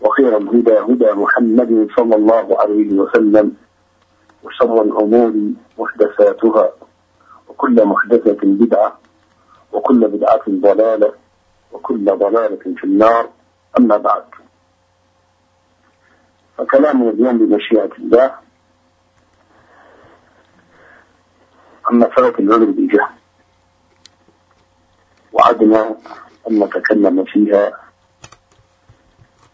وخير الهدى هدى محمد صلى الله عليه وسلم وشر الأمور محدثاتها وكل محدثة بدعة وكل بدعة ضلالة وكل ضلالة في النار أما بعد. فكلامنا اليوم بمشيئة الله عن مسألة العذر بالجهل وعدنا أن نتكلم فيها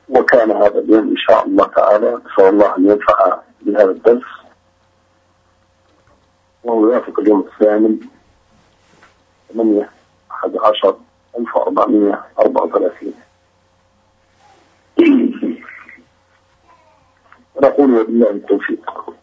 وكان هذا اليوم إن شاء الله تعالى. نسأل الله أن ينفع بهذا الدرس. وهو يوافق اليوم الثامن. 8 11 1434 ونقول وبالله التوفيق.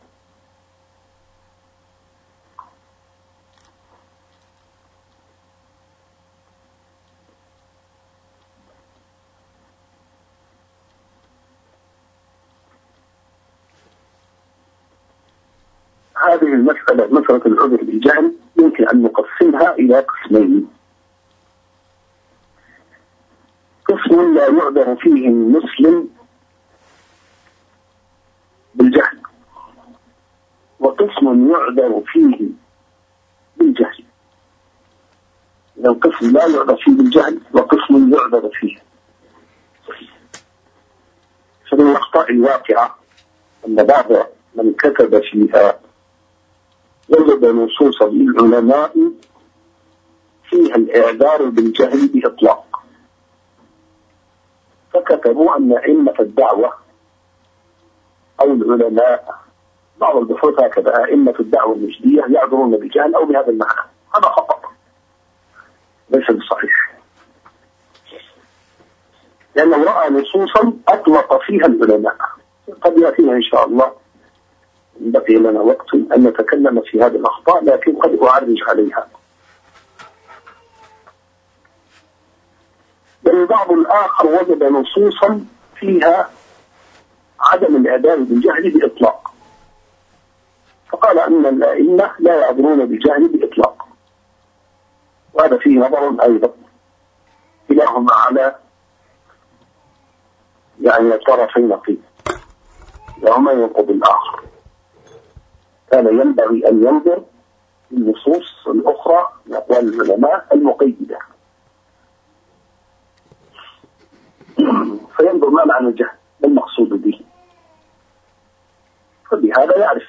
هذه المسألة مسألة العذر بالجهل يمكن أن نقسمها إلى قسمين. قسم لا يعذر فيه المسلم بالجهل وقسم يعذر فيه بالجهل. إذا القسم لا يعذر فيه بالجهل وقسم يعذر فيه. فمن الأخطاء الواقعة أن بعض من كتب فيها وجد نصوصا للعلماء فيها الإعذار بالجهل بإطلاق. فكتبوا أن أئمة الدعوة أو العلماء بعض البحوث هكذا أئمة الدعوة النجدية يعذرون بالجهل أو بهذا المعنى. هذا خطأ ليس بصحيح. لأنه رأى نصوصا أطلق فيها العلماء. قد يأتينا إن شاء الله. بقي لنا وقت أن نتكلم في هذه الأخطاء لكن قد أعرج عليها. البعض الآخر وجد نصوصا فيها عدم الإعداد بالجهل بإطلاق. فقال أن الأئمة لا يعذرون بالجهل بإطلاق. وهذا فيه نظر أيضا. كلاهما على يعني طرفي نقيض كلاهما ينقض الآخر. كان ينبغي أن ينظر النصوص الأخرى من أقوال العلماء المقيدة. فينظر ما معنى الجهل ما المقصود به؟ فبهذا يعرف.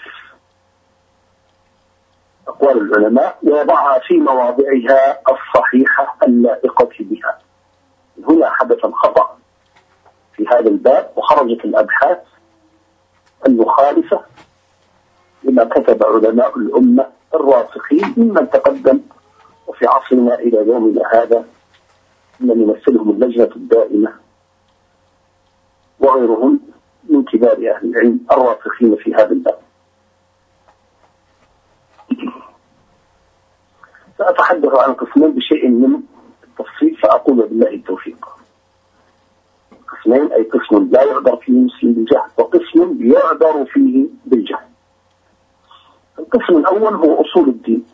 أقوال العلماء ويضعها في مواضعها الصحيحة اللائقة بها. هنا حدث الخطأ في هذا الباب وخرجت الأبحاث المخالفة لما كتب علماء الأمة الراسخين ممن تقدم وفي عصرنا إلى يومنا هذا من يمثلهم اللجنة الدائمة وغيرهم من كبار أهل العلم الراسخين في هذا الباب. سأتحدث عن قسمين بشيء من التفصيل فأقول بالله التوفيق. قسمين أي قسم لا يعذر فيه المسلم بالجهل وقسم يعذر فيه بالجهل. القسم الأول هو أصول الدين.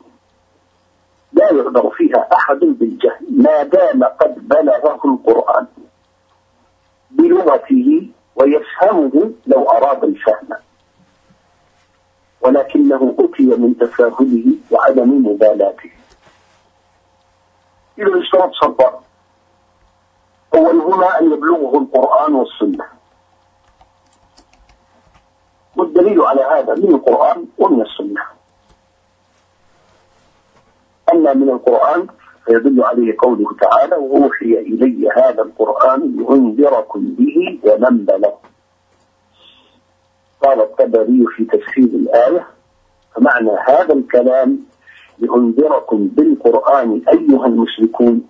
لا يعذر فيها أحد بالجهل. ما دام قد بلغه القرآن بلغته ويفهمه لو أراد الفهم. ولكنه أتي من تساهله وعدم مبالاته. إذا اشترط شرطان أولهما أن يبلغه القرآن والسنة. والدليل على هذا من القرآن ومن السنة. أما من القرآن فيدل عليه قوله تعالى وأوحي إلي هذا القرآن لأنذركم به ومن بلغ قال الطبري في تفسير الآية فمعنى هذا الكلام لأنذركم بالقرآن أيها المشركون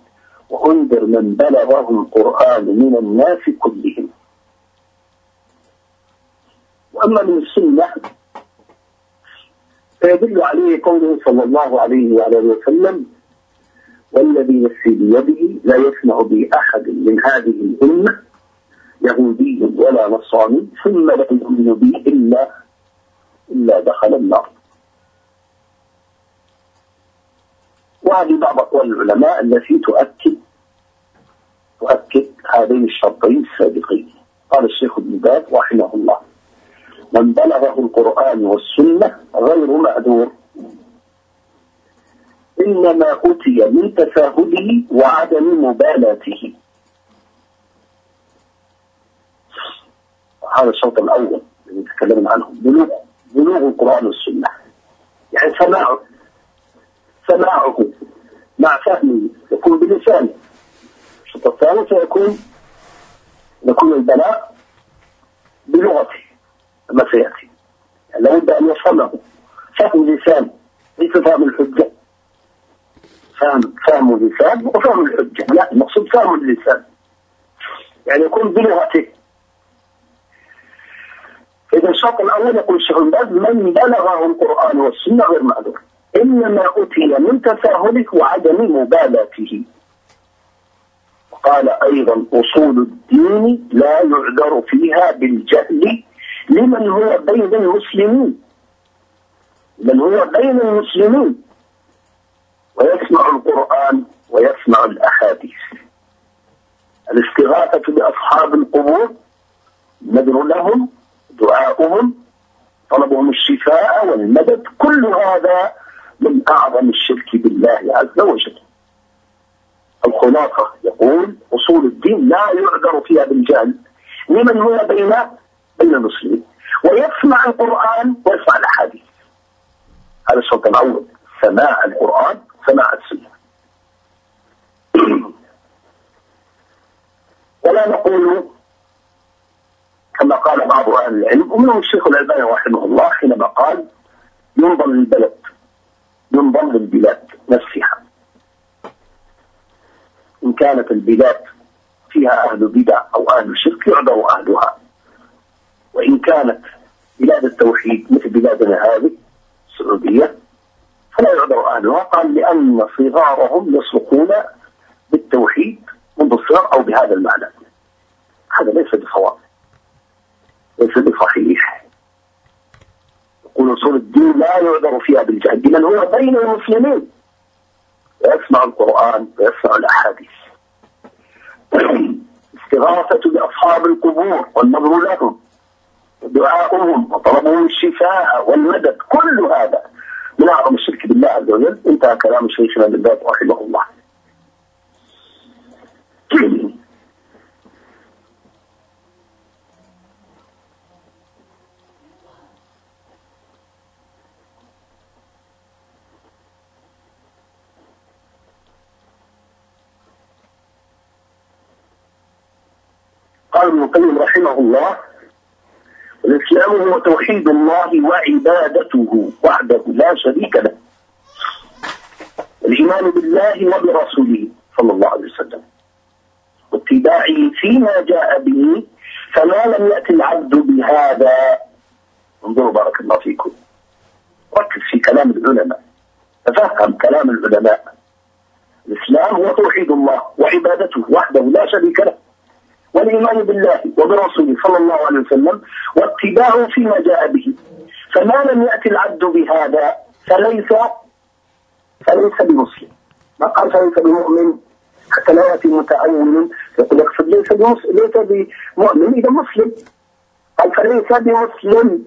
وأنذر من بلغه القرآن من الناس كلهم أما من السنة فيدل عليه قوله صلى الله عليه وعلى آله وسلم والذي نفسي بيده لا يسمع بي أحد من هذه الأمة يهودي ولا نصراني ثم لا يؤمن بي إلا إلا دخل النار. وهذه بعض أقوال العلماء التي تؤكد تؤكد هذين الشرطين السابقين. قال الشيخ ابن باز رحمه الله. من بلغه القرآن والسنة غير معذور. إنما أتي من تساهله وعدم مبالاته. هذا الشرط الأول الذي تكلمنا عنه. بلوغ بلوغ القرآن والسنة. يعني سماعه سماعه مع فهمه يكون بلسانه. الشرط الثاني سيكون يكون البلاغ بلغته. كما سيأتي. يعني لابد أن يفهمه فهم لسان ليس فهم الحجة. فهم فهم اللسان وفهم الحجة. لا المقصود فهم اللسان يعني يكون بلغته إذا الشرط الأول يقول الشيخ الباز من بلغه القرآن والسنة غير معذور إنما أتي من تساهله وعدم مبالاته قال أيضا أصول الدين لا يعذر فيها بالجهل لمن هو بين المسلمين من هو بين المسلمين. ويسمع القرآن ويسمع الأحاديث. الاستغاثة بأصحاب القبور نذر لهم دعاؤهم طلبهم الشفاء والمدد كل هذا من أعظم الشرك بالله عز وجل. الخلاصة يقول أصول الدين لا يعذر فيها بالجهل. لمن هو بين بين المسلمين ويسمع القرآن ويسمع الأحاديث هذا الشرط الأول. سماع القرآن سماع السنة. ولا نقول كما قال بعض أهل العلم ومنهم الشيخ الألباني رحمه الله حينما قال ينظر للبلد ينظر للبلاد نفسها. إن كانت البلاد فيها أهل بدع أو أهل شرك يعذر أهلها. وإن كانت بلاد التوحيد مثل بلادنا هذه السعودية فلا يعذر أهلها. قال لأن صغارهم يصرخون بالتوحيد منذ الصغر أو بهذا المعنى. هذا ليس بصواب ليس بصحيح. يقول أصول الدين لا يعذر فيها بالجهل لمن هو بين المسلمين. ويسمع القرآن ويسمع الأحاديث. استغاثة بأصحاب القبور والنظر لهم. ودعاؤهم وطلبهم الشفاء والمدد كل هذا من أعظم الشرك بالله عز وجل. انتهى كلام شيخنا باز رحمه الله. قال ابن القيم رحمه الله الإسلام هو توحيد الله وعبادته وحده لا شريك له. الإيمان بالله وبرسوله صلى الله عليه وسلم. واتباعه فيما جاء به فما لم يأتي العبد بهذا. انظروا بارك الله فيكم. ركز في كلام العلماء. تفهم كلام العلماء. الإسلام هو توحيد الله وعبادته وحده لا شريك له. والإيمان بالله وبرسوله صلى الله عليه وسلم واتباعه فيما جاء به. فما لم يأتي العبد بهذا فليس فليس بمسلم. ما قال فليس بمؤمن؟ حتى لا يأتي متأول يقول يقصد ليس بمسلم ليس بمؤمن. إذا مسلم. قال فليس بمسلم.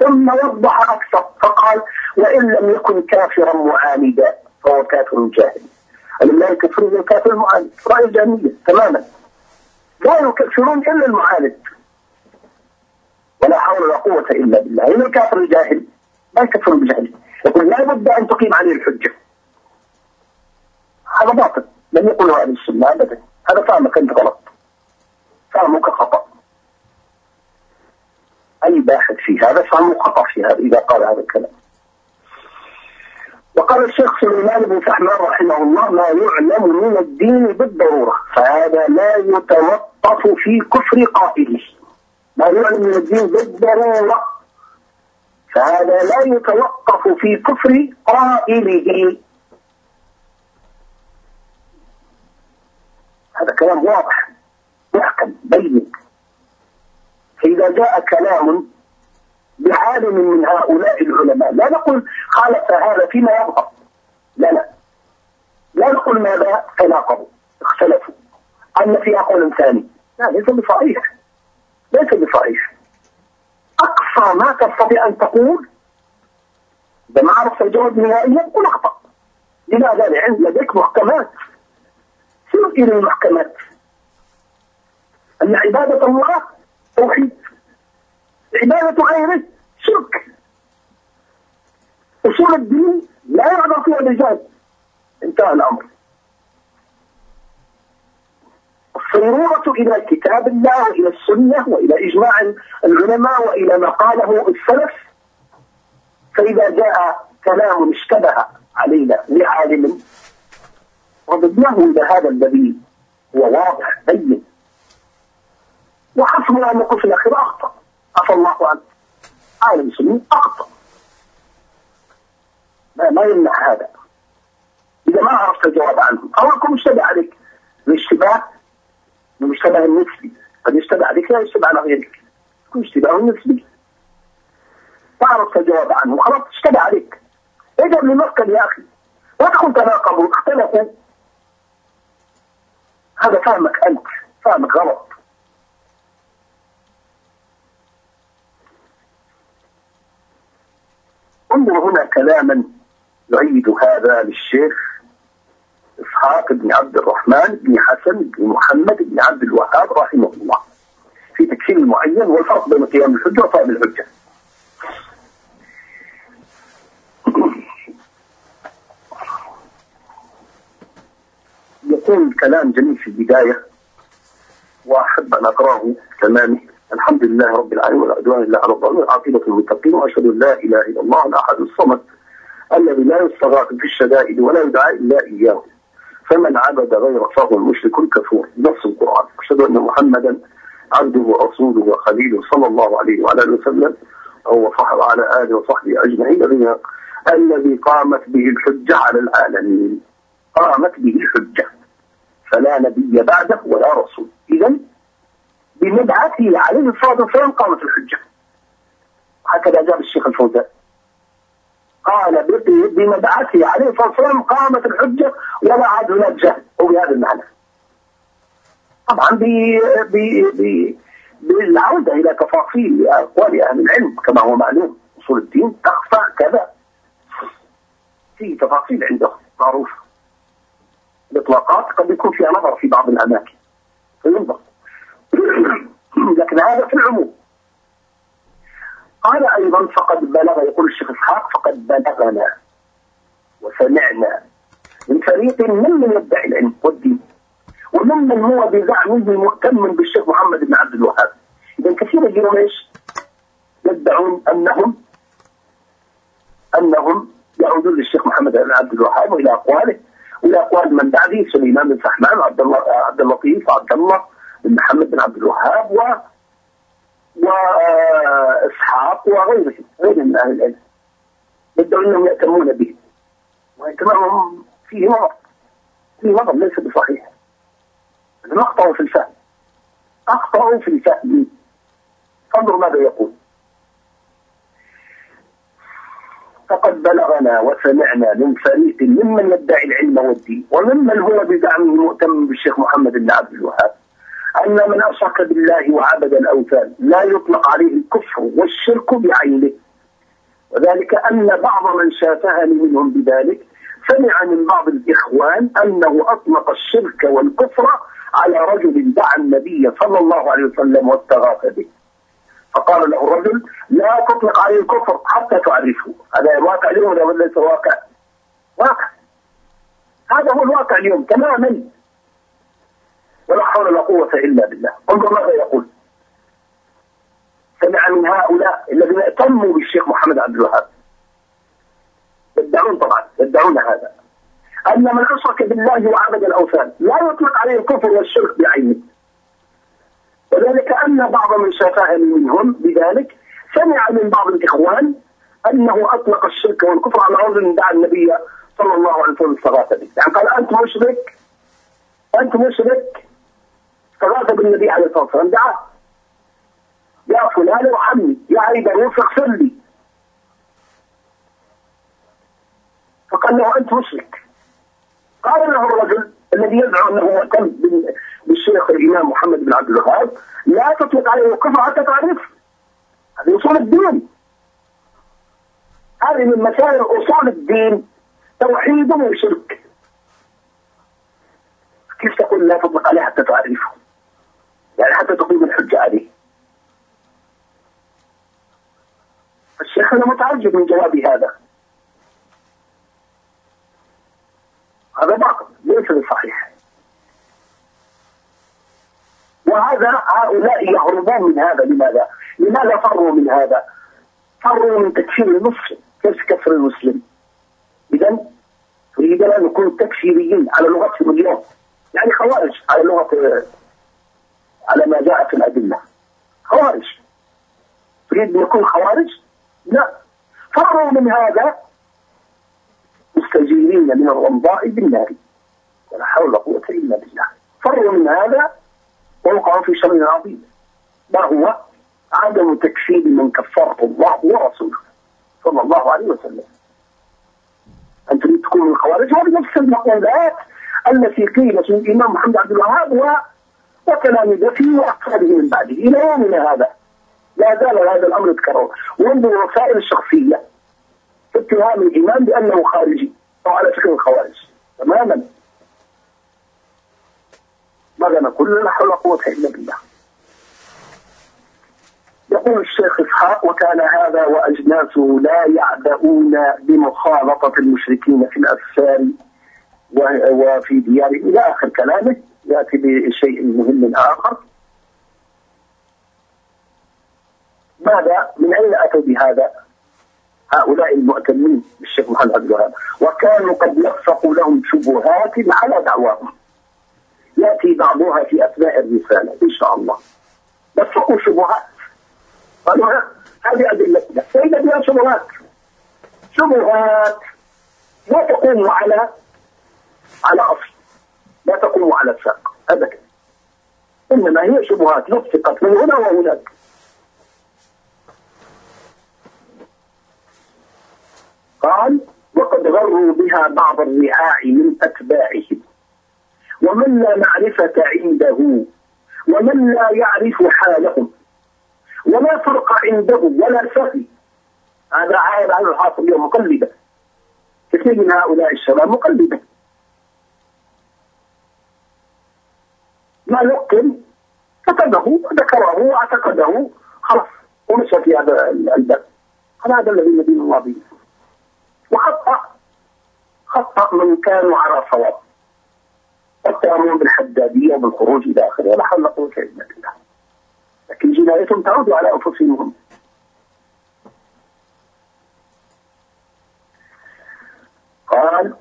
ثم وضح أكثر. فقال وإن لم يكن كافرا معاندا فهو كافر جاهل لا يكفر الكافر المعاند رأي الجهمية تماما. لا يكفرون إلا المعاند ولا حول ولا قوة إلا بالله. إن الكافر الجاهل ما يكفر بجهله يقول لا بد أن تقيم عليه الحجة. هذا باطل. لم يقله أهل السنة أبدا. هذا فهمك أنت غلط. فهمك خطأ. أي باحث في هذا فهمه خطأ في هذا إذا قال هذا الكلام. وقال الشيخ سليمان بن سحمان رحمه الله ما يعلم من الدين بالضرورة فهذا لا يتوقف في كفر قائله. ما يعلم من الدين بالضرورة فهذا لا يتوقف في كفر قائله. هذا كلام واضح محكم بين. فإذا جاء كلام بعالم من هؤلاء العلماء. لا نقول خالف هذا فيما يظهر لا لا. لا نقول ماذا تناقضوا اختلفوا. أن في قول ثاني. لا ليس بصحيح. ليس بصحيح. أقصى ما تستطيع أن تقول إذا ما عرفت الجواب نهائيا قل أخطأ. لماذا؟ لأن لديك محكمات. سر إلى المحكمات؟ أن عبادة الله توحيد. عبادة غيره شرك. أصول الدين لا يعذر فيها الرجال انتهى الأمر. الصيرورة إلى كتاب الله وإلى السنة وإلى إجماع العلماء وإلى ما قاله السلف. فإذا جاء كلام اشتبه علينا لعالم رددناه إلى هذا الذي هو واضح بين. وحسبنا أن نقول في أخطأ. عفى الله عنه. عالم سني أخطأ ما, ما يمنع هذا. إذا ما عرفت الجواب عنه أو يكون مشتبه عليك الاشتباه المشتبه النسبي قد يشتبه عليك لا يشتبه على غيرك. يكون اشتباه نسبي ما عرفت الجواب عنه خلاص اشتبه عليك. اجب لمسكن يا أخي. وادخل تناقضوا اختلفوا. هذا فهمك أنت. فهمك غلط. انظر هنا كلاما يعيد هذا للشيخ إسحاق بن عبد الرحمن بن حسن بن محمد بن عبد الوهاب رحمه الله. في تكفير المعين والفرق بين قيام الحجة وطالب الحجة. يقول كلام جميل في البداية وأحب أن أقرأه تمامه. الحمد لله رب العالمين والعدوان لله على الظالمين عاقبة المتقين وأشهد أن لا إله إلا الله الأحد الصمد الذي لا يستغاث في الشدائد ولا يدعى إلا إياه. فمن عبد غير فهو المشرك كفور نص القرآن. أشهد أن محمدا عبده ورسوله وخليله صلى الله عليه وعلى آله وسلم هو صحب على آله وصحبه أجمعين. الذي قامت به الحجة على العالمين. قامت به الحجة. فلا نبي بعده ولا رسول. إذا بمبعثه عليه الصلاة والسلام قامت الحجة. هكذا جاب الشيخ الفوزان. قال بمبعثه عليه الصلاة والسلام قامت الحجة ولا عاد هناك جهل وبهذا المعنى. طبعا بالعودة إلى تفاصيل أقوال أهل العلم كما هو معلوم أصول الدين تخفى كذا. في تفاصيل عندهم معروفة. الإطلاقات قد يكون فيها نظر في بعض الأماكن. فينظر. لكن هذا في العموم قال أيضا فقد بلغ يقول الشيخ إسحاق فقد بلغنا وسمعنا من فريق ممن يدعي العلم والدين وممن هو بزعمه مهتم بالشيخ محمد بن عبد الوهاب إذا كثير يجيهم إيش؟ يدعون أنهم أنهم يعودون للشيخ محمد بن عبد الوهاب وإلى أقواله وإلى أقوال من بعده سليمان بن سحمان وعبد الله عبد اللطيف وعبد الله محمد بن عبد الوهاب و وإسحاق وغيرهم. غير من أهل العلم؟ يدعون أنهم يأتمون به واهتمامهم فيه نظر فيه نظر ليس بصحيح. لكن أخطأوا في الفهم. أخطأوا في الفهم. فانظر ماذا يقول. فقد بلغنا وسمعنا من فريق ممن يدعي العلم والدين وممن هو بزعمه مؤتم بالشيخ محمد بن عبد الوهاب. أن من أشرك بالله وعبد الأوثان لا يطلق عليه الكفر والشرك بعينه. وذلك أن بعض من شافهني منهم بذلك سمع من بعض الإخوان أنه أطلق الشرك والكفر على رجل دعا النبي صلى الله عليه وسلم واستغاث به. فقال له الرجل لا تطلق عليه الكفر حتى تعرفه. هذا واقع اليوم ولا ليس واقع؟ واقع. هذا هو الواقع اليوم تماما. ولا حول ولا قوة إلا بالله. انظر ماذا يقول. سمع من هؤلاء الذين اهتموا بالشيخ محمد عبد الوهاب. يدعون طبعا يدعون هذا. أن من أشرك بالله وعبد الأوثان لا يطلق عليه الكفر والشرك بعينه. وذلك أن بعض من شافهم منهم بذلك سمع من بعض الإخوان أنه أطلق الشرك والكفر. على رجل دعا النبي صلى الله عليه وسلم استغاث به يعني قال أنت مشرك؟ أنت مشرك؟ استغاث بالنبي عليه الصلاة والسلام. دعاه يا فلان ارحمني. يا ايدروس اغفر لي. فقال له أنت مشرك قال له الرجل الذي يدعو أنه مهتم بالشيخ الإمام محمد بن عبد الوهاب لا تطلق عليه الكفر حتى تعرف هذه أصول الدين. هذه من مسائل أصول الدين. توحيد وشرك. كيف تقول لا تطلق عليه حتى تعرفه؟ يعني حتى تقيم الحجة عليه الشيخ أنا متعجب من جواب هذا هذا باطل ليس بصحيح وهذا هؤلاء يهربون من هذا لماذا؟ لماذا فروا من هذا؟ فروا من تكفير المسلم كيف كفر المسلم؟ إذا تريد أن نكون تكفيريين على لغتهم اليوم يعني خوارج على لغة على ما جاء في الأدلة. خوارج. تريد أن نكون خوارج؟ لا. فروا من هذا مستجيرين من الرمضاء بالنار. ولا حول ولا قوة إلا بالله. فروا من هذا ووقعوا في شر عظيم. ما هو؟ عدم تكفير من كفره الله ورسوله. صلى الله عليه وسلم. أن تريد تكون من الخوارج؟ هذه نفس المقولات التي قيلت من الإمام محمد عبد الوهاب وتلامذته وأصحابه من بعده. إلى يومنا هذا لا زال هذا الأمر يتكرر وانظر الوسائل الشخصية اتهام الإمام بأنه خارجي أو على فكر الخوارج. تماما. ماذا نقول؟ لا حول ولا قوة إلا بالله. يقول الشيخ إسحاق وكان هذا وأجناسه لا يعبؤون بمخالطة المشركين في الأسفار وفي ديارهم. إلى آخر كلامه. يأتي بشيء مهم آخر. ماذا؟ من أين أتوا بهذا هؤلاء المؤتمين بالشيخ محمد عبد الوهاب؟ وكانوا قد لصقوا لهم شبهات على دعواهم. يأتي بعضها في أثناء الرسالة إن شاء الله. لصقوا شبهات. قالوا هذه أدلتنا فإذا بها شبهات. شبهات لا تقوم على على أصل. لا تقوم على ساق أبدا. إنما هي شبهات لصقت من هنا وهناك. قال وقد غروا بها بعض الرعاع من أتباعهم ومن لا معرفة عنده ومن لا يعرف حالهم ولا فرق عنده ولا سفي هذا عائد على الحاصل اليوم مقلدة. كثير من هؤلاء الشباب مقلدة. ما يقل كتبه ذكره واعتقده خلاص ومشى في هذا الباب. هذا الذي يدين الله به. وخطأ خطأ من كانوا على صواب. واتهمون بالحدادية وبالخروج إلى آخره. ولا حول ولا قوة إلا بالله لكن جنايتهم تعود على أنفسهم. هم قال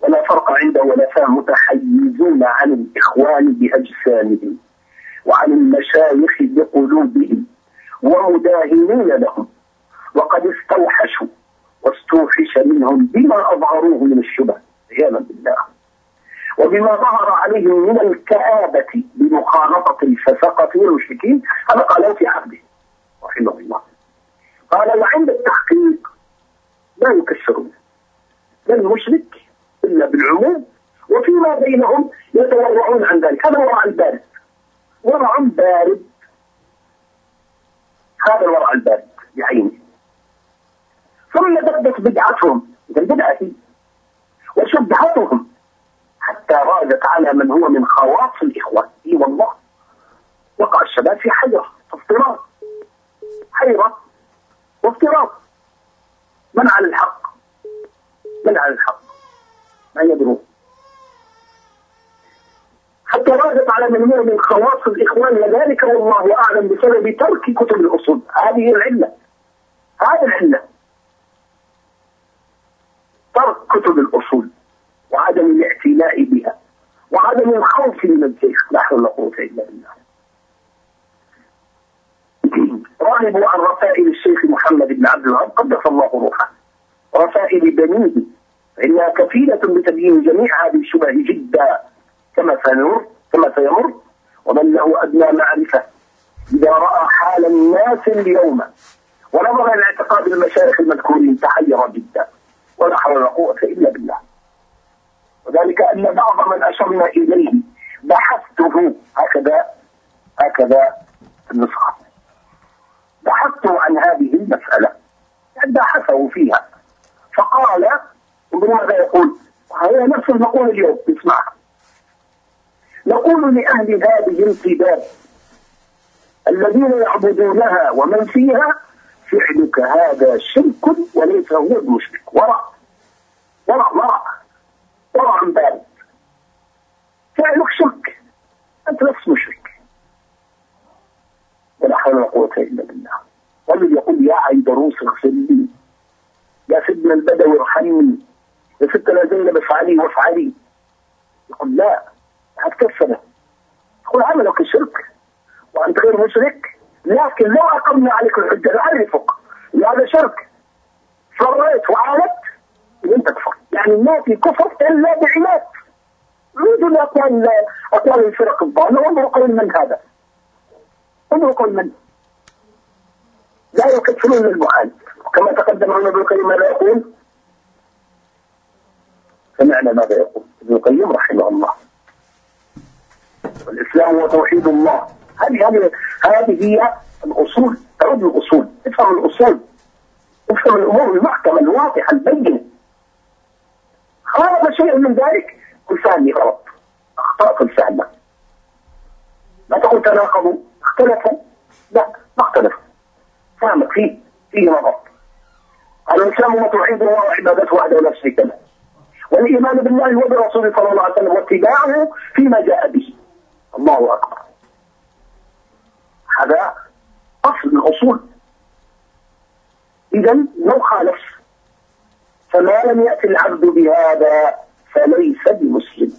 ولا فهم متحيزون عن الإخوان بأجسامهم وعن المشايخ بقلوبهم ومداهنين لهم. وقد استوحشوا واستوحش منهم بما أظهروه من الشبه عياذا بالله. وبما ظهر عليهم من الكآبة بمخالطة الفسقة والمشركين هذا قاله في عبده رحمه الله. قال وعند التحقيق لا يكسرون لا المشرك إلا بالعموم وفيما بينهم يتورعون عن ذلك. هذا ورع البارد. ورع بارد. هذا الورع البارد بعينه ثم بدت بدعتهم. إذا البدعة وشبهتهم. حتى راجت على من هو من خواص الإخوة. إي والله. وقع الشباب في حيرة. افتراض. حيرة. وافتراض. من على الحق من على الحق ما يدرون. حتى راجت على من هو من خواص الإخوان وذلك والله أعلم بسبب ترك كتب الأصول. هذه العلة. هذه العلة. ترك كتب الأصول وعدم الاعتناء بها وعدم الخوف من الشيخ لا حول ولا قوة إلا بالله. راغبوا عن رسائل الشيخ محمد بن عبد الوهاب قدس الله روحه. رسائل بنيه فإنها كفيلة بتبيين جميع هذه الشبه جدا. كما سيمر كما سيمر ومن له أدنى معرفة. إذا رأى حال الناس اليوم ونظر إلى اعتقاد المشايخ المذكورين تحير جدا ولا حول ولا قوة إلا بالله. وذلك أن بعض من أشرنا إليه بحثته هكذا هكذا النسخة. بحثت عن هذه المسألة بحثه فيها. فقال ماذا يقول. هي نفس المقول اليوم اسمعها. نقول لأهل هذه القباب الذين يعبدونها ومن فيها فعلك هذا شرك وليس هو المشرك. وراء وراء وراء وراء عن ذلك فعلك شرك أنت نفس مشرك. ولا حول ولا قوة إلا بالله. رجل يقول يا عيدروس اغفر لي يا سيدنا البدوي ارحمني يا ستنا زينب افعلي وافعلي. يقول لا هتكسره يقول عملك شرك وأنت غير مشرك لكن لو أقمنا عليك الحجة نعرفك هذا شرك. فريت وعاندت لن تكفر. يعني ما في كفر إلا بعناد من أقوال أقوال الفرق الضالة انظروا قول من هذا. انظروا قول من. لا يكفرون المعاند كما تقدم عن ابن القيم ماذا يقول؟ سمعنا ماذا يقول ابن القيم رحمه الله. الإسلام هو توحيد الله. هذه هذه هذه هي الأصول تعود الأصول. افهم الأصول. افهم الأمور المحكمه الواضحة البينة. خالف شيء من ذلك قل فهمي غلط اخطات الفهم لا تقول تناقضوا. اختلفوا. لا ما اختلفوا. فهمك فيه فيه نظر الإسلام هو توحيد الله وعبادته وحده لا شريك له. والإيمان بالله وبرسوله صلى الله عليه وسلم واتباعه فيما جاء به. الله أكبر. هذا أصل الأصول إذا لو خالف فما لم يأتي العبد بهذا فليس بمسلم.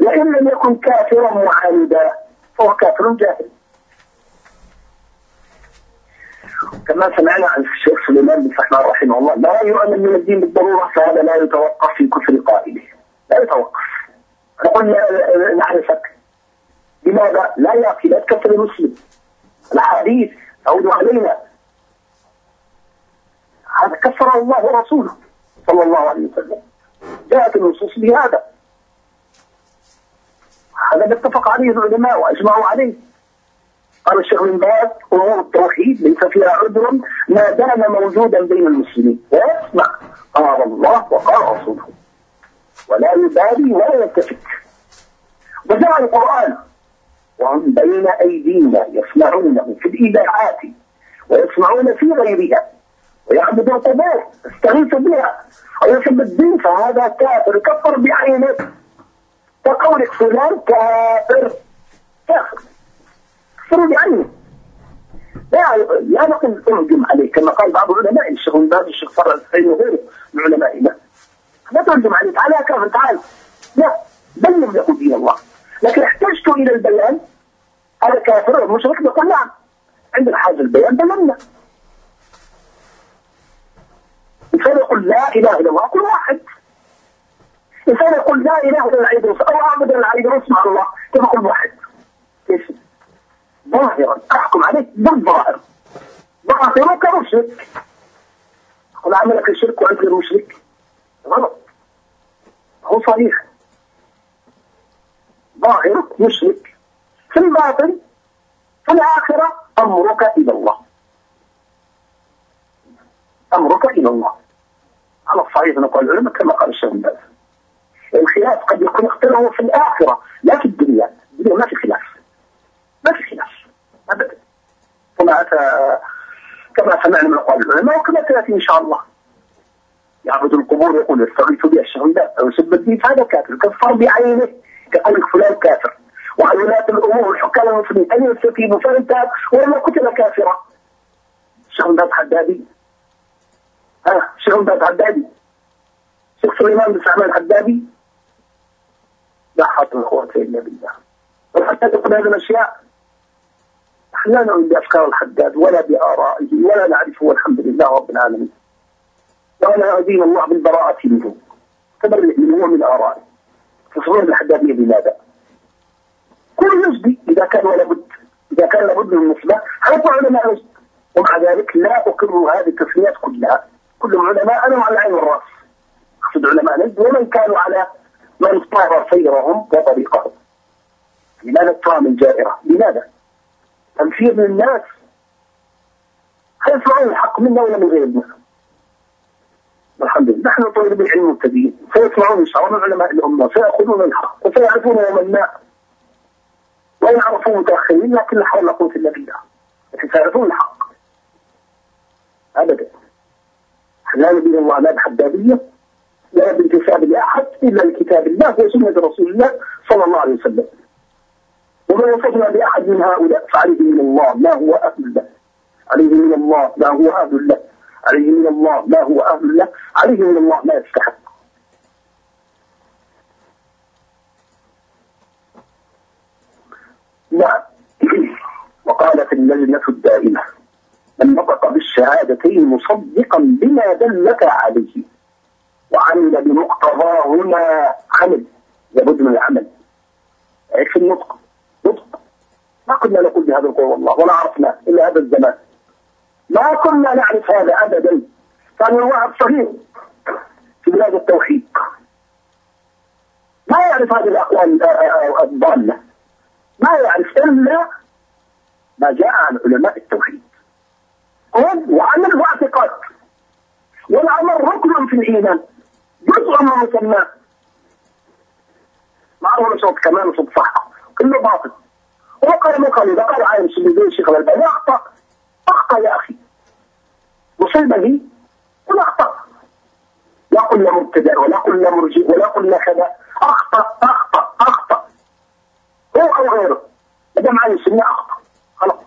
وإن لم يكن كافرا معاندا فهو كافر جاهل. كما سمعنا عن الشيخ سليمان بن سحمان رحمه الله لا يؤمن من الدين بالضرورة فهذا لا يتوقف في كفر قائله. لا يتوقف. نقول نعرفك لماذا لا يأتي لا تكفر المسلم؟ الحديث تعود علينا. هذا كفر الله ورسوله صلى الله عليه وسلم. جاءت النصوص بهذا. هذا ما اتفق عليه العلماء وأجمعوا عليه. قال الشيخ بن باز امور التوحيد ليس فيها عذر ما دام موجودا بين المسلمين. ويسمع قال الله وقال رسوله. ولا يبالي ولا يلتفت. وجاء القرآن. وهم بين أيدينا يسمعونه في الاذاعات ويسمعون في غيرها ويعبد القبور يستغيث بها ويحب الدين فهذا كافر كفر بعينه. كقولك فلان كافر. كافر. كفر بعينه. لا لا نقول تهجم عليه كما قال بعض العلماء الشيخ بن باز الشيخ فرع الحسين وغيره من علمائنا. لا تهجم عليه تعال يا كافر تعال. لا بلغ له دين الله. لكن احتجت إلى البيان. هذا كافر ومشرك نقول نعم. عندنا حاجة البيان بلغنا. إنسان يقول لا إله إلا الله كل واحد. إنسان يقول لا إله إلا العيد أو أعبد العيد مع الله كما كل واحد. ظاهرا. أحكم عليك بالظاهر. ظاهرك مشرك قل عملك الشرك وأنت غير مشرك غلط هو صريح. ظاهرك مشرك في الباطن في الآخرة أمرك إلى الله. أمرك إلى الله. على الصحيح نقول العلماء كما قال الشيخ باز الخلاف قد يكون اختلفوا في الآخرة لا في الدنيا. الدنيا ما في خلاف. ما في خلاف. أبدا. كما أتى كما سمعنا من أقوال العلماء وكما سيأتي إن شاء الله. يعبد القبور يقول يستغيث بها الشهداء أو يسب الدين فهذا كافر. كفر بعينه. كقول فلان كافر. وعن ولاة الأمور والحكام المسلمين أن يستتيبوا فأنت ولا قتل كافرا. الشيخ حدادي. ها شيخ بن عبادي شيخ سليمان بن سعمان الحدادي. لا حول ولا إلا بالله. وحتى تقول هذه الأشياء. لا نؤمن بأفكار الحداد ولا بآرائه ولا نعرفه والحمد لله رب العالمين. ولا أدين الله بالبراءة منه. تبرئ منه ومن آرائه. تصوير الحدادية بماذا؟ كل نسبي إذا كان ولا بد إذا كان لابد من نسبة حيث علماء نسب ومع ذلك لا أقر هذه التسميات كلها كلهم علماء أنا على العين والرأس أقصد علماء نجد ومن كانوا على من طار سيرهم وطريقهم لماذا الطعام الجائرة؟ لماذا؟ تنفير الناس هل يسمعون الحق منا ولا من غيرنا؟ الحمد لله. نحن طالب العلم مبتدئين سيسمعون الله من علماء الأمة سيأخذون الحق وسيعرفون ومن وان عرفوا متأخرين لكن لا حول قوة إلا بالله. لكن سيعرفون الحق. ابدا. لا نبي الله لا بحدادية ولا بانتساب لأحد إلا لكتاب الله وسنة رسول الله صلى الله عليه وسلم. وما وصفنا بأحد من هؤلاء فعليه من الله ما هو أهل له عليه من الله ما هو أهل له عليه من الله ما هو أهل له عليه من الله ما يستحق. نعم. وقالت اللجنة الدائمة من نطق بالشهادتين مصدقا بما دلك عليه وعمل بمقتضاهما عمل لابد من العمل. في النطق؟ نطق. ما كنا نقول بهذا القول والله ولا عرفنا إلا هذا الزمان. ما كنا نعرف هذا ابدا. كان الواحد صغير في بلاد التوحيد. ما يعرف هذه الأقوال الضالة. ما يعرف إلا ما جاء عن علماء التوحيد. وعمل واعتقاد والعمل ركن في الإيمان. جزء من مسماه ما هو صوت كمان وصوت صح. كله باطل. وقال ما قال إذا قال عالم سيدي الشيخ الألباني اخطا اخطا يا أخي. مصيبه هي قل أخطأ. لا قلنا مبتدع ولا قلنا مرجئ ولا قلنا كذا. أخطأ أخطأ أخطأ. هو أو غيره. دام عالم سنه أخطأ. خلاص.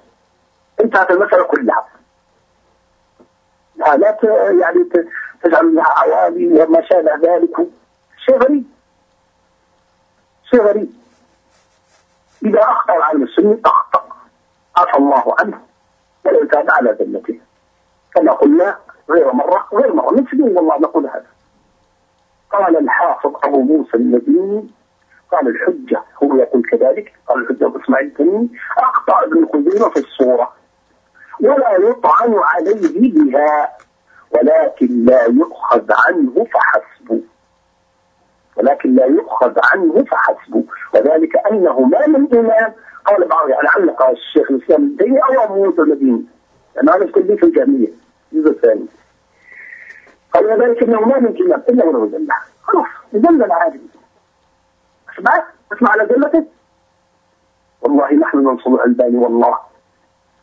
انتهت المسألة كلها. لا لا يعني تجعل لها عوالي وما شابه ذلك. شيء غريب. شيء غريب. إذا أخطأ العالم السني أخطأ. عفى الله عنه. ولو تاب على ذلته. كما قلنا غير مرة غير مرة. من سنين والله نقول هذا. قال الحافظ أبو موسى المديني قال الحجة هو يقول كذلك قال الحجة أبو إسماعيل التميمي أخطأ ابن خزيمة في الصورة. ولا يطعن عليه بها ولكن لا يؤخذ عنه فحسبه ولكن لا يؤخذ عنه فحسبه وذلك أنه ما من إمام. قال بعض يعني علق الشيخ الإسلام ابن تيمية أو أبو موسى المديني لأن هذا الكل في الجامعيه الجزء الثاني. قال وذلك إنه ما من امام إلا وله زله خلاص زله عادي. أسمع؟ أسمع على زلته والله نحن ننصر الألباني والله.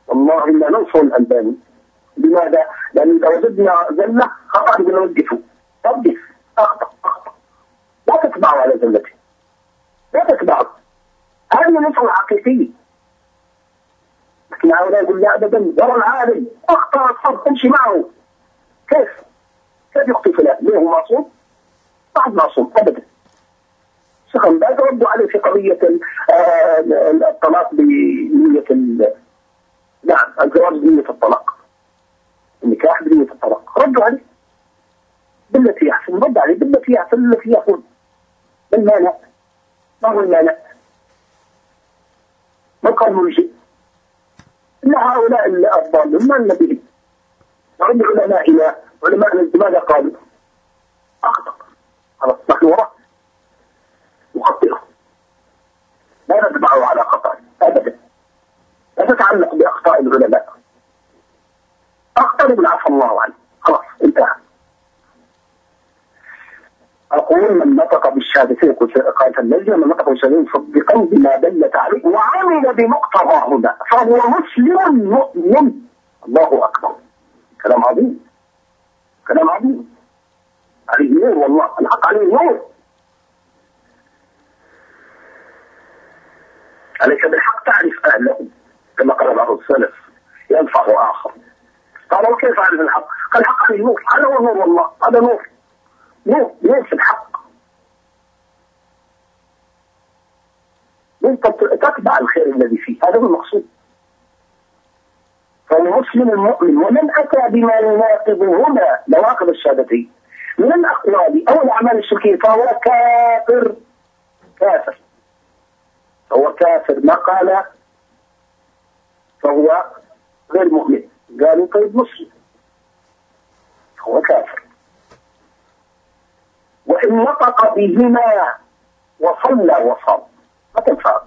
والله لا ننصر الألباني. لماذا؟ لأن إذا وجدنا زله خطأ وقفوا. وقف أخطأ أخطأ. لا تتبعوا على زلته لا تتبعوا. هذه النصر الحقيقية هؤلاء يقول لا ابدا يرى العالم أخطأ الصف امشي معه كيف؟ كيف يخطي فلان؟ ليه هو معصوم؟ بعد معصوم ابدا شيخ باز ردوا عليه في قضية الطلاق بنية نعم الزواج بنية الطلاق النكاح بنية الطلاق ردوا عليه بالتي يحسن رد عليه بالتي يحسن التي يقول ما المانع؟ ما هو المانع؟ ما قال مرجئ إلا هؤلاء الضالون ما لنا بهم وعند علمائنا علماء ماذا قالوا؟ أخطأ. خلاص نحن وراء نخطئه لا نتبعه على خطأ. أبدا. لا تتعلق بأخطاء العلماء. أخطأ. بالعفو الله عنه. خلاص انتهى. أقول من نطق بالشهادتين قالت اللجنة من نطق بالشهادتين مصدقا بما دلت عليه وعمل بمقتضاهما فهو مسلم مؤمن. الله أكبر. كلام عظيم. كلام عظيم. عليه نور والله. الحق عليه نور. عليك بالحق تعرف أهله؟ كما قال بعض السلف ينفع آخر. قال وكيف أعرف الحق؟ قال الحق عليه نور. هذا هو نور والله. هذا نور. في الحق. أنت تتبع الخير الذي فيه. هذا هو المقصود. فالمسلم المؤمن ومن أتى بما يناقضهما نواقض الشهادتين. من الأقوال أو الأعمال الشركية فهو كافر. كافر. فهو كافر. ما قال؟ فهو غير مؤمن. قالوا طيب مسلم. هو كافر. وإن نطق بهما وصلى وصام. ما تنفع.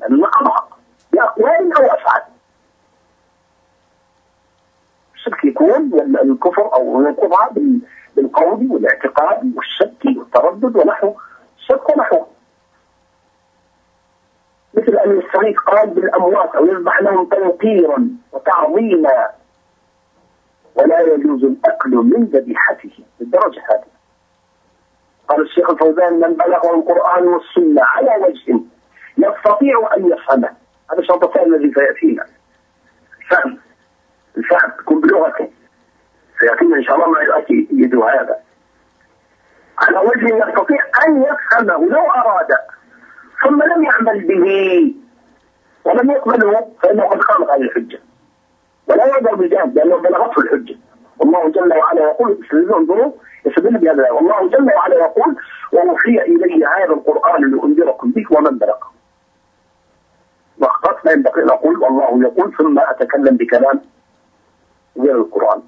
لأنه أضحك بأقوال أو أفعال. الشرك يكون الكفر أو الكفر بالقول والاعتقاد والشك والتردد ونحو. الشك ونحوه مثل أن يستغيث قال بالأموات أو يذبح لهم تنقيرا وتعظيما ولا يجوز الأكل من ذبيحته بالدرجة هذه. قال الشيخ الفوزان من بلغه القرآن والسنة على وجه يستطيع أن يفهمه. هذا شرط الثاني الذي سيأتينا. الفهم الفهم تكون بلغته. سيأتينا إن شاء الله ما يده هذا. على وجه يستطيع أن يفهمه لو أراد ثم لم يعمل به ولم يقبله فإنه قد خالف هذه الحجة. ولا يقدر بالجهل لأنه بلغته الحجة. والله جل وعلا يقول انظروا يستدل بهذا والله جل وعلا يقول وأوحي إلي هذا القرآن لأنذركم به ومن بلغ وأخطأت ما ينبغي أن أقول والله يقول ثم أتكلم بكلام غير القرآن.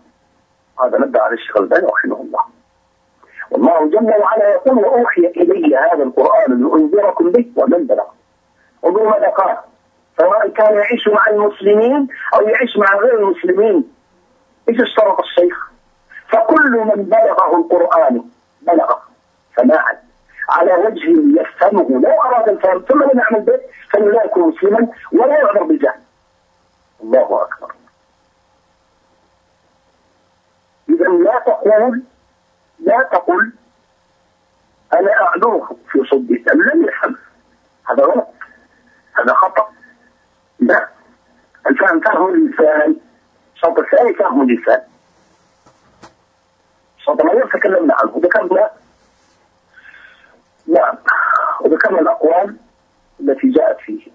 هذا نبدأ على الشيخ الباني رحمه الله. والله جل وعلا يقول وأوحي إلي هذا القرآن لأنذركم به ومن بلغ انظروا ماذا قال سواء كان يعيش مع المسلمين أو يعيش مع غير المسلمين. إيش اشترط الشيخ فكل من بلغه القرآن بلغه سماعا على وجه يفهمه. لو أراد الفهم ثم لم يعمل به فإنه لا يكون مسلما ولا يعذر بالجهل. الله أكبر. إذا لا تقول لا تقل أنا أعذره في صدي. لم يفهم. هذا غلط. هذا خطأ. لا. الفهم فهم اللسان الشرط الثاني فهم اللسان الشرط الأول تكلمنا عنه. وذكرنا نعم. وذكرنا الأقوال التي جاءت فيه.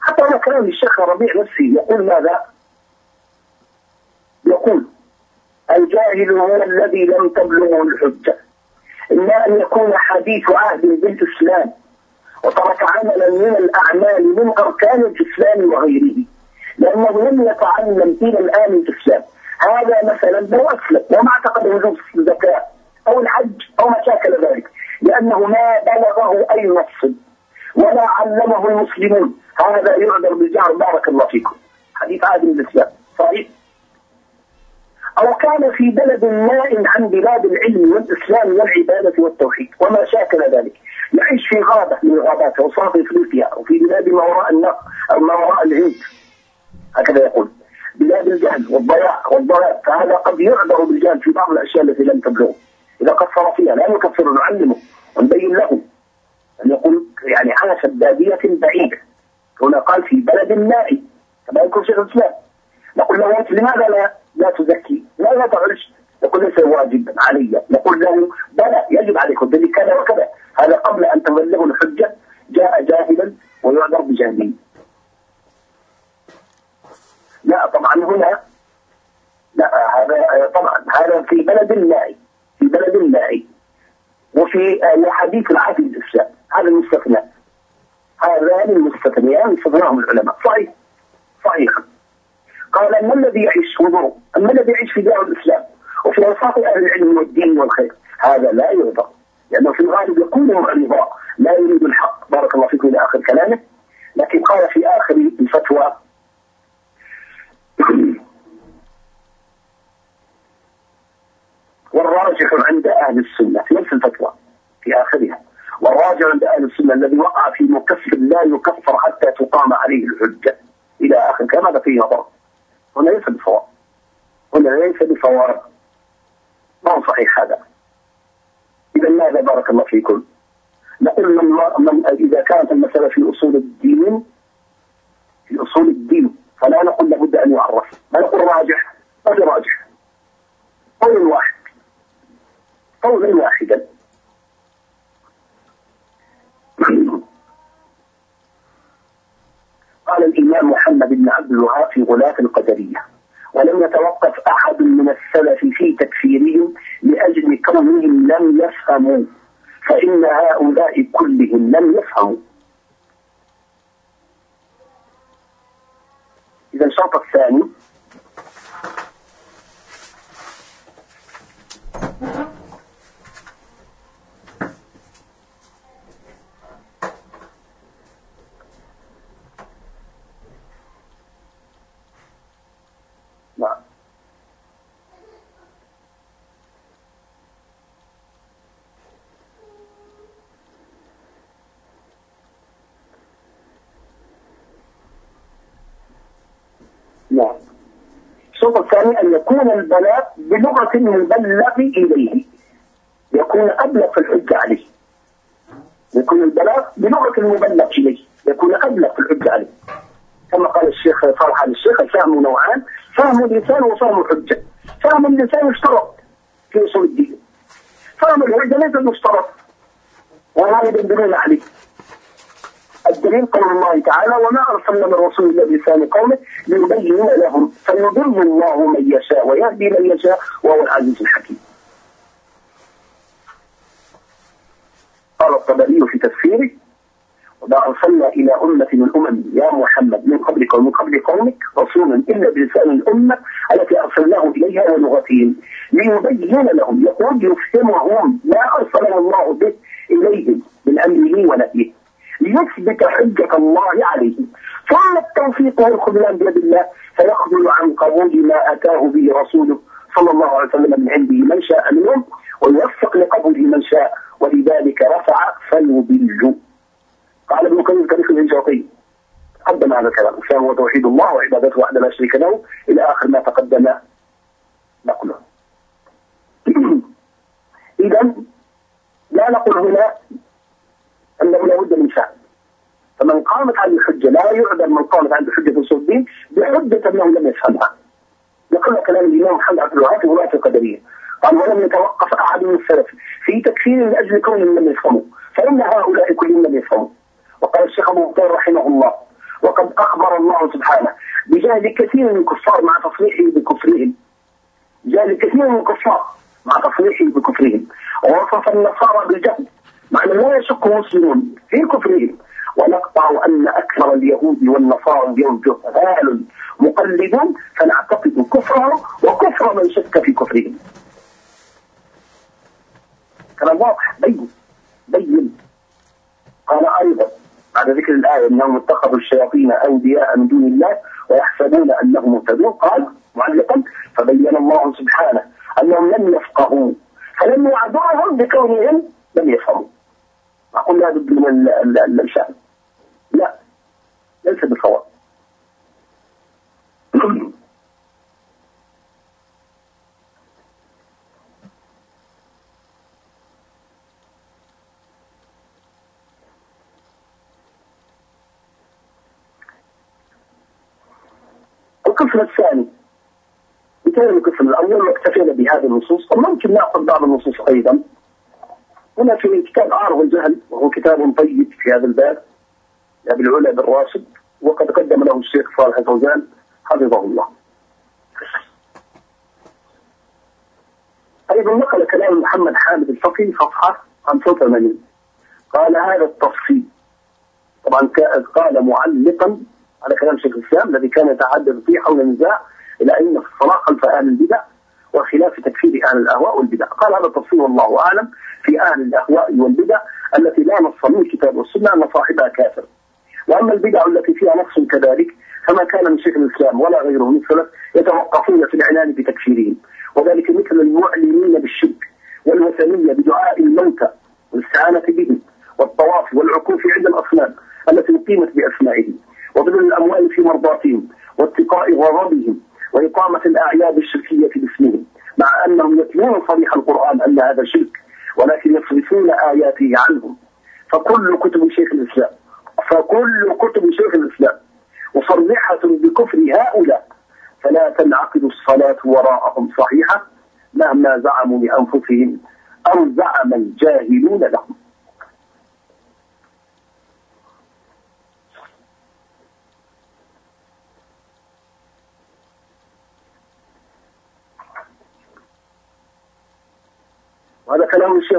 حتى هذا كلام الشيخ ربيع نفسه يقول ماذا؟ يقول الجاهل هو الذي لم تبلغه الحجة. إما أن يكون حديث عهد بالإسلام وترك عملا من الأعمال من أركان الإسلام وغيره. لأنه لم يتعلم إلى الآن الإسلام. هذا مثلا لو أسلم وما أعتقد وجوب الزكاة أو الحج أو ما شاكل ذلك لأنه ما بلغه أي نص ولا علمه المسلمون. هذا يعذر بالجهر. بارك الله فيكم. حديث عادل الإسلام صحيح؟ أو كان في بلد نائم عن بلاد العلم والإسلام والعبادة والتوحيد وما شاكل ذلك. يعيش في غابة من الغابات أو في إفريقيا أو في بلاد ما وراء النهر أو ما وراء الهند. هكذا يقول. بلاد الجهل والضياع والضلال فهذا قد يعذر بالجهل في بعض الأشياء التي لم تبلغه. إذا قصر فيها لا نكفر نعلمه ونبين له. أن يقول يعني عاش بادية بعيدة. هنا قال في بلد نائم كما يقول شيخ الإسلام. نقول له أنت لماذا لا لا تزكي؟ لا لا تعرش نقول ليس واجبا علي. نقول له بلى يجب عليك. ذلك كذا وكذا. هذا قبل أن تبلغه الحجة جاء جاهلا ويعذر بجهله لا طبعا هنا لا هذا طبعا هذا في بلد نائي في بلد نائي وفي حديث العهد الإسلام هذا المستثنى هذان المستثنيان استثناهم العلماء صحيح صحيح. قال أما الذي يعيش انظروا أما الذي يعيش في دار الإسلام وفي أوساط أهل العلم والدين والخير هذا لا يرضى لأنه في الغالب يكون معرضا لا يريد الحق بارك الله فيكم إلى آخر كلامه لكن قال في آخر الفتوى والراجح عند أهل السنة في نفس الفتوى في آخرها. والراجع عند أهل السنة الذي وقع في مكفر لا يكفر حتى تقام عليه الحجة إلى آخر. كلام هذا فيه نظر هنا ليس بصواب. هنا ليس بصواب. ما هو صحيح هذا؟ إذا ماذا بارك الله فيكم؟ نقول من, من إذا كانت المسألة في أصول الدين في أصول الدين. فلا نقول لابد أن يعرف ما نقول راجح في راجح. قول واحد. قولا واحدا. قال الإمام محمد بن عبد الوهاب في غلاة القدرية ولم يتوقف أحد من السلف في تكفيرهم لأجل كونهم لم يفهموا فإن هؤلاء كلهم لم يفهموا. إذا الشرط الثاني الشرط الثاني أن يكون البلاغ بلغة المبلغ إليه. يكون أبلغ في الحجة عليه. يكون البلاغ بلغة المبلغ إليه. يكون أبلغ في الحجة عليه. كما قال الشيخ فرح الشيخ الفهم نوعان. فهم اللسان وفهم الحجة. فهم اللسان يشترط في أصول الدين. فهم الحجة ليس مشترط وهذا يدلون عليه. الدليل قول الله تعالى وما أرسلنا من رسول إلا بلسان قومه ليبين لهم فيضل الله من يشاء ويهدي من يشاء وهو العزيز الحكيم. قال الطبري في تفسيره وما أرسلنا إلى أمة من الأمم يا محمد من قبلك ومن قبل قومك رسولا إلا بلسان الأمة التي أرسلناه إليها ولغتهم ليبين لهم يقول يفهمهم ما أرسله الله به إليهم من أمره ونهيه. ليثبت حجة الله عليه. ثم التوفيق والخذلان بيد الله فيخذل عن قبول ما أتاه به رسوله صلى الله عليه وسلم من عنده من شاء منهم ويوفق لقبوله من شاء ولذلك رفع فيضل قال ابن قيم تاريخ الهجرتي قدم هذا الكلام الإسلام هو توحيد الله وعبادته وحده لا شريك له إلى آخر ما تقدم نقله. إذا لا نقول هنا أنه لا بد من فهم فمن قامت عنده الحجة لا يعذر من قامت عنده حجة أصول الدين بحجة أنه لم يفهمها. نقل كلام الإمام محمد عبد الوهاب في غلاة القدرية. قال ولم يتوقف أحد من السلف في تكفير من أجل كونهم لم يفهموا. فإن هؤلاء كلهم لم يفهموا. وقال الشيخ أبو بكر رحمه الله وقد أخبر الله سبحانه بجهل كثير من الكفار مع تصريحه بكفرهم. جهل كثير من الكفار مع تصريحه بكفرهم. ووصف النصارى بالجهل مع أن لا يشك مسلمون في كفرهم. ونقطع أن أكثر اليهود والنصارى اليوم جهال مقلدون فنعتقد كفرهم وكفر من شك في كفرهم. كلام واضح بين بين. قال أيضا بعد ذكر الآية أنهم اتخذوا الشياطين أولياء من دون الله ويحسبون أنهم مهتدون قال معلقا فبين الله سبحانه أنهم لم يفقهوا فلم يعذرهم بكونهم لم يفهموا أقول بد من الشأن؟ ليس بالصواب القسم الثاني مثال القسم الأول واكتفينا بهذه النصوص وممكن نأخذ بعض النصوص أيضا. هنا في كتاب عارض الجهل وهو كتاب طيب في هذا الباب لأبي العلا بن راشد وقد قدم له الشيخ صالح الفوزان حفظه الله. أيضا نقل كلام محمد حامد الفقي صفحة 85 قال هذا التفصيل. طبعا قال معلقا على كلام شيخ الإسلام الذي كان يتحدث فيه حول النزاع إلى أين الصلاة خلف أهل البدع وخلاف تكفير أهل الأهواء والبدع. قال هذا التفصيل والله أعلم في أهل الأهواء والبدع التي لا نص من الكتاب والسنة أن صاحبها كافر. وأما البدع التي فيها نص كذلك فما كان من شيخ الإسلام ولا غيره من السلف يتوقفون في الإعلان بتكفيرهم. وذلك مثل المعلنين بالشرك والوثنية بدعاء الموتى والاستعانة بهم والطواف والعكوف عند الأصنام التي أقيمت بأسمائهم وبذل الأموال في مرضاتهم واتقاء غضبهم وإقامة الأعياد الشركية باسمهم مع أنهم يتلون صريح القرآن أن هذا شرك ولكن يصرفون آياته عنهم. فكل كتب شيخ الإسلام فكل كتب شيخ الإسلام مصرحة بكفر هؤلاء فلا تنعقد الصلاة وراءهم صحيحة مهما زعموا لأنفسهم أو زعم الجاهلون لهم. وهذا كلام الشيخ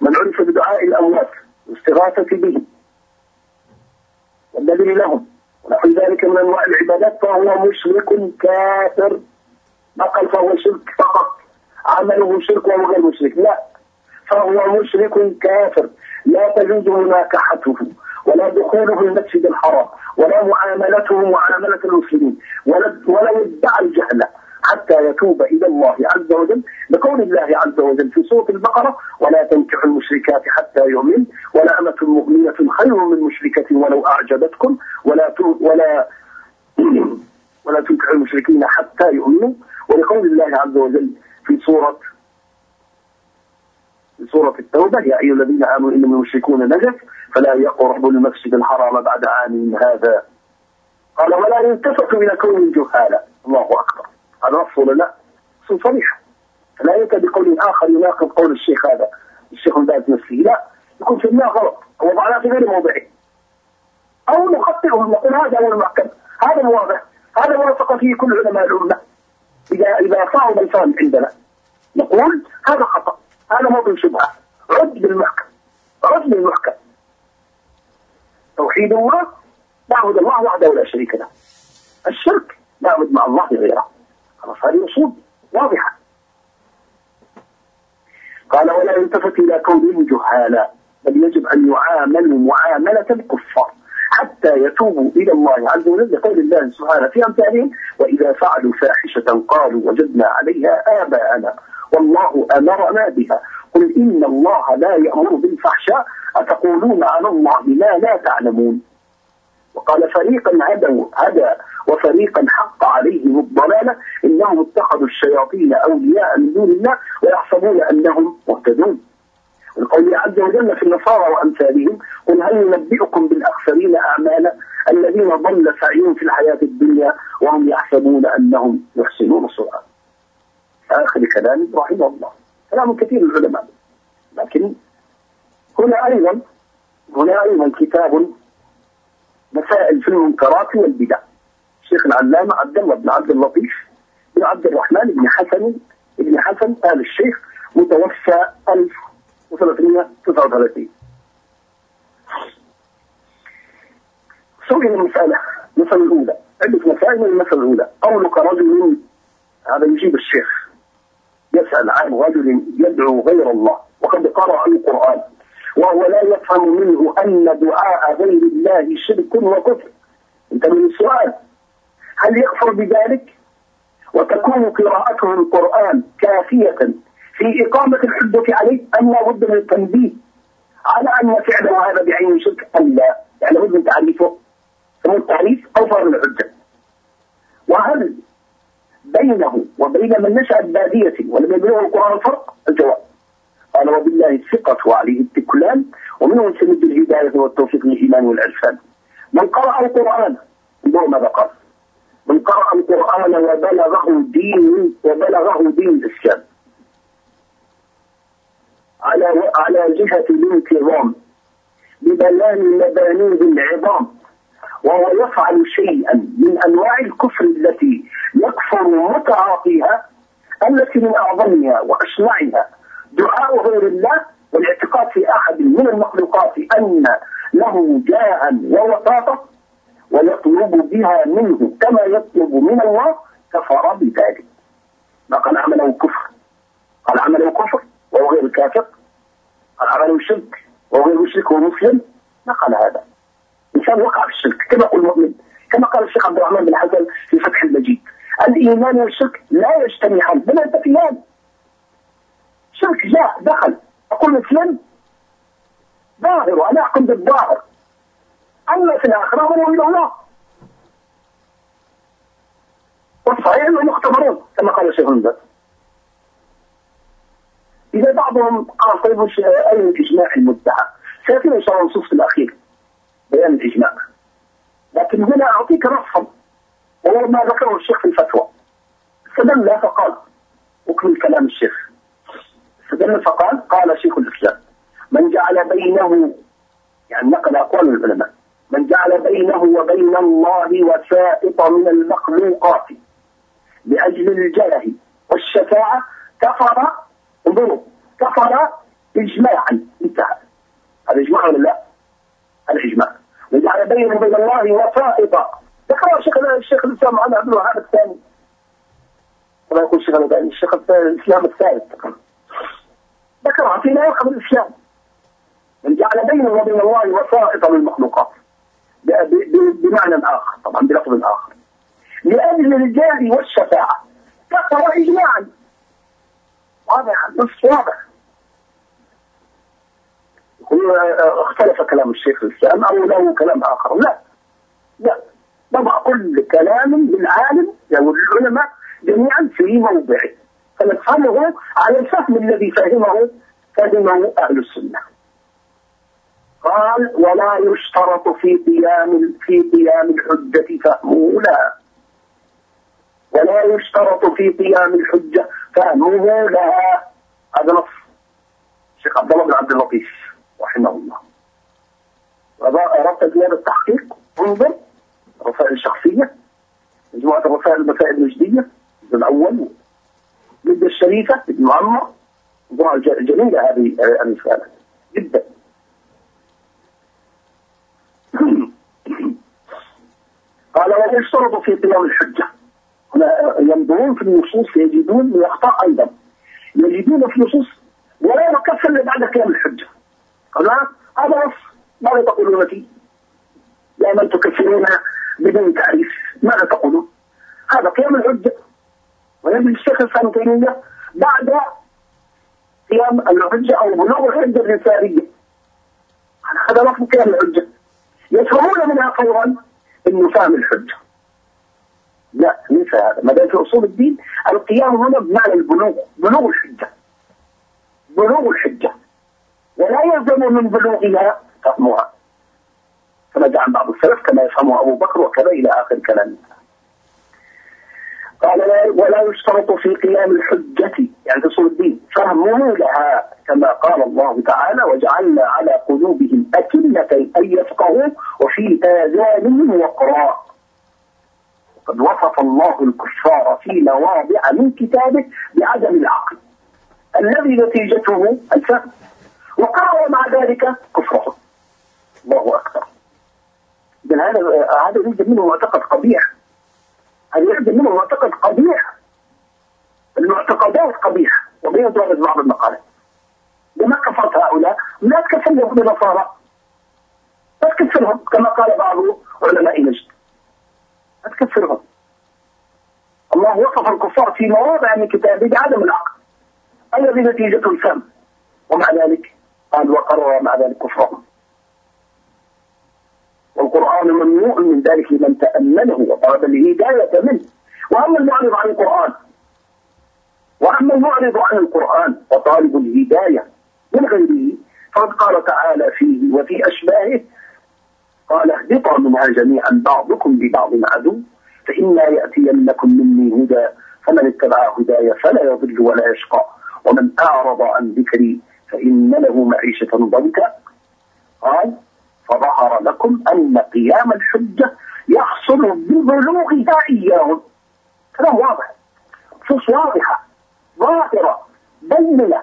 من عرف بدعاء الأموات واستغاثة به والنذر لهم. ونحو ذلك من أنواع العبادات فهو مشرك كافر. قال فهو شرك فقط. عمله شرك وهو غير مشرك. لا. فهو مشرك كافر. لا تجوز مناكحته ولا دخوله المسجد الحرام ولا معاملته معاملة المسلمين ولا ولا يدعي الجهل. حتى يتوب إلى الله عز وجل بقول الله عز وجل في سورة البقرة ولا تنكحوا المشركات حتى يؤمن ولا أمة مؤمنة خير من مشركة ولو أعجبتكم ولا ولا ولا تنكحوا المشركين حتى يؤمنوا. ولقول الله عز وجل في سورة في سورة التوبة يا أيها الذين آمنوا إنما المشركون نجس فلا يقربوا المسجد الحرام بعد عام هذا. قال ولا يلتفتوا إلى كون جهالا. الله أكبر. نص ولا لا؟ نص صريح فلا يأتي بقول آخر يناقض قول الشيخ هذا الشيخ باز نفسه. لا يكون في الله غلط وضعناه في غير موضعه. أو نخطئه نقول هذا هو المحكم. هذا الواضح هذا وافق فيه كل علماء الأمة. إذا إذا صعب الفهم عندنا نقول هذا خطأ. هذا موضوع شبهة. رد بالمحكم. رد بالمحكم. توحيد الله نعبد الله وحده لا شريك له. الشرك نعبد مع الله غيره خلاص هذه اصول واضحة. قال ولا يلتفت إلى كونهم جهالا بل يجب أن يعاملوا معاملة الكفار حتى يتوبوا إلى الله عز وجل لقول الله سبحانه في أمثالهم وإذا فعلوا فاحشة قالوا وجدنا عليها آباءنا والله أمرنا بها. قل إن الله لا يأمر بالفحشاء أتقولون على الله ما لا تعلمون؟ وقال فريقا هدوا هدى وفريقا حق عليهم الضلالة إنهم اتخذوا الشياطين أولياء من دون الله ويحسبون أنهم مهتدون. القول عز وجل في النصارى وأمثالهم قل هل ننبئكم بالأخسرين أعمالا الذين ضل سعيهم في الحياة الدنيا وهم يحسبون أنهم يحسنون صنعا؟ آخر كلام رحمه الله. كلام كثير العلماء. لكن هنا أيضا هنا أيضا كتاب مسائل في المنكرات والبدع. الشيخ العلامة عبد الله بن عبد اللطيف بن عبد الرحمن بن حسن بن حسن آل الشيخ متوفى 1339 سئل المسألة المسألة الأولى. عدة مسائل من المسألة الأولى. قولك رجل هذا يجيب الشيخ. يسأل عن رجل يدعو غير الله وقد قرأ القرآن. وهو لا يفهم منه أن دعاء غير الله شرك وكفر. انتبه للسؤال هل يكفر بذلك؟ وتكون قراءته القرآن كافية في إقامة الحجة عليه أم لابد من التنبيه على أن فعله هذا بعين شرك؟ أم لا. يعني لابد من تعريفه. سمو التعريف أو فرض الحجة. وهل بينه وبين من نشأ بادية ولم يبلغه القرآن الفرق؟ الجواب. قال وبالله الثقة وعليه التكلان ومنهم سند الهداية والتوفيق للإيمان والعرفان من قرأ القرآن انظر ماذا قال من قرأ القرآن وبلغه دين وبلغه دين الإسلام. على على جهة الانتظام ببيان مبانيه العظام وهو يفعل شيئا من أنواع الكفر التي يكفر متعاطيها التي من أعظمها واشنعها دعاء غير الله والاعتقاد في أحد من المخلوقات أن له جاها ووساطة ويطلب بها منه كما يطلب من الله كفر بذلك. ما قال عمله كفر؟ قال عمله كفر وهو غير كافر. قال عمله شرك وهو غير مشرك ومسلم ما قال هذا؟ انسان وقع في الشرك كما يقول المؤمن. كما قال الشيخ عبد الرحمن بن حسن في فتح المجيد. الإيمان والشرك لا يجتمعان بل ينتفيان شرك جاء دخل أقول مسلم؟ ظاهر أنا احكم بالظاهر. أما في الآخرة امره إلى الله والصحيح أنهم مختبرون كما قال الشيخ الباز إذا بعضهم قال طيب أين الإجماع المدعى؟ سياتينا إن شاء الله النصوص الأخير بيان الإجماع. لكن هنا أعطيك نصا وهو ما ذكره الشيخ في الفتوى. استدل فقال أكمل كلام الشيخ. استدل فقال قال شيخ الإسلام من جعل بينه يعني نقل أقوال العلماء من جعل بينه وبين الله وسائط من المخلوقات لأجل الجاه والشفاعة كفر انظروا كفر إجماعا. انتهى. هذا إجماع ولا لا؟ هذا إجماع. وجعل بينه وبين الله وسائطا ذكر الشيخ الشيخ الإسلام محمد عبد الوهاب الثاني. كما يقول الشيخ الإسلام الثالث. ذكرها فيما يرحم الإسلام. من جعل بينه وبين الله وسائطا للمخلوقات بمعنى آخر طبعا بلفظ آخر. لأجل الجاه والشفاعة كفر إجماعا. واضح. نص واضح اختلف كلام الشيخ الإسلام أو له كلام آخر. لا. لا. نضع كل كلام للعالم أو العلماء جميعا في موضعه. فنفهمه على الفهم الذي فهمه فهمه أهل السنة. قال ولا يشترط في قيام في قيام الحجة فهمه لها ولا يشترط في قيام الحجة فهمه لها هذا نص. الشيخ عبد الله بن عبد اللطيف رحمه الله. أردت زيادة التحقيق؟ انظر. رسائل الشخصية مجموعة الرسائل المسائل المجدية الأول جدا الشريفة ابن معمر. جميلة هذه الرسالة. جدا. قال ويشترط في قيام الحجة. هنا ينظرون في النصوص يجدون من أخطاء أيضا. يجدون في النصوص ولا يكفر إلا بعد قيام الحجة. قال هذا نص ماذا تقولون فيه؟ من تكفرون بدون تعريف. ماذا تقولون؟ هذا قيام الحجة. ويجب الشيخ تيمية بعد قيام الحجة أو بلوغ الحجة الرسالية هذا لفظ قيام الحجة. يفهمون منها فورا انه فهم الحجة. لا ليس هذا. ما دام في أصول الدين القيام هنا بمعنى البلوغ بلوغ الحجة. بلوغ الحجة. ولا يلزم من بلوغها فهمها. كما جاء عن بعض السلف كما يفهمه أبو بكر وكذا إلى آخر كلامه. قال ولا يشترط في قيام الحجة يعني أصول الدين. فهمه لها كما قال الله تعالى وجعلنا على قلوبهم أكنة أن يفقهوا وفي آذانهم وقراء وقد وصف الله الكفار في مواضع من كتابه بعدم العقل الذي نتيجته الفهم. وقرر مع ذلك كفرهم الله أكبر. هذا هذا يوجد منه معتقد قبيح. هذا يوجد منه معتقد قبيح. المعتقدات قبيحة وبين ضابط بعض المقالات. لما كفرت هؤلاء لا تكفر اليهود النصارى لا تكفرهم كما قال بعض علماء نجد لا تكفرهم. الله وصف الكفار في مواضع من كتابه بعدم العقل. الذي نتيجة الفم ومع ذلك قال وقرر مع ذلك كفرهم. والقرآن ممنوع من ذلك لمن تأمنه وطلب الهداية منه. وأما المعرض عن القرآن وأما المعرض عن القرآن وطالب الهداية من غيره فقد قال تعالى فيه وفي أشباهه قال اهبطا منها جميعا بعضكم لبعض عدو فإما يأتينكم مني هدى فمن اتبع هداي فلا يضل ولا يشقى ومن أعرض عن ذكري فإن له معيشة ضنكا. قال فظهر لكم أن قيام الحجة يحصل ببلوغها إياهم كلام واضح. نصوص واضحة. ظاهرة. بينة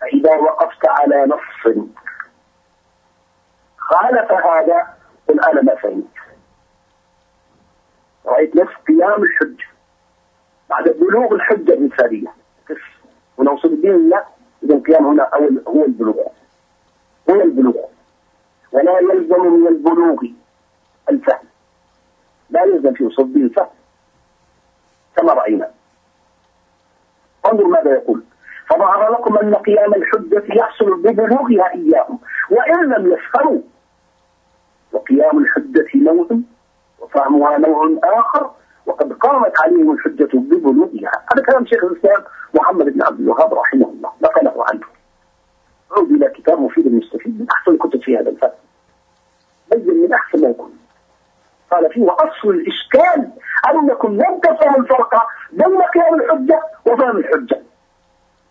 فإذا وقفت على نص. خالف هذا قل أنا ما فهمت. رأيت نفس قيام الحجة. بعد بلوغ الحجة المثالية. ونوصل الدين لا إذا القيام هنا هو البلوغ. هو البلوغ. ولا يلزم من البلوغ الفهم. لا يلزم في الدين الفهم. كما رأينا. انظر ماذا يقول. فظهر لكم أن قيام الحجة يحصل ببلوغها إياهم وإن لم يفهموا. وقيام الحجة نوع وفهمها نوع آخر وقد قامت عليهم الحجة ببلوغها. هذا كلام شيخ الإسلام محمد بن عبد الوهاب رحمه الله نقله عنه. عود إلى كتاب مفيد المستفيد من أحسن الكتب في هذا الفن. بين من أحسن ما يكون قال فيه وأصل الإشكال أنكم لم تفهموا الفرق بين قيام الحجة وفهم الحجة.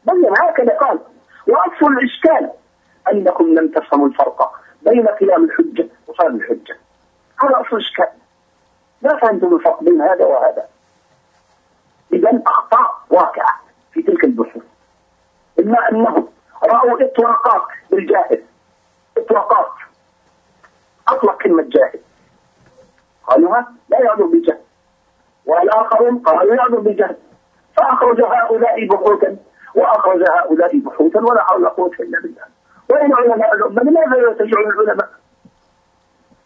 بين هكذا قال وأصل الإشكال أنكم لم تفهموا الفرق بين قيام الحجة وفهم الحجة. هذا أصل الإشكال. لا فهمتم الفرق بين هذا وهذا؟ إذا أخطاء واقعة في تلك البحوث. إما أنهم رأوا إطلاقات بالجاهل. إطلاقات. أطلق كلمة جاهل. قالوها لا يعذر بجهل والآخرون قالوا يعذر بجهل فأخرج هؤلاء بحوثا وأخرج هؤلاء بحوثا ولا حول ولا قوة إلا بالله. وين علماء الأمة لماذا لا ترجعون العلماء؟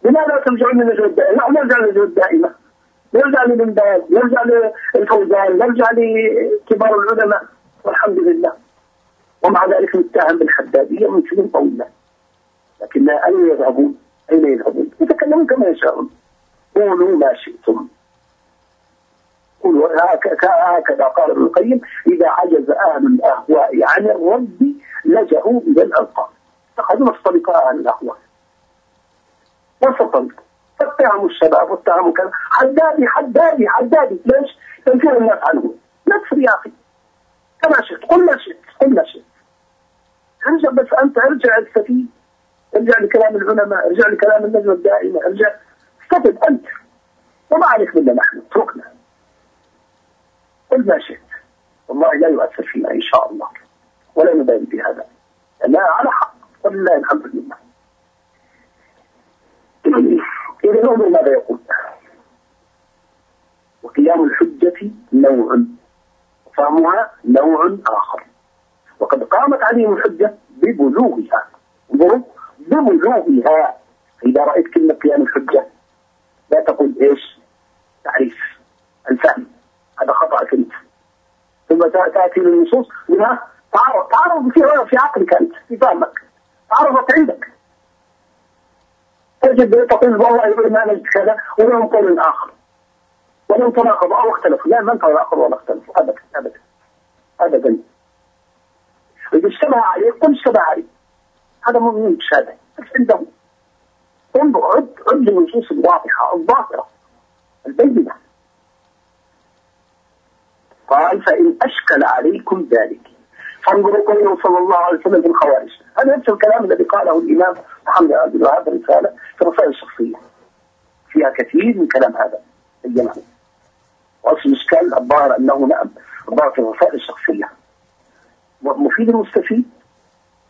لماذا ترجعون للنجوى الدائمة؟ نحن نرجع للنجوى الدائمة. نرجع باز نرجع للفوزان نرجع لكبار العلماء. والحمد لله. ومع ذلك نتهم بالحدادية من سنين طويلة. لكن أين يذهبون؟ أين يذهبون؟ يتكلمون كما يشاءون. قولوا ما شئتم. قولوا هكذا قال ابن القيم إذا عجز أهل الأهواء عن الرد لجأوا إلى الألقاب. اتخذوا نفس طريقة أهل الأهواء. نفس فاتهموا الشباب واتهموا كذا. حدادي حدادي حدادي. ليش؟ تنفير الناس عنه نكفر يا أخي. كما شئت قل ما شئت قل ما شئت. ارجع بس أنت ارجع السفيه ارجع لكلام العلماء ارجع لكلام النجوى الدائمة ارجع. استفد أنت. وما عليك منا نحن اتركنا. قل ما شئت. والله لا يؤثر فينا إن شاء الله. ولا نبالي بهذا أنا على حق. ولله الحمد لله. إذا الأمر ماذا يقول؟ وقيام الحجة نوع. وفهمها نوع آخر. وقد قامت عليهم الحجة ببلوغها. انظروا ببلوغها. إذا رأيت كلمة قيام الحجة لا تقول إيش؟ تعريف الفهم. هذا خطأ كنت ثم تأتي للنصوص منها تعرض تعرض في في عقلك أنت في فهمك. تعرضت عندك تجد تقول والله يقول ما نجد كذا ولهم قول آخر ولم تناقضوا أو اختلفوا لا من تناقضوا ولا اختلفوا أبدا أبدا. أبدا. إذا اشتبه عليه قل اشتبه عليه. هذا مو شهادة بس عنده. انظر عد عد النصوص الواضحة الظاهرة البينة. قال فإن أشكل عليكم ذلك. فانظروا قوله صلى الله عليه وسلم في الخوارج. هذا نفس الكلام الذي قاله الإمام محمد عبد الوهاب رسالة في الرسائل الشخصية؟ فيها كثير من كلام هذا. بينه. وأصل الإشكال الظاهر أنه نعم الظاهر في الرسائل الشخصية. مفيد المستفيد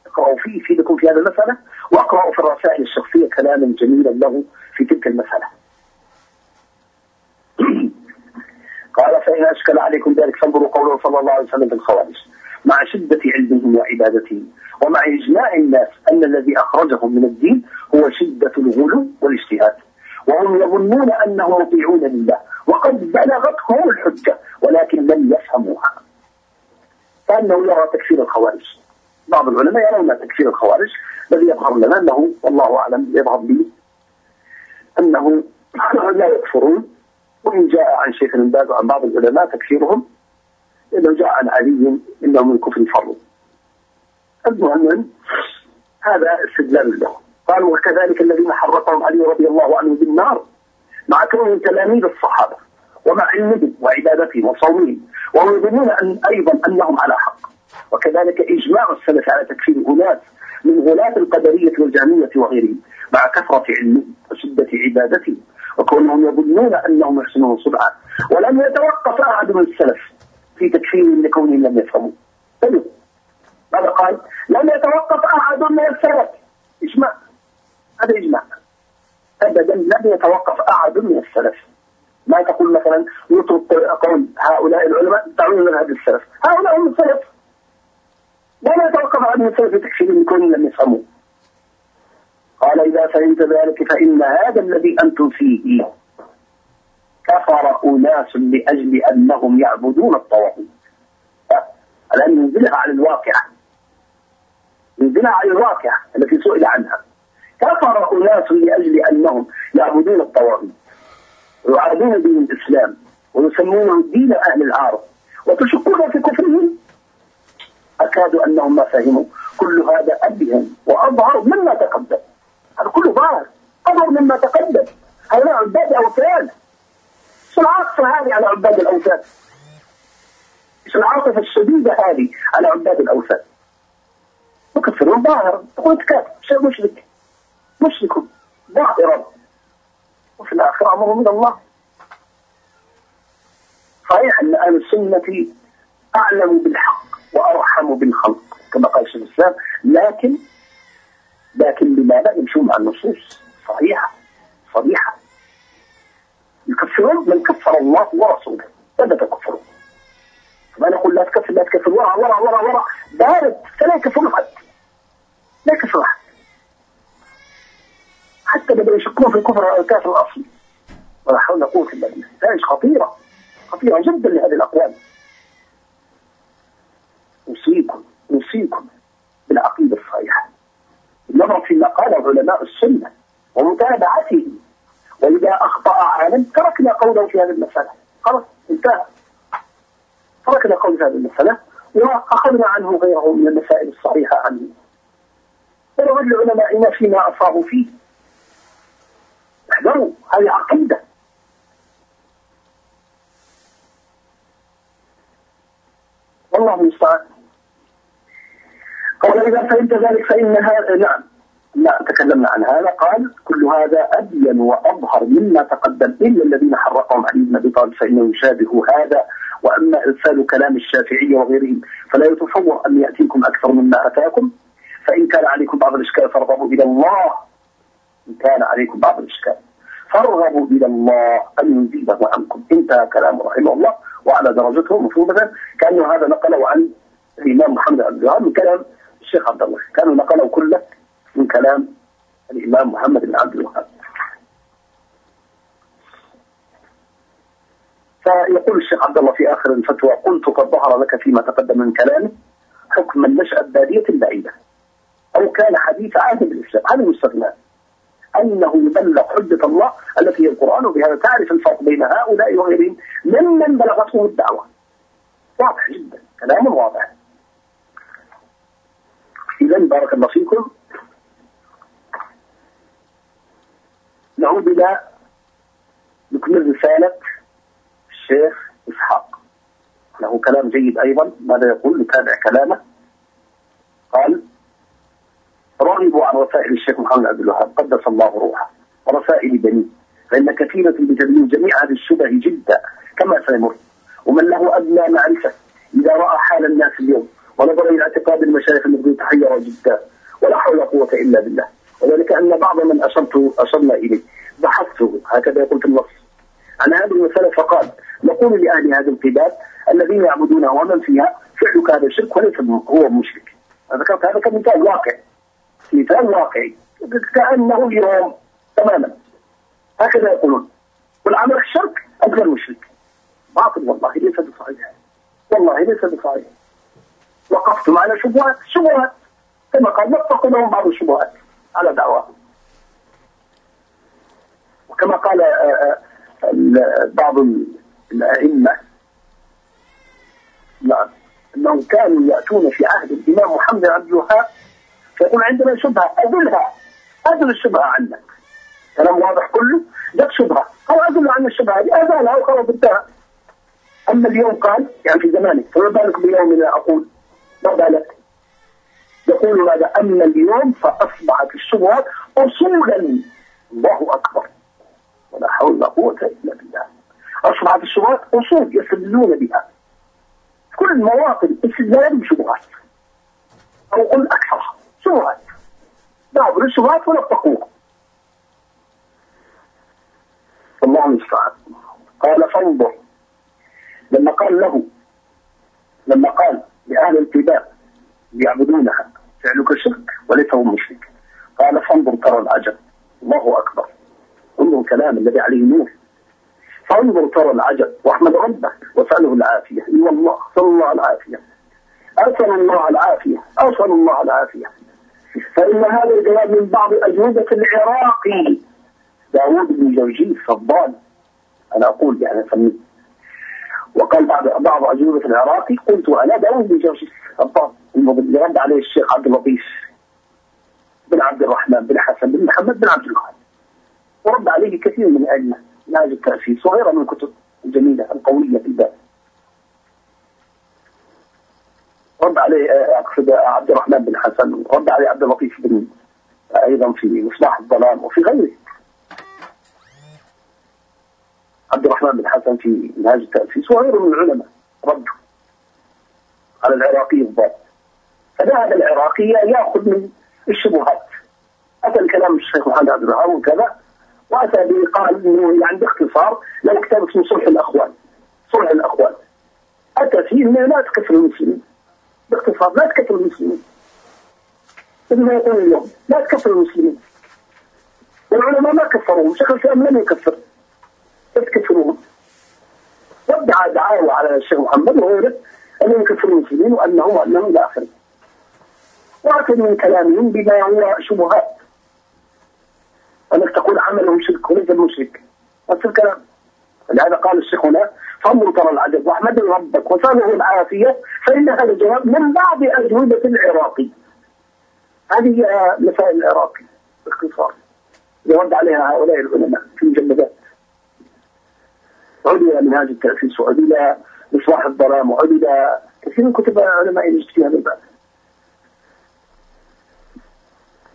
اقرأوا فيه يفيدكم في هذه المسألة واقرأوا في الرسائل الشخصية كلاما جميلا له في تلك المسألة. قال فإن أشكل عليكم ذلك فانظروا قوله صلى الله عليه وسلم في الخوارج. مع شدة علمهم وعبادتهم ومع إجماع الناس أن الذي أخرجهم من الدين هو شدة الغلو والاجتهاد. وهم يظنون أنهم مطيعون لله وقد بلغتهم الحجة ولكن لم يفهموها. كأنه يرى تكفير الخوارج. بعض العلماء يرون تكفير الخوارج الذي يظهر لنا أنه والله أعلم يظهر لي أنه لا يكفرون. وإن جاء عن شيخ من باز وعن بعض العلماء تكفيرهم إنه جاء عن علي إنه من كفر فروا المهم هذا استدلال له قالوا وكذلك الذين حرقهم علي رضي الله عنه بالنار مع كونهم تلاميذ الصحابة. ومع علمهم وعبادتهم وصومهم. وهم يظنون أن أيضا أنهم على حق. وكذلك إجماع السلف على تكفير أناس من غلاة القدرية والجهمية وغيرهم مع كثرة علمهم وشدة عبادتهم. وكونهم يظنون أنهم يحسنون صنعا. ولم يتوقف أحد من السلف في تكفيرهم لكونهم لم يفهموا. ماذا قال؟ لم يتوقف أحد من السلف. إجماع. هذا إجماع. أبدا لم يتوقف أحد من السلف. ما تقول مثلا يترك قول هؤلاء العلماء دعونا من هذا السلف. هؤلاء هم السلف. لا يتوقف من السلف في تكفير لكونهم لم يفهموا. قال إذا فهمت ذلك فإن هذا الذي أنتم فيه كفر أناس لأجل أنهم يعبدون الطواغيت الآن ينزلها على الواقع ينزلها على الواقع التي سئل عنها. كفر أناس لأجل أنهم يعبدون الطواغيت ويعادون دين الإسلام ويسمونه دين أهل العارض وتشكون في كفرهم؟ أكاد أنهم ما فهموا. كل هذا أبهم وأظهر مما تقدم. هذا كله ظاهر. أظهر مما تقدم. هؤلاء عباد أوثان شو العاطفة هذه على عباد الأوثان؟ شو العاطفة الشديدة هذه على عباد الأوثان؟ مكفرون ظاهر تقول كافر شيء مشرك. مشرك. ظاهرا. وفي الآخرة أمره من الله. صحيح أن أهل السنة أعلم بالحق وأرحم بالخلق كما قال شيخ الإسلام. لكن لكن لماذا يمشون مع النصوص صحيحة صريحة. يكفرون من كفر الله ورسوله. ماذا تكفرون؟ ما نقول لا تكفر لا تكفر ورع ورع ورع ورع بارد فلا يكفر أحد لا يكفر أحد حتى بدأوا يشكون في الكفر الكافر الأصلي. ولا حول ولا قوة إلا بالله. نتائج خطيرة. خطيرة جدا لهذه الأقوال. أوصيكم أوصيكم بالعقيدة الصحيحة. النظر فيما قال علماء السنة ومتابعته. وإذا أخطأ عالم تركنا قوله في هذه المسألة. خلاص انتهى. تركنا قوله في هذه المسألة وأخذنا عنه غيره من المسائل الصحيحة عنه. ونرد لعلمائنا فيما أصابوا فيه. احذروا هذه عقيدة. والله المستعان. قال إذا فهمت ذلك فإن هذا نعم. لا تكلمنا عن هذا. قال كل هذا أبين وأظهر مما تقدم. إلا الذين حرقهم علي بن أبي طالب فإنه يشابه هذا. وأما إرسال كلام الشافعية وغيرهم فلا يتصور أن يأتيكم أكثر مما أتاكم. فإن كان عليكم بعض الإشكال فارغبوا إلى الله. إن كان عليكم بعض الإشكال. فارغبوا إلى الله أن يزيده عنكم. انتهى كلامه رحمه الله وعلى درجته مفروضة كأنه هذا نقله عن الإمام محمد بن الوهاب من كلام الشيخ عبد الله. كانوا نقلوا كله من كلام الإمام محمد بن عبد الوهاب. فيقول الشيخ عبد الله في آخر الفتوى قلت قد ظهر لك فيما تقدم من كلامه حكم النشأة البادية البعيدة أو كان حديث عهد بالإسلام هذا المستثنى. أنه يبلغ حجة الله التي هي القرآن وبهذا تعرف الفرق بين هؤلاء وغيرهم. ممن بلغتهم الدعوة. واضح جدا. كلام واضح. إذا بارك الله فيكم. نعود إلى نكمل رسالة الشيخ إسحاق. له كلام جيد أيضا. ماذا يقول؟ نتابع كلامه. قال رغبوا عن رسائل الشيخ محمد عبد الوهاب قدس الله روحه. ورسائل بنيه فإن كثيرة بتبين جميع هذه الشبه جدا كما سيمر. ومن له أدنى معرفة. إذا رأى حال الناس اليوم ونظر إلى اعتقاد المشايخ الذين تحير جدا ولا حول ولا قوة إلا بالله. وذلك أن بعض من أشرت أشرنا إليه. بحثته هكذا يقول في النص عن هذه المسألة فقال نقول لأهل هذه القباب الذين يعبدونها ومن فيها فعلك هذا الشرك وليس هو مشرك. ذكرت هذا كمثال واقع. مثال واقعي كأنه اليوم تماما. هكذا يقولون. والعمل الشرك أكبر مشرك باطل والله ليس بصحيح. والله ليس بصحيح. وقفتم على شبهات شبهات كما قال نطق لهم بعض الشبهات على دعواهم وكما قال آه، آه، بعض الأئمة نعم أنهم كانوا يأتون في عهد الإمام محمد عبد الوهاب فيقول عندنا شبهة أزلها أزل الشبهة عنك كلام واضح كله؟ جت شبهة. أو أزل عن الشبهة هذه أزالها وخلاص انتهى. أما اليوم قال يعني في زمانك فما بالك بيومنا أقول؟ ما بالك؟ يقول هذا أما اليوم فأصبحت الشبهات أصولا. الله أكبر. ولا حول ولا قوة إلا بالله. أصبحت الشبهات أصول يستدلون بها. كل مواطن استدلال بشبهات أو قل أكثرها. شبهات بعض الشبهات ونطقوها الله المستعان. قال فانظر. لما قال له لما قال لأهل الاتباع يعبدونها فعلك شرك وليس هو مشرك قال فانظر ترى العجب. الله أكبر. انظر كلام الذي عليه نور. فانظر ترى العجب واحمد ربك واسأله العافية. إي والله صلى الله العافية. أسأل الله العافية أسأل الله العافية. فإن هذا الجواب من بعض أجوبة العراقي. داوود بن جوجي الصبان أنا أقول يعني أسميه وقال بعض بعض أجوبة العراقي قلت أنا داوود بن جوجي. اللي رد عليه الشيخ عبد اللطيف بن عبد الرحمن بن حسن بن محمد بن عبد الوهاب. ورد عليه كثير من الأئمة. نهج التأسيس وغيرها من الكتب الجميلة القوية في الباب. رد عليه أقصد عبد الرحمن بن حسن رد عليه عبد اللطيف بن أيضا في مصباح الظلام وفي غيره. عبد الرحمن بن حسن في منهاج التأسيس وغيره من العلماء ردوا على العراقي الضاد فذهب العراقي يأخذ من الشبهات. أتى الكلام الشيخ محمد عبد الوهاب وكذا وأتى به قال إنه يعني باختصار له كتاب اسمه صلح الأخوان صلح الأخوان. أتى فيه إنه لا تكفر المسلمين. باختصار لا تكفر المسلمين. مثل ما يقول اليوم لا تكفر المسلمين. والعلماء ما كفروهم شيخ الإسلام لم يكفر. لا تكفروهم وادعى دعاوى على الشيخ محمد وغيره انهم يكفروا المسلمين وانه وانه إلى اخره واتى من كلامهم بما هو شبهات. أنك تقول عمله شرك وليس المشرك نفس الكلام. لهذا قال الشيخ هنا فانظر ترى العجب واحمد ربك وساله العافية فإن هذا الجواب من بعض اجوبه العراقي هذه مسائل العراقي باختصار. يرد عليها هؤلاء العلماء في مجلدات عدل منهاج التأسيس وعدل مصباح الظلام وعدل كثير من كتب علماء في هذا الباب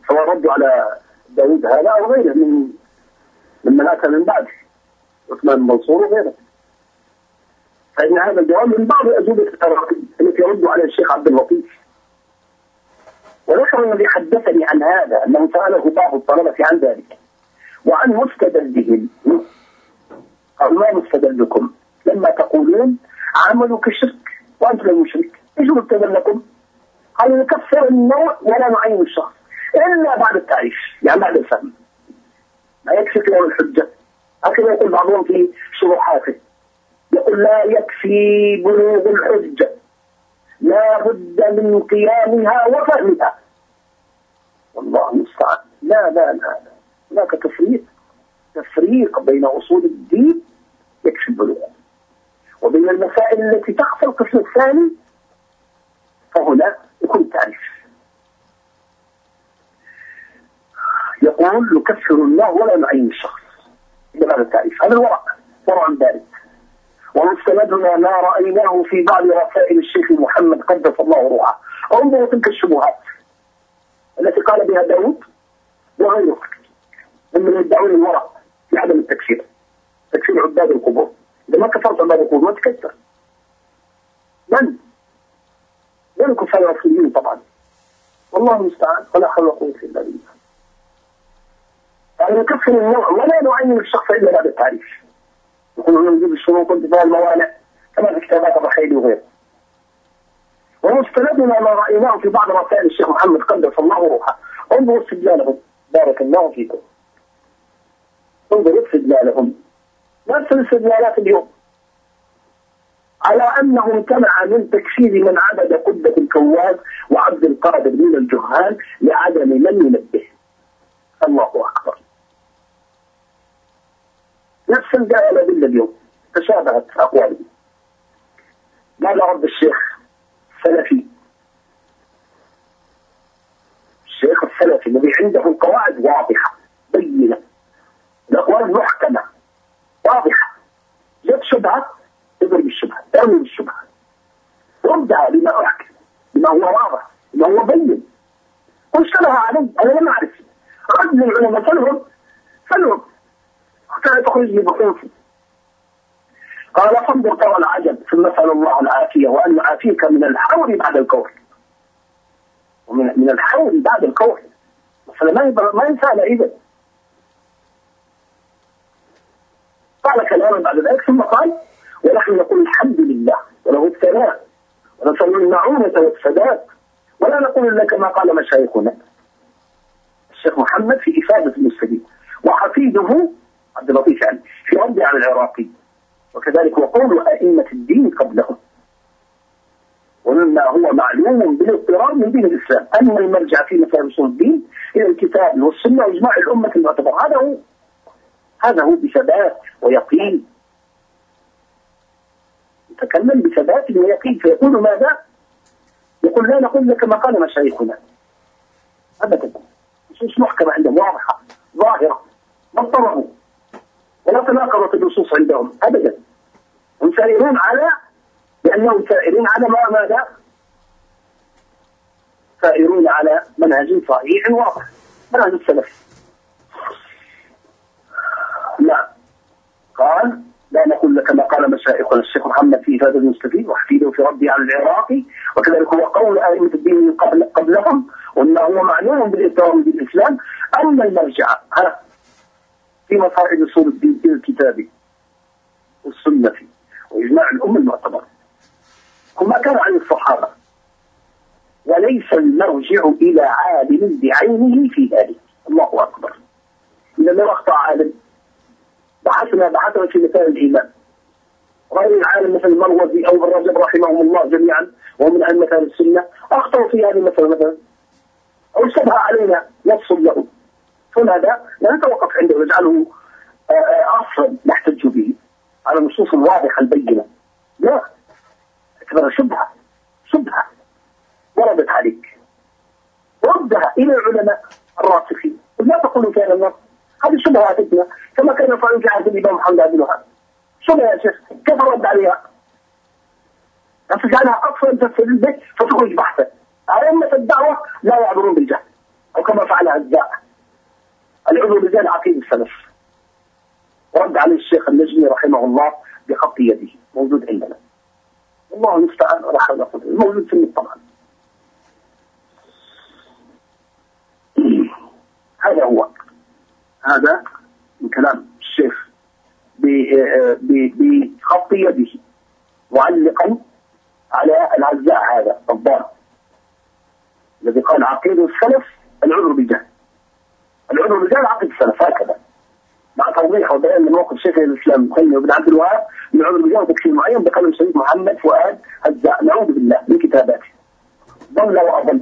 سواء ردوا على داود هذا أو غيره من ممن أتى من بعده عثمان المنصور وغيره. فإن هذا الجواب من بعض أجوبة التراقي التي يرد على الشيخ عبد اللطيف. وذكر الذي حدثني عن هذا أنه سأله بعض الطلبة عن ذلك. وعن مستدلهم. قال ما مستدلكم؟ لما تقولون عملك شرك وأنت لا مشرك إيش مستدلكم؟ قال نكفر النوع ولا نعين الشخص إلا بعد التعريف. يعني بعد الفهم. ما يكفي له الحجة. هكذا يقول بعضهم في شروحاته. يقول لا يكفي بلوغ الحجة لا بد من قيامها وفهمها. والله المستعان. لا لا لا هناك تفريق. تفريق بين أصول الدين يكفي البلوغ. وبين المسائل التي تخفى القسم الثاني فهنا يكون التعريف يقول نكفر الله ولا نعين الشخص. بهذا التعريف هذا الورع ورع بارد. ومستندنا ما رأيناه في بعض رسائل الشيخ محمد قدس الله روحه. أنظروا تلك الشبهات التي قال بها داود وغيره ممن يدعون الورع في عدم التكفير. تكفير عباد القبور. إذا ما كفرت عباد القبور ما تكفر. من؟ من الكفار الاصليين طبعا؟ والله المستعان. ولا حول ولا قوة إلا بالله. يعني نكفر النوع. ولا نعين الشخص إلا بعد التعريف. يقولون نجيب الشروط وانتفاء الموانع. كما في كتابات الرحيل وغيره. ومستندنا ما رأيناه في بعض رسائل الشيخ محمد قدس الله روحه. انظروا استدلالهم. بارك الله فيكم. انظروا استدلالهم. نفس الاستدلالات اليوم؟ على انه امتنع من تكفير من عبد قبة الكواز وعبد القادر من الجهال لعدم من ينبه. الله أكبر. نفس الدائرة بلا اليوم. تشابهت اقوالهم ماذا رد الشيخ السلفي؟ الشيخ السلفي الذي عنده قواعد واضحة بينة. الأقوال محكمة واضحة. جت شبهة اضرب الشبهة ارمي بالشبهة. ردها بما أحكم بما هو واضح بما هو بين. واشتبه علي أنا لم أعرف. رد للعلماء فلهم. فلهم. حتى تخرجني بخوفي قال فانظر ترى العجب ثم اسأل الله العافية وأن يعافيك من الحول بعد الكون. ومن من الحول بعد الكون. ما ما ينسى اذا قال كلاما بعد ذلك ثم قال ونحن نقول الحمد لله وله الثناء ونسأل المعونة والسداد ولا نقول إلا كما قال مشايخنا. الشيخ محمد في إفادة المستفيد وحفيده عبد اللطيف يعني في رد على العراقي. وكذلك وقول أئمة الدين قبلهم. ومما هو معلوم بالاضطرار من دين الإسلام. أن المرجع في مسائل أصول الدين إلى الكتاب والسنة وإجماع الأمة المعتبر هذا هو هذا هو بثبات ويقين. يتكلم بثبات ويقين. فيقول ماذا؟ يقول لا نقول لك ما قال مشايخنا. ابدا. نصوص محكمة عندهم واضحة ظاهرة. ما اضطربوا ولا تناقضت النصوص عندهم ابدا. هم سائرون على لأنهم سائرون على ما ماذا؟ سائرون على منهج صحيح واضح. منهج السلف. لا. قال لا نقول لك ما قال مشايخنا الشيخ محمد في إفادة المستفيد وحفيده في ردي على العراقي وكذلك هو قول أئمة الدين من قبل قبلهم وأنه هو معلوم بالإسلام بالإسلام أن المرجع في مصائد أصول الدين في الكتاب والسنة وإجماع الأمة المعتبر وما كان عن الصحابة. وليس المرجع إلى عالم بعينه في ذلك. الله أكبر. إذا لو أخطأ عالم. بحثنا بحثنا في مثال الإيمان. غير العالم مثل المروزي أو ابن رجب رحمهم الله جميعا ومن أهل مثال السنة. أخطأوا في هذه المسألة مثلا. أو شبه علينا نص له فلهذا لا نتوقف عنده نجعله آه، آه، أصلا نحتج به على النصوص الواضحة البينة. لا اعتبرها شبهة شبهة وردت عليك. ردها إلى العلماء الراسخين. لا تقولوا كان النص هذه شبهة أتتنا كما كان يفعل في عهد الإمام محمد بن وهب شبهة يا شيخ كيف رد عليها؟ تجعلها أصلا تفسد به فتخرج بحثا. أئمة الدعوة لا يعذرون بالجهل أو كما فعل هزاء العذر بالجهل عقيد السلف. ورد عليه الشيخ النجمي رحمه الله بخط يده موجود عندنا. الله المستعان راح موجود في طبعا. هذا هو. هذا من كلام الشيخ بخط يده. معلقا على العزاء هذا الضار. الذي قال عقيد السلف العذر بالجهل. العذر بالجهل عقيد السلف هكذا. مع توضيح وبيان من موقف شيخ الإسلام تيميه بن عبد الوهاب من العذر بالجهل تكفير معين بقلم الشهيد محمد فؤاد هزاء نعوذ بالله من كتاباته. ضل وأضل.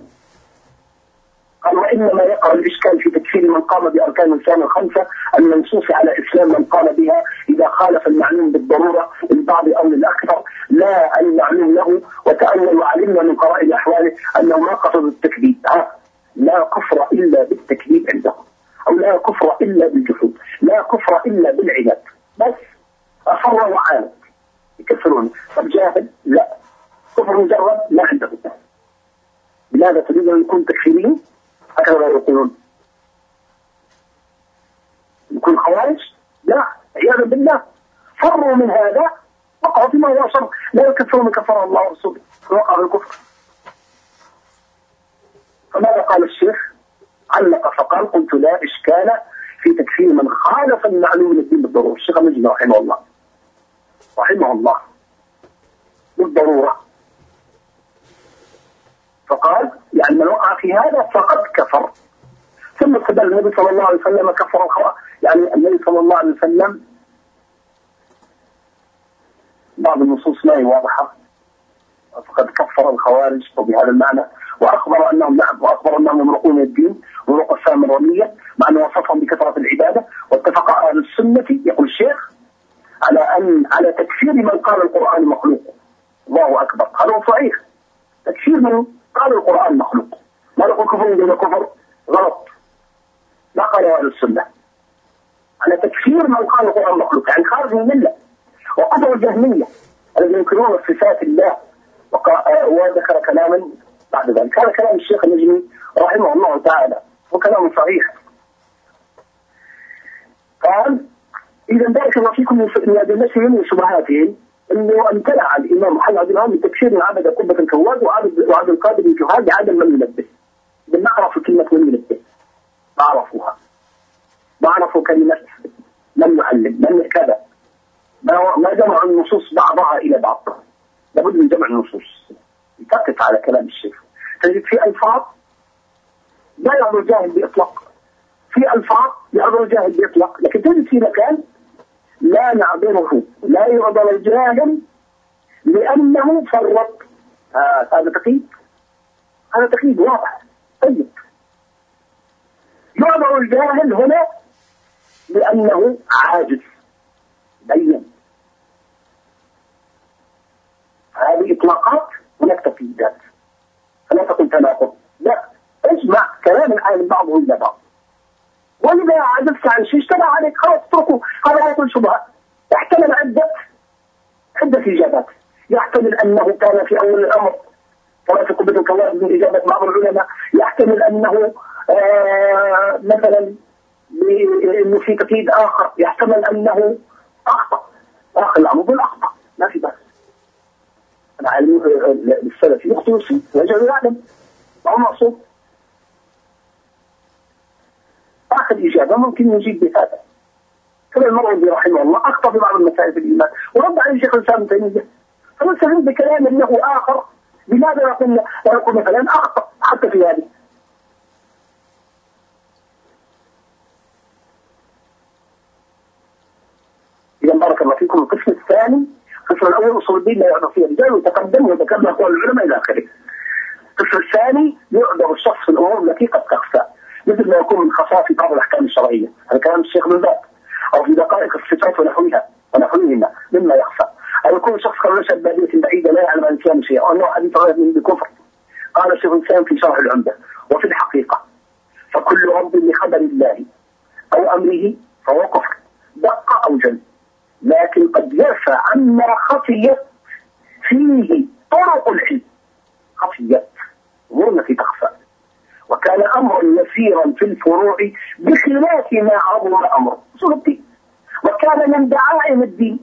قال وإنما يقع الإشكال في تكفير من قام بأركان الإسلام الخمسة المنصوص على إسلام من قام بها إذا خالف المعلوم بالضرورة للبعض أو للأكثر لا المعلوم له وتأول وعلمنا من قرائن أحواله أنه ما قصد التكذيب. لا كفر إلا بالتكذيب عندهم أو لا كفر إلا بالجحود لا كفر إلا بالعناد بس أصر وعاند يكفرون طب جاهل لا. كفر مجرد لا عنده لماذا تريد أن يكون تكفيرين هكذا يقولون. يكون خوارج لا عياذا بالله. فروا من هذا وقعوا فيما هو شر لا يكفرون كفر الله ورسوله وقع في الكفر. فماذا قال الشيخ؟ علق فقال قلت لا إشكال في تكفير من خالف المعلوم الدين بالضرورة. الشيخ المجد رحمه الله. رحمه الله. بالضرورة. فقال يعني من وقع في هذا فقد كفر. ثم استدل النبي صلى الله عليه وسلم كفر. الخوارج يعني النبي صلى الله عليه وسلم بعض النصوص ما هي واضحة. فقد كفر الخوارج وبهذا المعنى. وأخبر أنهم نعم وأخبر أنهم يمرقون الدين. مروق السام الرمية مع أنه وصفهم بكثرة العبادة. واتفق أهل السنة يقول الشيخ على أن على تكفير من قال القرآن مخلوق. الله أكبر. هذا صحيح. تكفير من قال القرآن مخلوق. ما نقول كفر دون كفر؟ غلط. ما قال أهل السنة. على تكفير من قال القرآن مخلوق. يعني خارج من الملة وقدر الجهمية. الذين ينكرون صفات الله. وذكر كلاما بعد ذلك. هذا كلام الشيخ النجمي رحمه الله تعالى. وكلام صحيح. قال إذا بارك الله فيكم من أدلتهم وشبهاتهم إنه امتنع الإمام محمد بن الوهاب من تكفير عبد قبة الكواد وعبد وعبد القادر الجهال بعدم من ينبه ما عرفوا كلمة من ينبه ما عرفوها. ما عرفوا كلمة من يعلم من كذا ما ما جمع النصوص بعضها إلى بعض. لابد من جمع النصوص. يتقف على كلام الشيخ. تجد في ألفاظ لا يعذر الجاهل بإطلاق. في ألفاظ يعذر الجاهل بإطلاق. لكن تجد في مكان لا نعذره لا يعذر الجاهل لأنه فرط. آه هذا تقييد؟ هذا تقييد واضح. طيب. يعذر الجاهل هنا لأنه عاجز. بين. هذه إطلاقات هناك تقييدات. فلا تقل تناقض. لا اجمع كلام العالم بعضه إلى بعض. وإذا عجزت عن شيء اشتبه عليك. خلاص اتركه. هذا لا يكون شبهة. يحتمل عدة. عدة إجابات. يحتمل أنه كان في أول الأمر. كما في قبة الكوارث من إجابة بعض العلماء. يحتمل أنه آه مثلا انه في تقييد آخر. يحتمل أنه أخطأ. آخر الأمر بالأخطأ. ما في بأس. العالم السلفي يخطئ ويصيب ويجعل يعلم ما هو معصوم آخر إجابة ممكن نجيب بهذا. كما المرضي رحمه الله أخطأ في بعض المسائل في الإيمان. ورد عليه شيخ الإسلام ابن تيمية فنستفيد بكلام له آخر؟ لماذا يقول يقول مثلا أخطأ حتى في هذه؟ إذا بارك الله فيكم. القسم الثاني القسم الأول أصول الدين لا يعرف فيه رجال وتقدم وتكلم أقوال العلماء إلى آخره. القسم الثاني يعذر الشخص في الأمور التي قد تخفى. مثل ما يكون من في بعض الأحكام الشرعية. هذا كلام الشيخ بن باز أو في دقائق الصفات ونحوها ونحوهما مما يخفى أو يكون شخص قد نشأ بادية بعيدة لا يعلم عن الإسلام شيئا أو أنه حديث غير من بكفر قال الشيخ الإسلام في شرح العمدة وفي الحقيقة فكل رب لخبر الله أو أمره فهو كفر دق أو جل لكن قد يرفع عما خفيت فيه طرق العلم. خفيت أمور التي تخفى. وكان أمرا يسيرا في الفروع بخلاف ما عظم أمره. أصول الدين وكان من دعائم الدين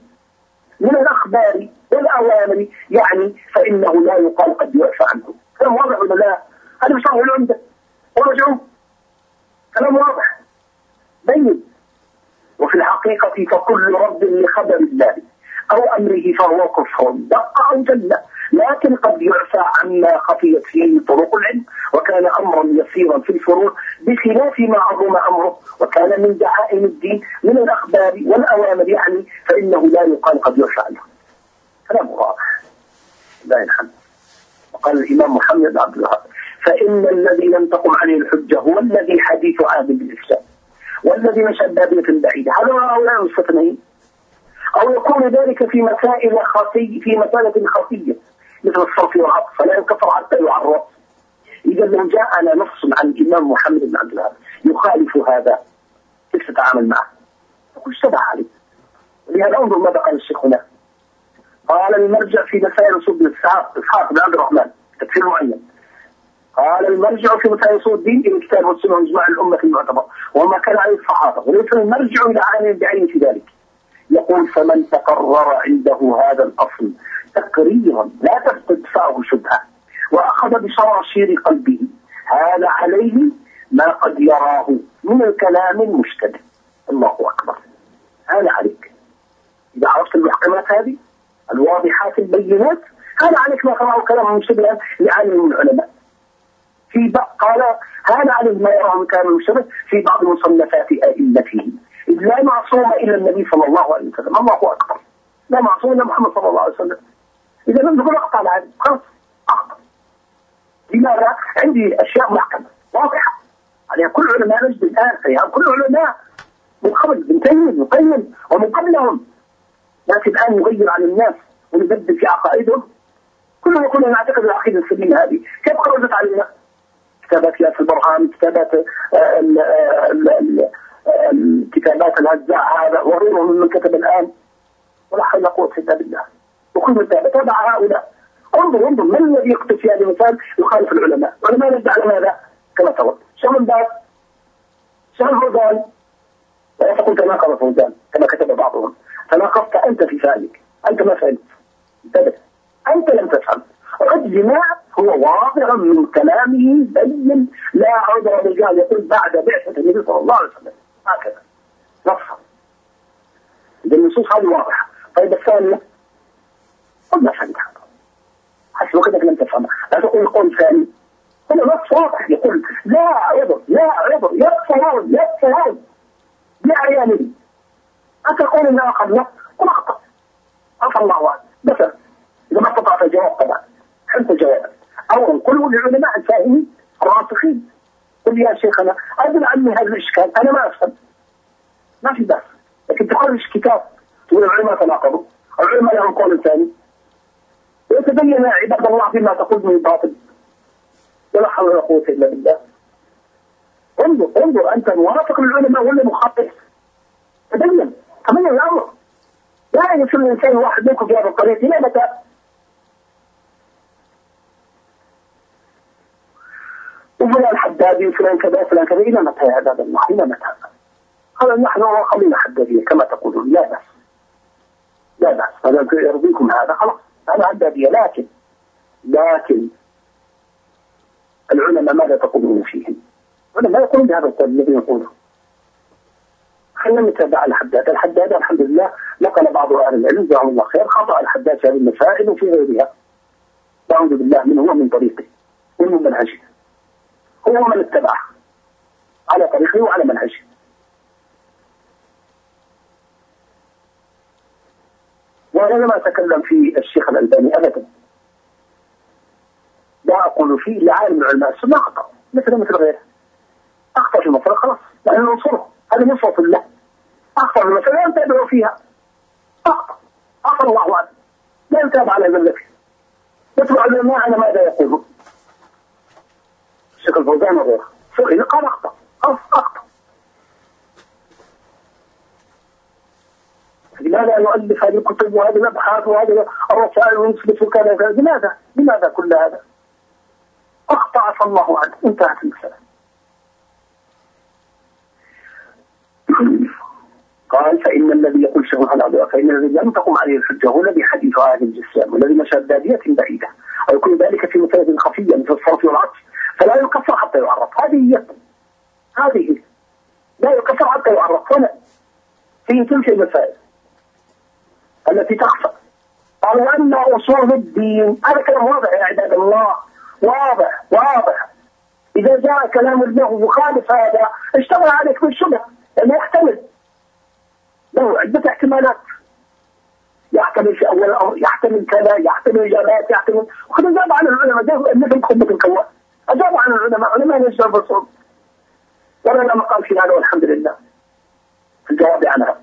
من الأخبار والأوامر يعني فإنه لا يقال قد يعفى عنه. كلام واضح ولا لا؟ هذا مش العمدة؟ ورجعوا كلام واضح. بين وفي الحقيقة فكل رد لخبر الله أو أمره فهو كفر. دق أو جل. لكن قد يعفى عما خفيت فيه طرق العلم وكان أمرا يسيرا في الفروع بخلاف ما عظم أمره وكان من دعائم الدين من الأخبار والأوامر يعني فإنه لا يقال قد يعفى عنه. كلام واضح لا ينحل. وقال الإمام محمد عبد الوهاب فإن الذي لم تقم عليه الحجة هو الذي حديث عهد بالإسلام والذي نشأ بادية بعيدة هذا هؤلاء المستثنين أو يكون ذلك في مسائل خفية في مسألة خفية. مثل الصرف والعطف فلا ينكفر حتى يعرف. إذا لو جاءنا نص عن الإمام محمد بن عبد الوهاب. يخالف هذا. كيف تتعامل معه؟ تقول اشتبه عليه ولهذا انظر ماذا قال الشيخ هنا. قال المرجع في مسائل اصول اسحاق إسحاق بن عبد الرحمن. تفسير معين. قال المرجع في مسائل اصول الدين إلى الكتاب والسنة وإجماع الأمة المعتبر وما كان عليه الصحابة. وليس المرجع إلى عالم بعين في ذلك. يقول فمن تقرر عنده هذا الأصل تقريرا لا تدفعه شبهة وأخذ بشراشير قلبه هذا عليه ما قد يراه من الكلام المشتبه. الله أكبر. هذا عليك. إذا عرفت المحكمات هذه الواضحات البينات هذا عليك ما قرأه كلام مشتبها لعالم من العلماء. في قال هذا عليه ما يراه من كلام المشتبه في بعض مصنفات أئمته. إذ لا معصوم إلا النبي صلى الله عليه وسلم. الله أكبر. لا معصوم إلا محمد صلى الله عليه وسلم. إذا لم تكن أخطأ العالم خلاص أخطأ لماذا؟ عندي أشياء محكمة واضحة. عليها كل علماء نجد الآن فيها كل علماء من قبل ابن تيمية وقيم ومن قبلهم. لكن الآن نغير عن الناس ونبدل في عقائدهم. كلنا كلنا نعتقد العقيدة السليمة هذه. كيف خرجت علينا؟ كتابات ياسر البرهان كتابات الكتابات الهزاء هذا وغيرهم ممن كتب الآن. ولا حول ولا قوة إلا بالله. وكل تابع هؤلاء. انظر انظر من الذي يكتب في هذه المثال يخالف العلماء. العلماء نبدا على ماذا؟ كما ترى شمن باز شمن فوزان ولا تقول تناقض فوزان كما كتب بعضهم. تناقضت أنت في فعلك. أنت ما فعلت. انتبه. أنت لم تفهم الجماع هو واضح من كلامه بين لا عذر للرجال يقول بعد بعثة النبي صلى الله عليه وسلم. هكذا. نصها النصوص هذه واضحة. طيب الثانية؟ قل ما فهمتها حسب انك لم تفهمها لا تقول قول ثاني. هنا نص واضح يقول لا عذر لا عذر يكفرون يكفرون بأعيانه أتقول إنها قد نص قل أخطأ. عفى الله عنه مثلا إذا ما استطعت الجواب طبعا. أنت جوابا أو قلوا للعلماء الفاهمين الراسخين. قل يا شيخنا أدل عني هذا الإشكال. أنا ما أفهم. ما في بأس لكن تخرج كتاب؟ تقول العلماء تناقضوا. العلماء لهم قول ثاني. ويتبين عباد الله فيما تقول من باطل. ولا حول ولا قوة إلا بالله. انظر انظر أنت موافق للعلماء ولا مخالف تبين تبين الأمر. لا يصير الإنسان واحد منكم في هذا الطريق إلى متى؟ وفلان الحدادي وفلان كذا وفلان كذا. إلى متى يا عباد الله؟ إلى متى؟ قال نحن قبيلة حدادية كما تقولون. لا بأس. لا بأس. هذا يرضيكم هذا. خلاص. هذا عدادية لكن لكن العلماء ماذا تقولون فيهم؟ العلماء يقولون بهذا القول الذي يقوله خلينا نتابع الحداد، الحداد الحمد لله نقل بعض أهل العلم جزاهم الله خير خطا الحداد في هذه المسائل وفي غيرها. نعوذ بالله منه ومن طريقه ومن منهجه. هو من اتبعه على طريقه وعلى منهجه. وأنا لم أتكلم في الشيخ الألباني أبدا. لا أقول فيه لعالم العلماء السنة أخطأ مثل مثل غيره. أخطأ في المسألة خلاص نحن ننصره هذا نصرة الله. أخطأ في المسألة لا نتابعه فيها. أخطأ. عفى الله عنه لا نتابع على ذلك نتبع العلماء على ماذا يقولون؟ الشيخ الفوزان وغيره سئل قال أخطأ. أخطأ. لماذا يؤلف هذه الكتب وهذه الأبحاث وهذه الرسائل ويثبت وكذا وكذا لماذا؟ لماذا كل هذا؟ أخطأ عفى الله عنه انتهت المسألة. قال فإن الذي يقول شيخ على فإن الذي لم تقم عليه الحجة هو الذي حديث هذه الجسام والذي مشى بادية بعيدة أو يكون ذلك في مسألة خفية مثل الصرف والعطف فلا يكفر حتى يعرف هذه هي هذه لا يكفر حتى يعرف هنا في تلك المسائل التي تخفى قال أصول الدين. هذا كلام واضح يا عباد الله. واضح واضح. إذا جاء كلام له مخالف هذا اشتغل عليك بالشبه لأنه يحتمل. له عدة احتمالات. يحتمل في أول الأمر يحتمل كذا يحتمل إجابات يحتمل. وقد أجاب عن العلماء مثل خطبة الكوان أجاب عن العلماء علماء يجب الرسول ولا لما قال في هذا والحمد لله. الجواب عنها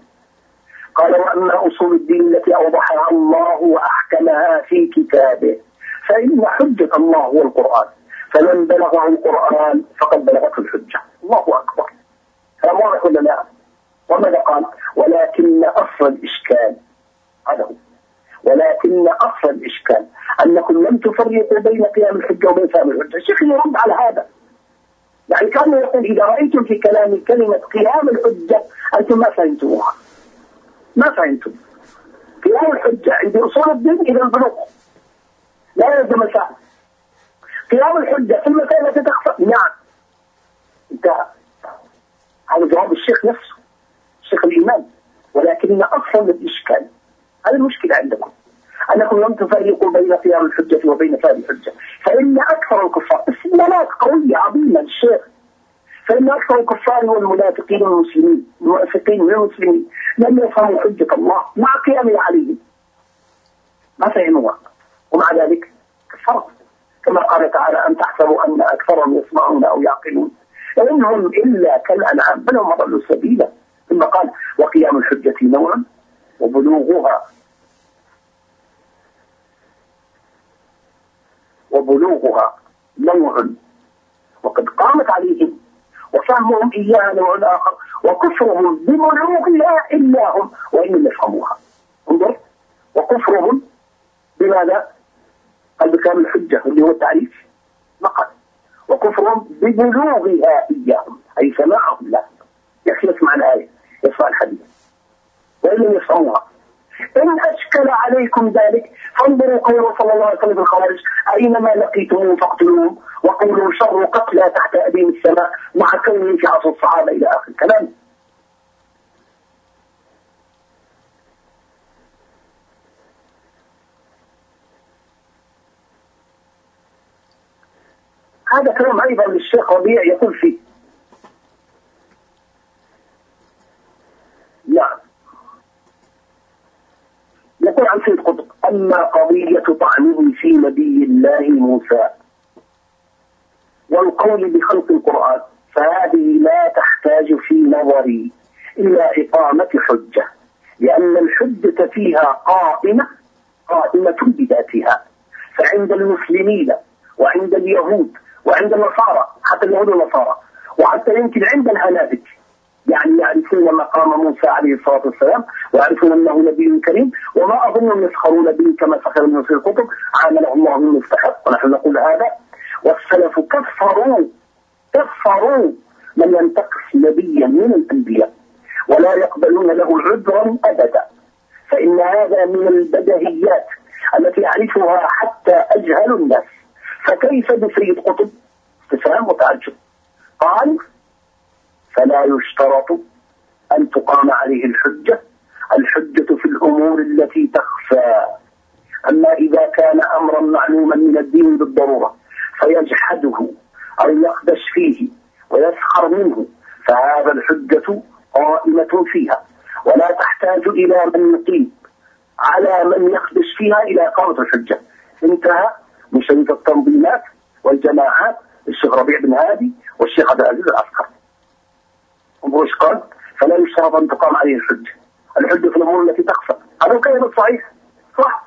قال وأما أصول الدين التي أوضحها الله وأحكمها في كتابه فإن حجة الله هو القرآن. فمن بلغه القرآن فقد بلغته الحجة. الله أكبر. كلام واضح ولا لا؟ وماذا قال؟ ولكن أصل الإشكال. هذا هو. ولكن أصل الإشكال. أنكم لم تفرقوا بين قيام الحجة وبين فهم الحجة. الشيخ يرد على هذا. يعني كان يقول إذا رأيتم في كلام كلمة قيام الحجة أنتم ما فهمتموها. ما فهمتم. قيام الحجة عند أصول الدين إلى البلوغ. لا يلزم الفهم قيام الحجة في المسائل التي تخفى. نعم. انتهى هذا جواب الشيخ نفسه شيخ الإيمان. ولكن أصل الإشكال. هذه المشكلة عندكم. أنكم لم تفرقوا بين قيام الحجة وبين فهم الحجة. فإن أكثر الكفار استدلالات قوية عظيمة للشيخ. فإن أكثر الكفار والمنافقين والمسلمين المنافقين والمسلمين لم يفهموا حجة الله مع قيامه عليهم ما فهموها ومع ذلك كفروا. كما قال تعالى أن تحسبوا أن أكثرهم يسمعون أو يعقلون؟ وإنهم إلا كالأنعام بل هم أضلوا سبيلا. ثم قال وقيام الحجة نوع وبلوغها. وبلوغها نوع. وقد قامت عليهم وفهمهم إياها نوع آخر وكفرهم ببلوغها إلا هم وإن لم يفهموها. انظر وكفرهم بماذا؟ قال بكامل الحجة اللي هو التعريف نقل. وكفرهم ببلوغها إياهم أي سماعهم لا. يكفي يسمع الآية يسمع الحديث. وإن لم يفهموها إن أشكل عليكم ذلك فانظروا قول صلى الله عليه وسلم الخوارج. أينما لقيتموهم فاقتلوهم وقولوا شر قتلى تحت أديم السماء مع كونه في عصر الصحابة إلى آخر الكلام. هذا كلام أيضا للشيخ ربيع يقول فيه نعم يقول عن أما قضية طعنه في نبي الله موسى والقول بخلق القرآن فهذه لا تحتاج في نظري إلى إقامة حجة لأن الحجة فيها قائمة قائمة بذاتها فعند المسلمين وعند اليهود وعند النصارى حتى اليهود والنصارى وحتى يمكن عند الهنابل. يعني يعرفون مقام موسى عليه الصلاة والسلام ويعرفون أنه نبي كريم وما أظنهم يسخرون به كما سخر من في الكتب عامله الله من مستحق ونحن نقول هذا. والسلف كفروا كفروا من ينتقص نبيا من الأنبياء ولا يقبلون له عذرا أبدا. فإن هذا من البدهيات التي يعرفها حتى أجهل الناس. فكيف بسيد قطب؟ استفهام وتعجب. قال فلا يشترط أن تقام عليه الحجة. الحجة في الأمور التي تخفى. أما إذا كان أمرا معلوما من الدين بالضرورة فيجحده أو يخدش فيه ويسخر منه فهذا الحجة قائمة فيها. ولا تحتاج إلى من يقيم. على من يخدش فيها إلى إقامة الحجة. انتهى من التنظيمات والجماعات الشيخ ربيع بن هادي والشيخ عبد العزيز العسكر قال فلا يشترط أن تقام عليه الحجه الحجه في الأمور التي تخفى هذا الكلام صحيح صح.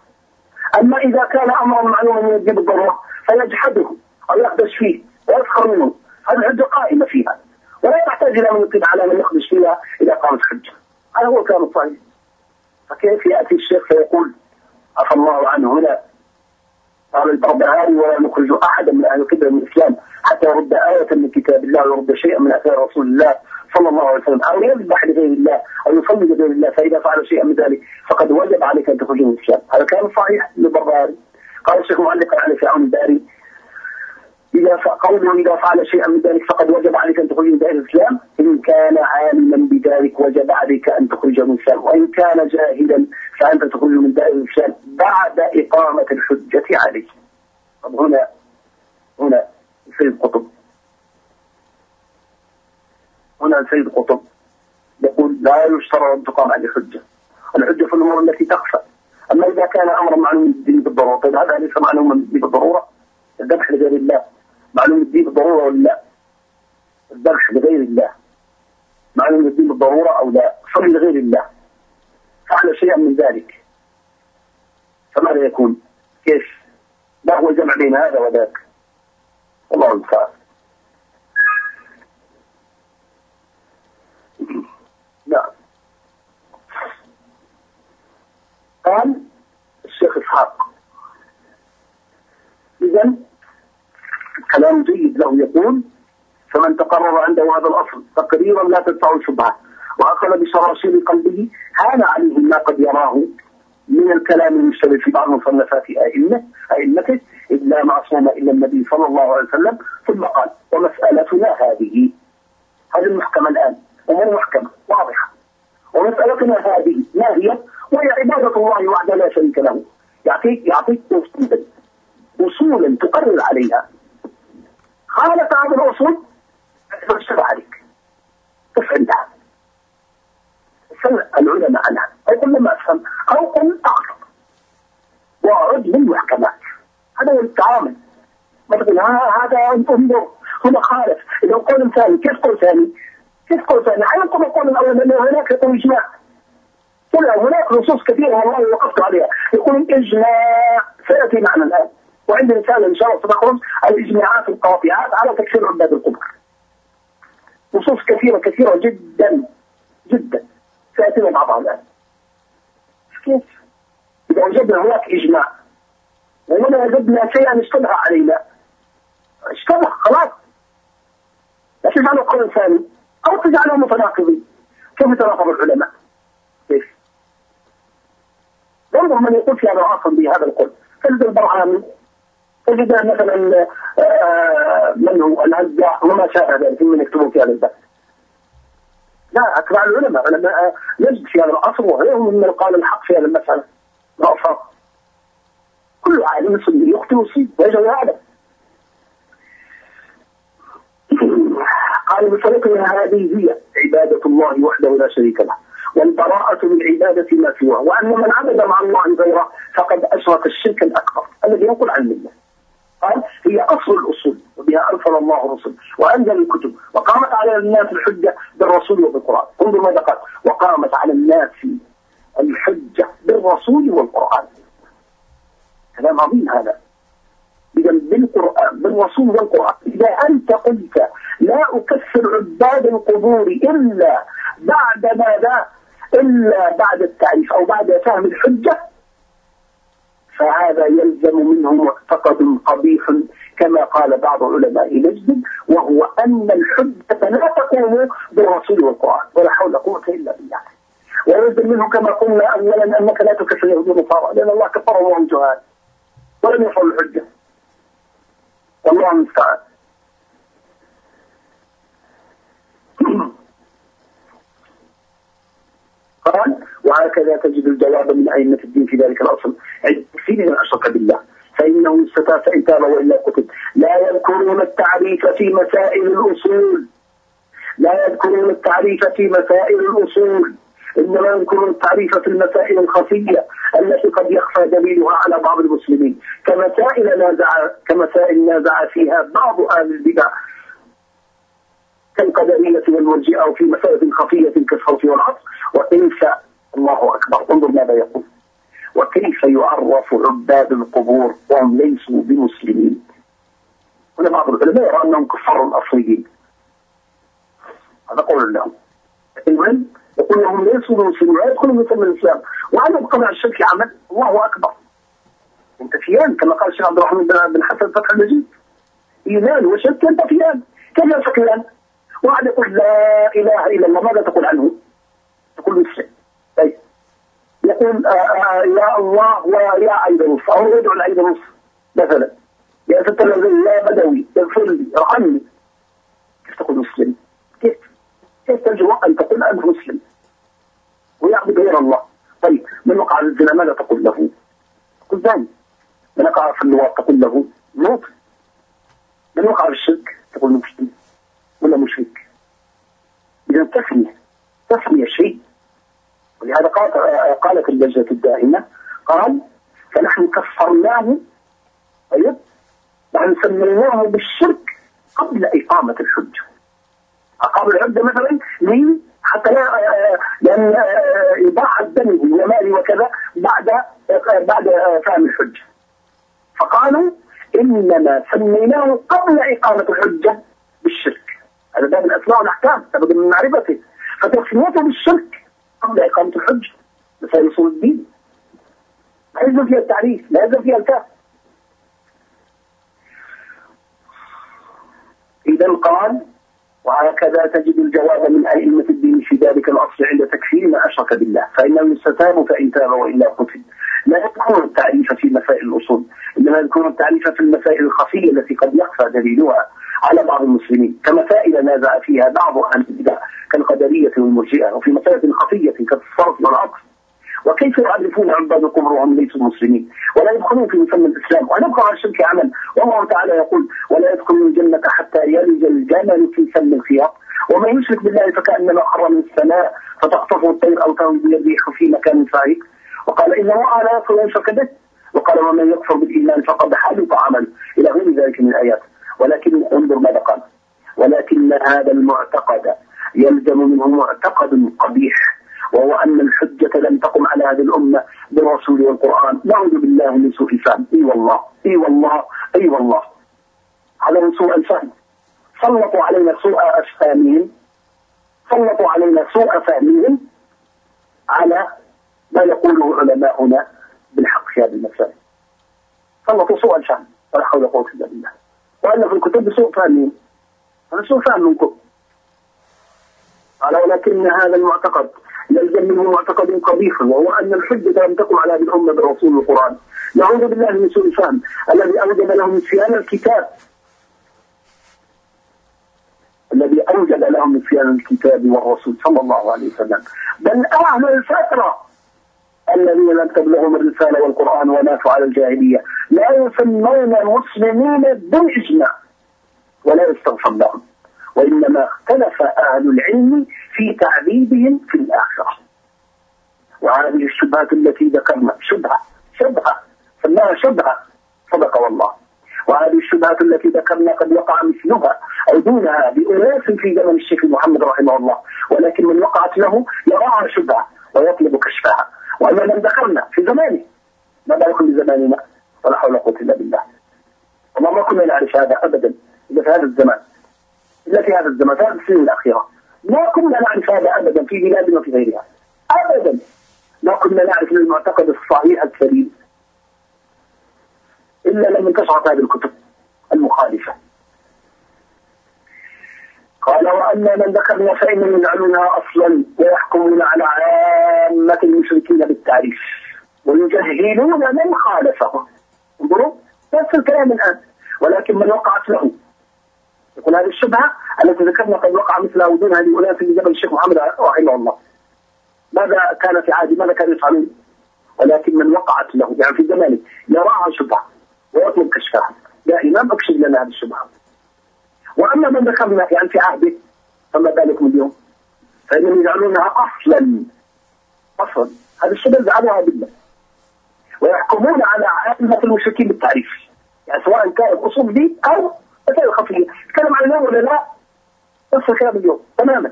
أما إذا كان أمرا معلوما من الدين بالضروره فيجحده. أو يخدش فيه ويسخر منه. هذه الحجه قائمة فيها. ولا تحتاج إلى من يقيم على من يخدش فيها إلى اقامه الحجه هذا هو الكلام الصحيح. فكيف يأتي الشيخ فيقول عفى الله عنه هنا؟ قال البربهاري ولا نخرج أحدا من أهل القبلة من الإسلام حتى يرد آية من كتاب الله ويرد شيئا من أثار رسول الله صلى الله عليه وسلم أو يذبح لغير الله أو يصلي لغير الله فإذا فعل شيئا من ذلك فقد وجب عليك أن تخرج من الاسلام هذا كلام صحيح للبربهاري قال الشيخ معلقا على في عون الباري إذا قوله إذا فعل شيئا من ذلك فقد وجب عليك أن تخرج من دائرة الإسلام إن كان عالما بذلك وجب عليك أن تخرج من الإسلام وإن كان جاهلا فأنت تخرج من دائرة الإسلام بعد إقامة الحجة عليه. طب هنا هنا سيد قطب هنا سيد قطب يقول لا يشترط أن تقام عليه حجة الحجة في الأمور التي تخفى أما إذا كان أمرا معلوم الدين بالضرورة طيب هذا ليس معلوما بالضرورة؟ الذبح لغير الله. معلوم الدين بالضرورة ولا لا؟ الذبح لغير الله. معلوم الدين بالضرورة أو لا؟ صلي لغير الله. فعل شيئا من ذلك. فماذا يكون؟ كيف؟ ما هو الجمع بين هذا وذاك. الله المستعان نعم قال الشيخ اسحاق اذا كلام جيد له يقول فمن تقرر عنده هذا الأصل تقريرا لا تدفع الشبهة. وأخذ بشراشير قلبه هان عليه ما قد يراه من الكلام المشتبه في بعض مصنفات أئمة أئمته اذ لا معصوم إلا النبي صلى الله عليه وسلم ثم قال ومسألتنا هذه. هذه المحكمة الآن أمور محكمة واضحة. ومسألتنا هذه ما هي؟ وهي عبادة الله وحده لا شريك له. يعطيك يعطيك اصولا اصولا تقرر عليها. خالف هذه الاصول فاشتبه عليك. قف عندها سمع العلماء عنها أو قل لما أفهم. أو قل اقصد واعد بالمحكمات هذا هو التعامل. ما تقول هذا انظر هنا خالف. إذا قول ثاني كيف قول ثاني؟ كيف قول ثاني؟ حينقل القول الأول لأنه هناك يقول إجماع. قل هناك نصوص كثيرة والله وقفت عليها. يقول الاجماع سيأتي معنا الآن. وعند رساله إن شاء الله ستخرج الإجماعات القاطعات على تكفير عباد القبر نصوص كثيرة كثيرة جدا جدا. سيأتينا بعضها الآن. كيف؟ إذا وجدنا هناك إجماع. وهنا وجدنا شيئا اشتبه علينا. اشتبه خلاص. لا تجعله قول ثاني أو تجعله متناقضين. كيف يتناقض العلماء؟ كيف؟ انظر من يقول في هذا أصلا بهذا القول. تجد البرهاني تجد مثلا آه، من هو؟ الهزاع وما شابه ذلك ممن يكتبون في هذا البحث لا اتباع العلماء. علماء نجد في هذا العصر وغيرهم من قال الحق في هذه المسألة. لا كل عالم سني يخطئ ويصيب ويجب يعلم. قال بطريقنا هذه هي عبادة الله وحده لا شريك له والبراءة من عبادة ما سواه. وأن من عبد مع الله غيره فقد أشرك الشرك الأكبر. الذي ينقل عن الله. قال هي أصل الأصول وبها أرسل الله الرسل وأنزل الكتب وقامت على الناس الحجة بالرسول وبالقرآن. انظر ماذا قال. وقامت على الناس الحجة بالرسول والقرآن. كلام عظيم هذا. إذا بالقرآن بالرسول والقرآن. إذا أنت قلت لا أكفر عباد القبور إلا بعد ماذا؟ إلا بعد التعريف أو بعد فهم الحجة فهذا يلزم منه معتقد قبيح كما قال بعض علماء نجد وهو أن الحجة لا تقوم بالرسول والقرآن ولا حول قوة إلا بالله. ويلزم منه كما قلنا اولا أنك لا تكفر اليهود والنصارى لأن الله كفرهم وهم جهال ولم يصل الحجة. والله المستعان. قال وهكذا تجد الجواب من أئمة الدين في ذلك الأصل كثير من أشرك بالله. فإنه يستتاب فإن تاب وإلا قتل لا يذكرون التعريف في مسائل الأصول. لا يذكرون التعريف في مسائل الأصول. إنما يذكرون التعريف في المسائل الخفية التي قد يخفى دليلها على بعض المسلمين. كمسائل نازع كمسائل نازع فيها بعض أهل البدع. كالقدرية والمرجئة وفي مسائل خفية كالصوت والعصر وكيف الله أكبر. انظر ماذا يقول. وكيف يعرف عباد القبور وهم ليسوا بمسلمين. هنا بعض العلماء يرى أنهم كفار الأصليين هذا قول لهم المهم يقول لهم ليسوا بمسلمين لا يدخلوا في الإسلام. وأنا بقطع الشرك عمل الله أكبر. انت فيان كما قال الشيخ عبد الرحمن بن حسن فتح المجيد. إيمان وشرك انت فيان كيف يفكران واحد يقول لا إله إلا الله ماذا تقول عنه؟ تقول مسلم. يقول آه، آه، يا الله ويا عيد نص. أو يدعو العيد نص مثلا. يا ست الذي يا بدوي اغفر لي ارحمني. كيف تقول مسلم؟ كيف؟ كيف تلجأ أن تقول أنت مسلم؟ ويعبد غير الله. طيب من وقع الزنا؟ ماذا تقول له؟ تقول زاني من وقع في اللواط؟ تقول له موت. من وقع في الشرك؟ تقول مسلم. ولا مشرك؟ إذا تسمية تسمية شيء. ولهذا قالت اللجنة الدائمة قال فنحن كفرناه طيب نحن سميناه بالشرك قبل إقامة الحجة. أقام الحجة مثلا لي حتى لا لأن إضاعة دمه ومالي وكذا بعد بعد فهم الحجة. فقالوا إنما سميناه قبل إقامة الحجة بالشرك. هذا باب الأسماء والأحكام لابد من معرفته. فتسميته بالشرك. قبل إقامة الحجة مسائل أصول الدين. لا يلزم فيها التعريف؟ لا يلزم فيها الكاف؟ إذا قال وهكذا تجد الجواب من أئمة الدين في ذلك الأصل عند تكفير ما أشرك بالله. فإنه يستتاب فإن تاب وإلا قتل. لا يذكر التعريف في مسائل الأصول إنما يذكر التعريف في المسائل الخفية التي قد يخفى دليلها. على بعض المسلمين. كمسائل نازع فيها بعض أهل البدع كالقدرية والمرجئة وفي مسائل خفية كالصرف والعقل وكيف يعرفون عباد القبر وهم ليسوا مسلمين؟ ولا يدخلون في مسمى الإسلام ونبقى على الشرك عمل. والله تعالى يقول ولا يدخلون الجنة حتى يلج الجمل في سم الخياط. ومن يشرك بالله فكأنما خر من السماء فتخطفه الطير أو تهوي بيده في مكان سعيد. وقال إن الله لا يغفر يشرك به. وقال ومن يكفر بالإيمان فقد حبط عمله. إلى غير ذلك من الآيات. ولكن انظر ماذا قال. ولكن هذا المعتقد يلزم منه معتقد قبيح وهو أن الحجة لم تقم على هذه الأمة بالرسول والقرآن. نعوذ بالله من سوء الفهم. إي والله إي والله إي والله. من سوء الفهم. سلطوا علينا سوء أفهامهم سلطوا علينا سوء فهمهم على ما يقوله علماؤنا بالحق في هذه المسائل سلطوا سوء الفهم. ولا حول ولا قوة إلا بالله. وأن في الكتب سوء فهمهم هذا سوء فهم منكم. قال ولكن هذا المعتقد يلزم منه معتقد قبيح وهو أن الحجة لم تقم على هذه الأمة برسول القرآن. نعوذ بالله من سوء الفهم الذي أوجب لهم نسيان الكتاب. الذي أوجد لهم نسيان الكتاب والرسول صلى الله عليه وسلم. بل أهل الفترة الذين لم تبلغهم الرسالة والقرآن وماتوا على الجاهلية. لا يسمون مسلمين بالإجماع ولا يستغفر لهم. وإنما اختلف أهل العلم في تعذيبهم في الآخرة. وهذه الشبهات التي ذكرنا شبهة شبهة سماها شبهة صدق والله. وهذه الشبهات التي ذكرنا قد وقع مثلها أو دونها بأناس في زمن الشيخ محمد رحمه الله. ولكن من وقعت له يراها شبهة ويطلب كشفها. وأنا من دخلنا في زمانه ماذا يكون بزماننا ولا حول ولا قوة إلا بالله. وما ما كنا نعرف هذا أبدا إلا في هذا الزمان. إلا في هذا الزمان في هذه السنين الأخيرة. ما كنا نعرف هذا أبدا في بلادنا وفي غيرها. أبدا ما كنا نعرف المعتقد الصحيح السليم إلا لما انتشرت هذه الكتب المخالفة. قال وأما من ذكرنا فإنهم يجعلونها أصلا ويحكمون على عامة المشركين بالتعريف. ويجهلون من خالفهم. انظروا نفس الكلام الآن. ولكن من وقعت له؟ يقول هذه الشبهة التي ذكرنا قد وقع مثلها ودون هذه الأولى في جبل الشيخ محمد رحمه الله. ماذا كان في عادي ماذا كانوا يفعلون؟ ولكن من وقعت له. يعني في زمانه يراها شبهة ويطلب كشفها. يا إمام اكشف لنا هذه الشبهة. وأما من ذكرنا يعني في عهده فما بالكم اليوم؟ فإنهم يجعلونها أصلا أصلا. هذه الشبهة جعلوها بالله. ويحكمون على عامة المشركين بالتعريف. يعني سواء كانت أصول دي أو مسائل خفية تكلم عن اليوم ولا لا؟ نفس الكلام اليوم تماما.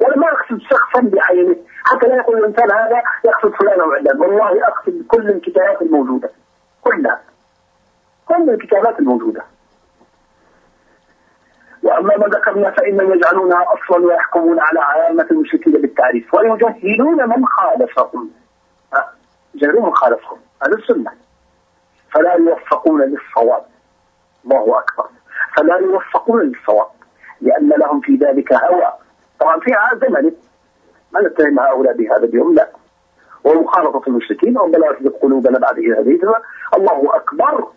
ولا ما أقصد شخصا بعينه. حتى لا يقول الإنسان هذا يقصد فلانا وعلان والله أقصد كل الكتابات الموجودة. كلها. كل الكتابات الموجودة. وأما ما ذكرنا فإنهم يجعلونها أصلا ويحكمون على عامة المشركين بالتعريف ويجهلون من خالفهم. يجهلون من خالفهم هذا السنة. فلا يوفقون للصواب. الله أكبر. فلا يوفقون للصواب لأن لهم في ذلك هوى. طبعا في زمن ما نتهم هؤلاء بهذا اليوم لا. ومخالطة المشركين ربنا لا تزغ قلوبنا بعد هديتنا. الله أكبر.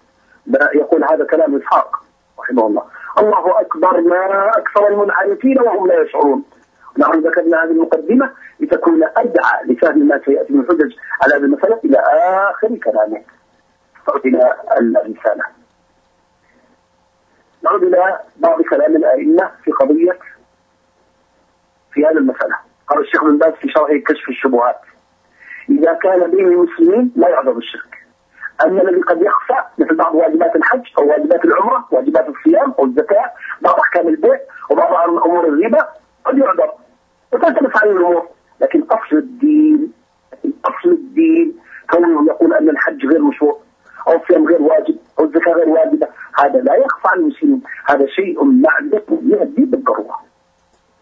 يقول هذا كلام إسحاق. رحمه الله. الله أكبر ما أكثر المنحرفين وهم لا يشعرون. نحن ذكرنا هذه المقدمة لتكون أدعى لفهم ما سيأتي من حجج على هذه المسألة إلى آخر كلامه. إلى الرسالة. نعود إلى بعض كلام الأئمة في قضية في هذه المسألة. قال الشيخ بن باز في شرحه كشف الشبهات. إذا كان بين المسلمين لا يعذر بالشرك أما الذي قد يخفى مثل بعض واجبات الحج أو واجبات العمرة واجبات الصيام أو الزكاة بعض أحكام البيع وبعض أمور الربا قد يعذر. وتختلف عن الأمور. لكن أصل الدين أصل الدين كونه يقول أن الحج غير مشروع أو الصيام غير واجب أو الزكاة غير واجبة هذا لا يخفى عن المسلمين. هذا شيء معلق يهدي بالضرورة.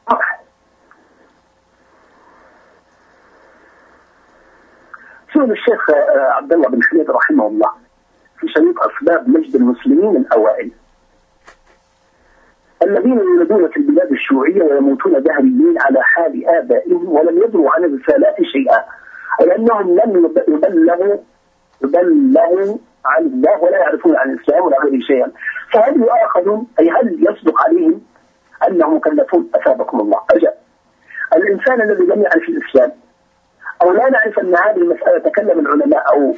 واضح. سئل الشيخ آه، عبد الله بن حميد رحمه الله في شريط أسباب مجد المسلمين الأوائل. الذين يولدون في البلاد الشيوعية ويموتون دهريين على حال آبائهم ولم يدروا عن الرسالات شيئا أي أنهم لم يبلغوا يبلغوا عن الله ولا يعرفون عن الإسلام ولا غيره شيئا. فهل يؤاخذون؟ أي هل يصدق عليهم أنهم مكلفون أثابكم الله. أجل الإنسان الذي لم يعرف الإسلام أو لا نعرف أن هذه المسألة تكلم العلماء أو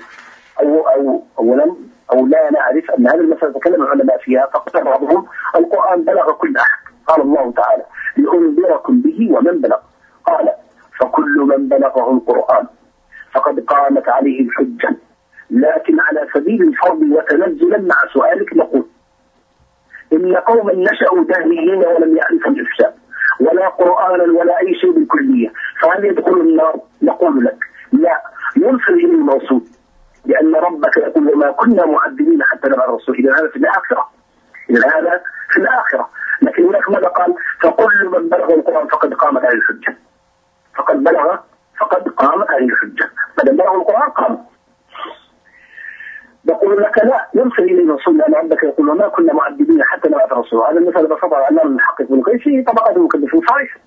أو أو أولا أو لا نعرف أن هذه المسألة تكلم العلماء فيها فقط بعضهم القرآن بلغ كل أحد. قال الله تعالى لأنذركم به ومن بلغ. قال فكل من بلغه القرآن فقد قامت عليه الحجة لكن على سبيل الفرض وتنزلا مع سؤالك نقول إن قوما نشأوا دهريين ولم يعرفوا الإسلام ولا قرآنا ولا أي شيء بالكلية. فهل يدخل النار؟ نقول لك لا. ينصر إلى الموصول لأن ربك يقول وما كنا معذبين حتى نبع الرسول إذا هذا في الآخرة إذا هذا في الآخرة لكن هناك ماذا قال فكل من بلغ القرآن فقد قامت عليه الحجة فقد بلغ فقد قامت عليه الحجة ما دام بلغ القرآن قام يقول لك لا يرسل اليه رسول لأن ربك يقول وما كنا معذبين حتى نبعث رسولا هذا المثل بسطه الامام المحقق بن قيس في طبقات المكلفين صحيح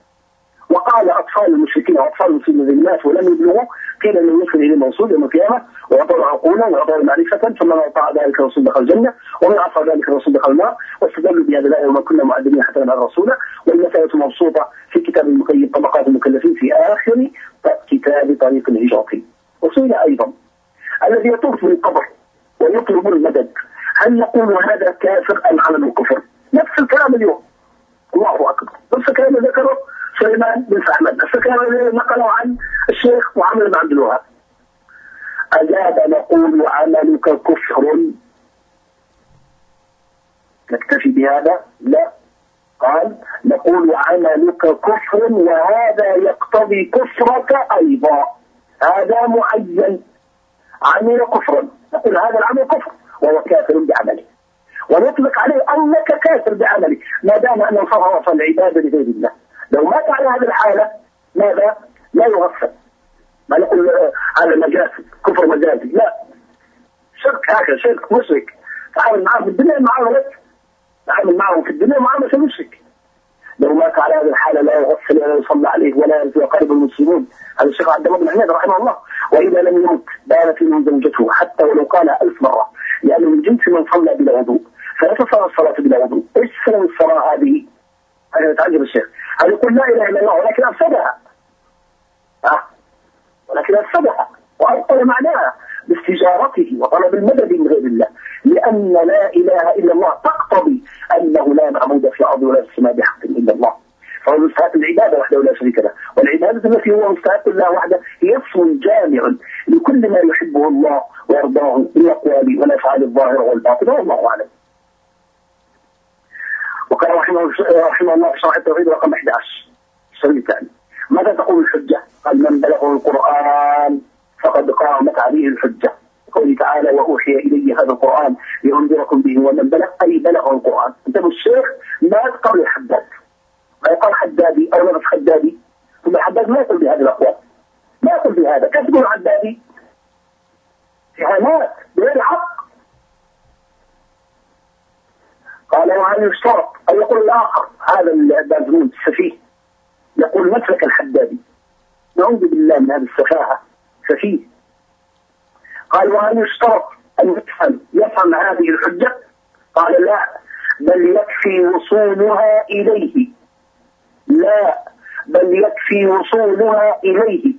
وقال اطفال المشركين واطفال المسلمين ولم يبلغوا قيل أنه يرسل اليه موصول يوم القيامة ويعطوا عقولا ويعطوا معرفه فمن اطاع ذلك الرسول دخل الجنة ومن عصى ذلك الرسول دخل النار واستدلوا بهذا الآية وما كنا معذبين حتى نبعث رسولا والمسألة مبسوطه في كتاب المقيم طبقات المكلفين في آخر كتاب طريق الهجرة. وسئل أيضا الذي يطوف من القبر ويطلب المدد هل نقول هذا كافر أم عمل الكفر نفس الكلام اليوم الله أكبر نفس الكلام اللي ذكره سليمان بن أحمد نفس الكلام اللي نقله عن الشيخ محمد بن عبد الوهاب نقول عملك كفر. نكتفي بهذا؟ لا. قال نقول عملك كفر وهذا يقتضي كفرك أيضا. هذا معين. عمل كفرا نقول هذا العمل كفر وهو كافر بعمله. ونطلق عليه أنك كافر بعمله. ما دام انه صرف العبادة لغير الله. لو مات على هذه الحالة ماذا؟ لا يغفل ما نقول هذا مجازي كفر مجازي. لا. شرك هكذا شرك مشرك. تعامل معه في الدنيا معاملة تعامل معه في الدنيا معاملة مشرك. لو مات على هذه الحالة لا يغسل ولا يصلى عليه ولا يقرب المسلمون. هذا الشيخ عبد الله بن رحمه الله. وإذا لم يمت بانت له زوجته حتى ولو قال ألف مرة. لأنه من جنس من صلى بلا وضوء. فلا تصلى الصلاة بلا وضوء. إيش سبب الصلاة هذه؟ هذا يتعجب الشيخ. هذا يقول لا إله إلا الله ولكن أفسدها. أه؟ ولكن أفسدها. وأبطل معناها. باستجارته وطلب المدد من غير الله لأن لا إله إلا الله. تقتضي أنه لا معبود في الأرض ولا في السماء بحق إلا الله. فهو مستحق العبادة وحده لا شريك له. والعبادة التي هو مستحق الله وحده هي اسم جامع لكل ما يحبه الله ويرضاه من الأقوال والأفعال الظاهرة والباطنة. والله أعلم. وقال رحمه, رحمه الله في شرح التوحيد رقم 11 الشريط الثاني ماذا تقول الحجة؟ قال من بلغه القرآن فقد قامت عليه الحجة. قوله تعالى وأوحي إلي هذا القرآن لأنذركم به ومن بلغ أي بلغه القرآن. انتبه الشيخ مات قبل الحداد. ما حدادي أو نفس حدادي. ثم الحداد ما يقول بهذه الأقوال. ما يقول بهذا. كيف تقول حدادي؟ اتهامات بغير حق. قال وهل يشترط أو يقول الآخر. هذا البازمون السفيه. يقول مسلك الحدادي. نعوذ بالله من هذه السفاهة. سفيه قال وهل يشترط أن يفهم يفهم هذه الحجة؟ قال لا بل يكفي وصولها إليه. لا بل يكفي وصولها إليه.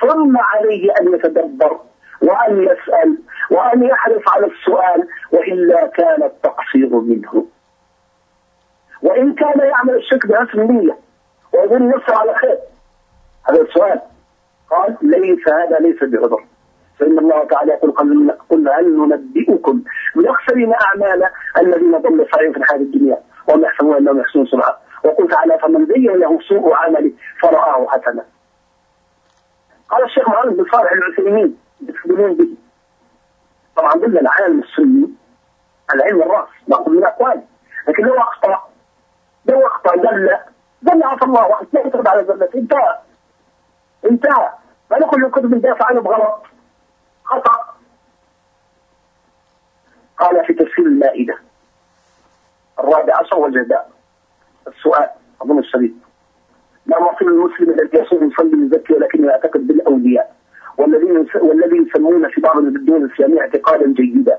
ثم عليه أن يتدبر وأن يسأل وأن يحرص على السؤال وإلا كان التقصير منه. وإن كان يعمل الشرك بنفس النية ويظن نفسه على خير. هذا السؤال. قال ليس هذا ليس بعذر. فإن الله تعالى يقول قل هل ننبئكم؟ بأخسرين أعمالا الذين ضلوا سعيهم في الحياة الدنيا وهم يحسبون أنهم يحسنون صنعا وقل تعالى فمن زين له سوء عمله فرآه حسنا. قال الشيخ محمد بن صالح العثيمين يستدلون به. طبعا ضمن العالم السني العلم الرأس ناخذ من أقوال. لكن لو أخطأ لو أخطأ دل دل عفى الله واحد لا يترد على زلته انتهى انتهى. ما نقول الكتب ندافع عنه بغلط. خطأ. قال في تفسير المائدة. الرابع عشر والجزاء. السؤال أظن الشريف ما مصير المسلم الذي يصوم يصلي يزكي ولكنه يعتقد بالأولياء والذين والذي يسمون في بعض الدول الإسلامية اعتقادا جيدا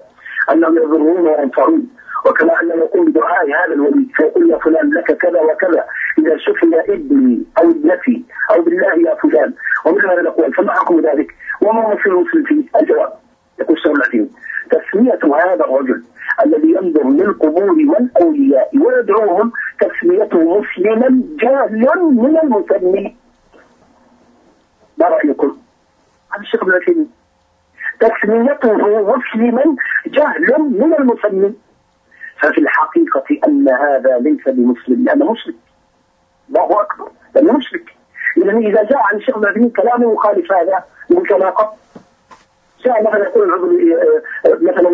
أنهم يضرون وينفعون وكما انه يقوم بدعاء هذا الولي فيقول يا فلان لك كذا وكذا. إذا شفي ابني أو ابنتي أو بالله يا فلان ومن هذا الأقوال؟ فما حكم ذلك وما مصير المسلم فيه؟ الجواب؟ يقول الشيخ العظيم تسمية هذا الرجل الذي ينظر للقبور والأولياء ويدعوهم تسميته مسلما جاهلا من المسمي. ما رأيكم؟ هذا الشيخ ابن عثيمين. تسميته مسلما جهل من المسلم ففي الحقيقة أن هذا ليس بمسلم لأنه مشرك الله أكبر. لأنه مشرك. إذا إذا جاء عن الشيخ ابن عثيمين كلام يخالف هذا من كما جاء مثلا يقول العضو مثلا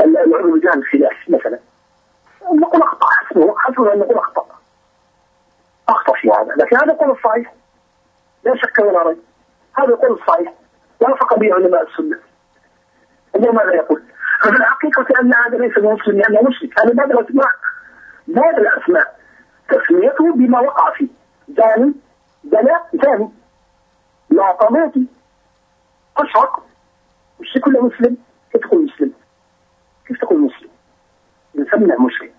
العضو بجانب الخلاف مثلا. نقول أخطأ. حسبه حسبه أن نقول أخطأ. أخطأ في هذا. لكن هذا يقول الصحيح. لا شك ولا ريب. هذا يقول الصحيح. وافق به علماء السنة. هو ماذا يقول؟ ففي الحقيقة أن هذا ليس بمسلم لأنه مشرك. هذا باب الأسماء باب الأسماء تسميته بما وقع فيه. زاني زاني لا طماطي أشرق. مش كل مسلم كيف تقول مسلم؟ كيف تقول مسلم؟ نسمى مشرك.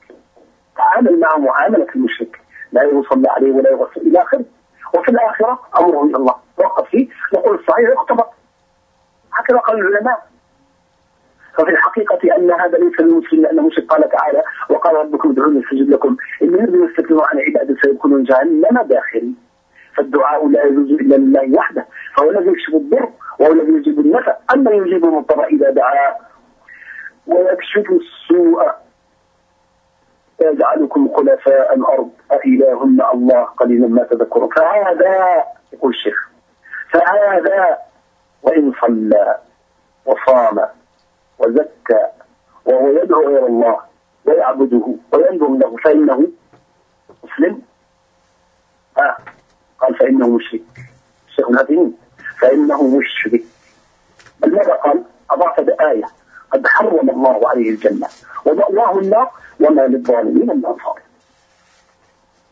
تعامل معه معاملة المشرك. لا يصلي عليه ولا يغسل. إلى آخره. وفي الآخرة أمره إلى الله. توقف فيه. نقول الصحيح يختبر هكذا قال العلماء. ففي الحقيقة أن هذا ليس المسلم لأن مشرك قال تعالى وقال ربكم ادعوني استجب لكم. إن يريدوا يستكبروا عن عبادة سيدخلون جهنم. داخلين فالدعاء لا يجوز إلا لله وحده. فهو الذي يكشف الضر وهو الذي يجيب النفع. أما يجيب المضطر إذا دعا ويكشف السوء يجعلكم خلفاء الأرض. أإله مع الله قليلا ما تذكرون. فهذا يقول الشيخ فهذا وإن صلى وصام وزكى وهو يدعو غير الله ويعبده وينظر له فإنه مسلم؟ آه. قال فإنه مشرك. الشيخ العظيم فإنه مشرك. بل ماذا قال؟ أضاف بآية. قد حرم الله عليه الجنة. ومأواه النار وما للظالمين من أنصار.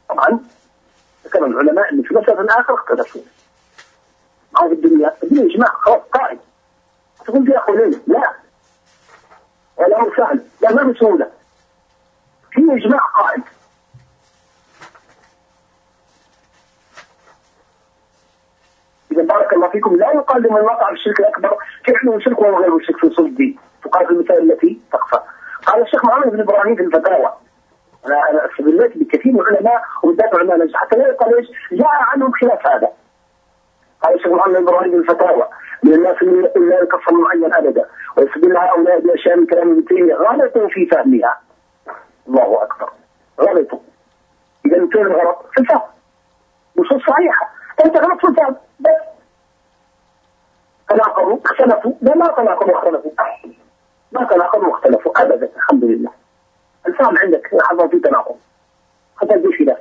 طبعا ذكر العلماء ان في مسألة الآخر اختلفوا. أو في الدنيا؟ الدنيا إجماع خلاص قائم. تقول فيها قولين لا. هو سهل لا ما بسهولة في إجماع قائم إذا بارك الله فيكم لا يقال لمن وقع في الشرك الأكبر فعله شرك وهو غير شرك في صلب الدين تقال في المثال التي تخفى. قال الشيخ محمد بن إبراهيم في الفتاوى. أنا استدليت بكثير من العلماء وبالذات علماء نجد حتى لا يقال إيش جاء عنهم خلاف هذا. قال الشيخ محمد في الفتاوى. من الناس من يقول لا يكفر معين أبدا. ويستدل هؤلاء بأشياء من كلام ابن تيمية. غلطوا في فهمها. الله أكبر. غلطوا. إذا فين الغلط؟ في الفهم. نصوص صحيحة. أنت غلط في الفهم. بس. تناقضوا. اختلفوا. لا ما تناقضوا. واختلفوا ما تناقضوا. واختلفوا أبدا. الحمد لله. الفهم عندك. حصل في تناقض. حتى في خلاف.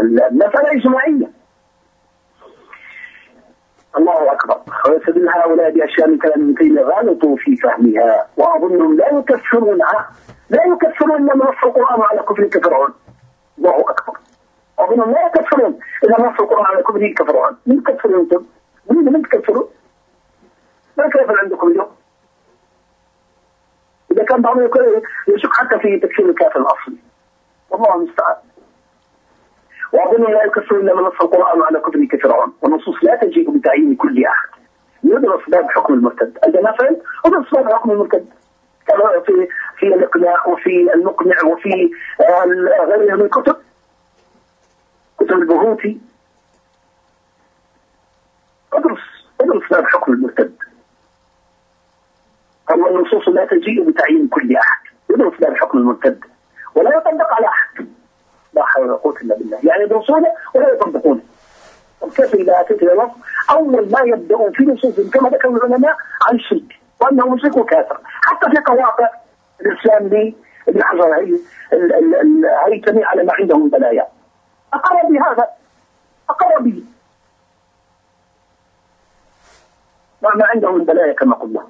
المسألة إجماعية. الله أكبر. ويستدل هؤلاء بأشياء من كلام ابن تيمية غلطوا في فهمها. وأظنهم لا يكفرون لا يكفرون من نص القرآن على كفر كفرعون. الله أكبر. أظنهم لا يكفرون إذا نص القرآن على كفر كفرعون. من يكفرون أنتم؟ من من تكفرون؟ ما كيف عندكم اليوم؟ إذا كان بعضهم يشك حتى في تكفير الكافر الأصلي. والله المستعان. وأظن لا يكفر إلا من نص القرآن على كفر كفرعون والنصوص لا تجيء بتعيين كل أحد. يدرس باب حكم المرتد. أنت ما فهمت؟ ادرس باب حكم المرتد. في في الإقناع وفي المقنع وفي غيرها من الكتب كتب البهوتي ادرس ادرس باب حكم المرتد هو النصوص لا تجيء بتعيين كل أحد يدرس باب حكم المرتد ولا يطبق على أحد لا حول ولا قوة إلا بالله. يعني يدرسونه ولا يطبقونه كيف إذا أتيت إلى أول ما يبدأون في نصوص كما ذكر العلماء عن الشرك وأنه مشرك وكافر. حتى في قواطع الإسلام ابن حجر الهيثمي على ما عنده من بلايا أقر بهذا. أقر به. ما عنده من بلايا كما قلنا.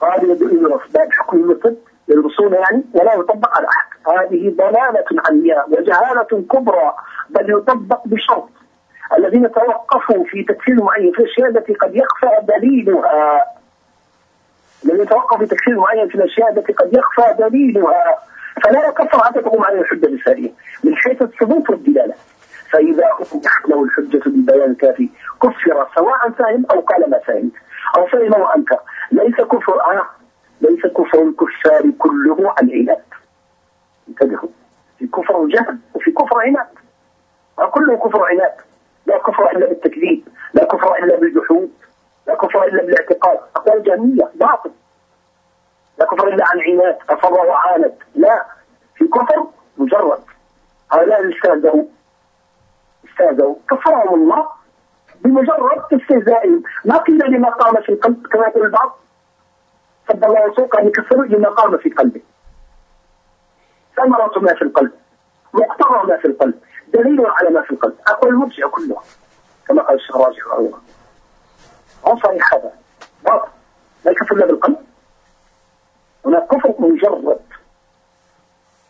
قال يدل أسباب حكم المرتد يلبسون يعني ولا يطبق على أحد. هذه ضلالة عمياء وجهالة كبرى بل يطبق بشرط. الذين توقفوا في تكفير معين في الأشياء التي قد يخفى دليلها. الذين توقفوا في تكفير معين في الأشياء التي قد يخفى دليلها. فلا يكفر حتى تقوم عليه الحجة بالسارية من حيث الثبوت والدلالة. فإذا أتيحت له الحجة بالبيان الكافي كفر سواء فهم أو قال ما فهمت أو فهم وأنكر ليس كفر آه. ليس كفر الكفار كله العناد انتبهوا. في كفر جهل وفي كفر عناد. كله كفر عناد. لا كفر إلا بالتكذيب لا كفر إلا بالجحود لا كفر إلا بالاعتقاد. أقوال جهمية باطل. لا كفر إلا عن عناد أصر وعاند. لا. في كفر مجرد. هؤلاء استهزأوا استهزأوا كفرهم الله بمجرد استهزائهم. ما قيل لما قام في القلب كما يقول البعض. سب الله وسوق أن يكفروا لما قام في قلبه. ثمرة ما في القلب مقتضى ما في القلب دليل على ما في القلب. أقول المرجع كله كما قال الشيخ راجع رحمه الله صحيح هذا. لا يكفر إلا بالقلب. هناك كفر مجرد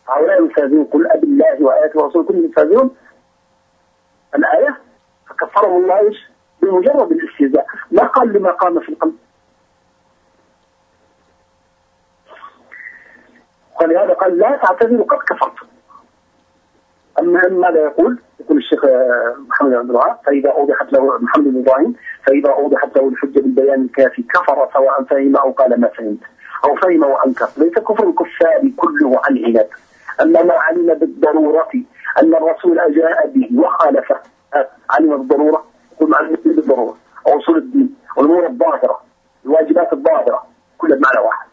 هؤلاء يفاذون قل أبي الله وآياته ورسوله كلهم يفاذون الآية فكفره الله بمجرد الاستهزاء. ما قال لما قام في القلب. ولهذا قال لا تعتذروا قد كفرتم. أما ماذا يقول؟ يقول الشيخ محمد بن الوهاب فإذا أوضحت له محمد بن إبراهيم فإذا أوضحت له الحجة بالبيان الكافي كفر سواء فهم أو قال ما فهمت أو فهم وأنكر ليس كفر الكفار كله عن عناد. أما ما علم بالضرورة أن الرسول جاء به وخالفه علم بالضرورة يقول معلم بالضرورة. أو أصول الدين والأمور الظاهرة الواجبات الظاهرة كلها بمعنى واحد.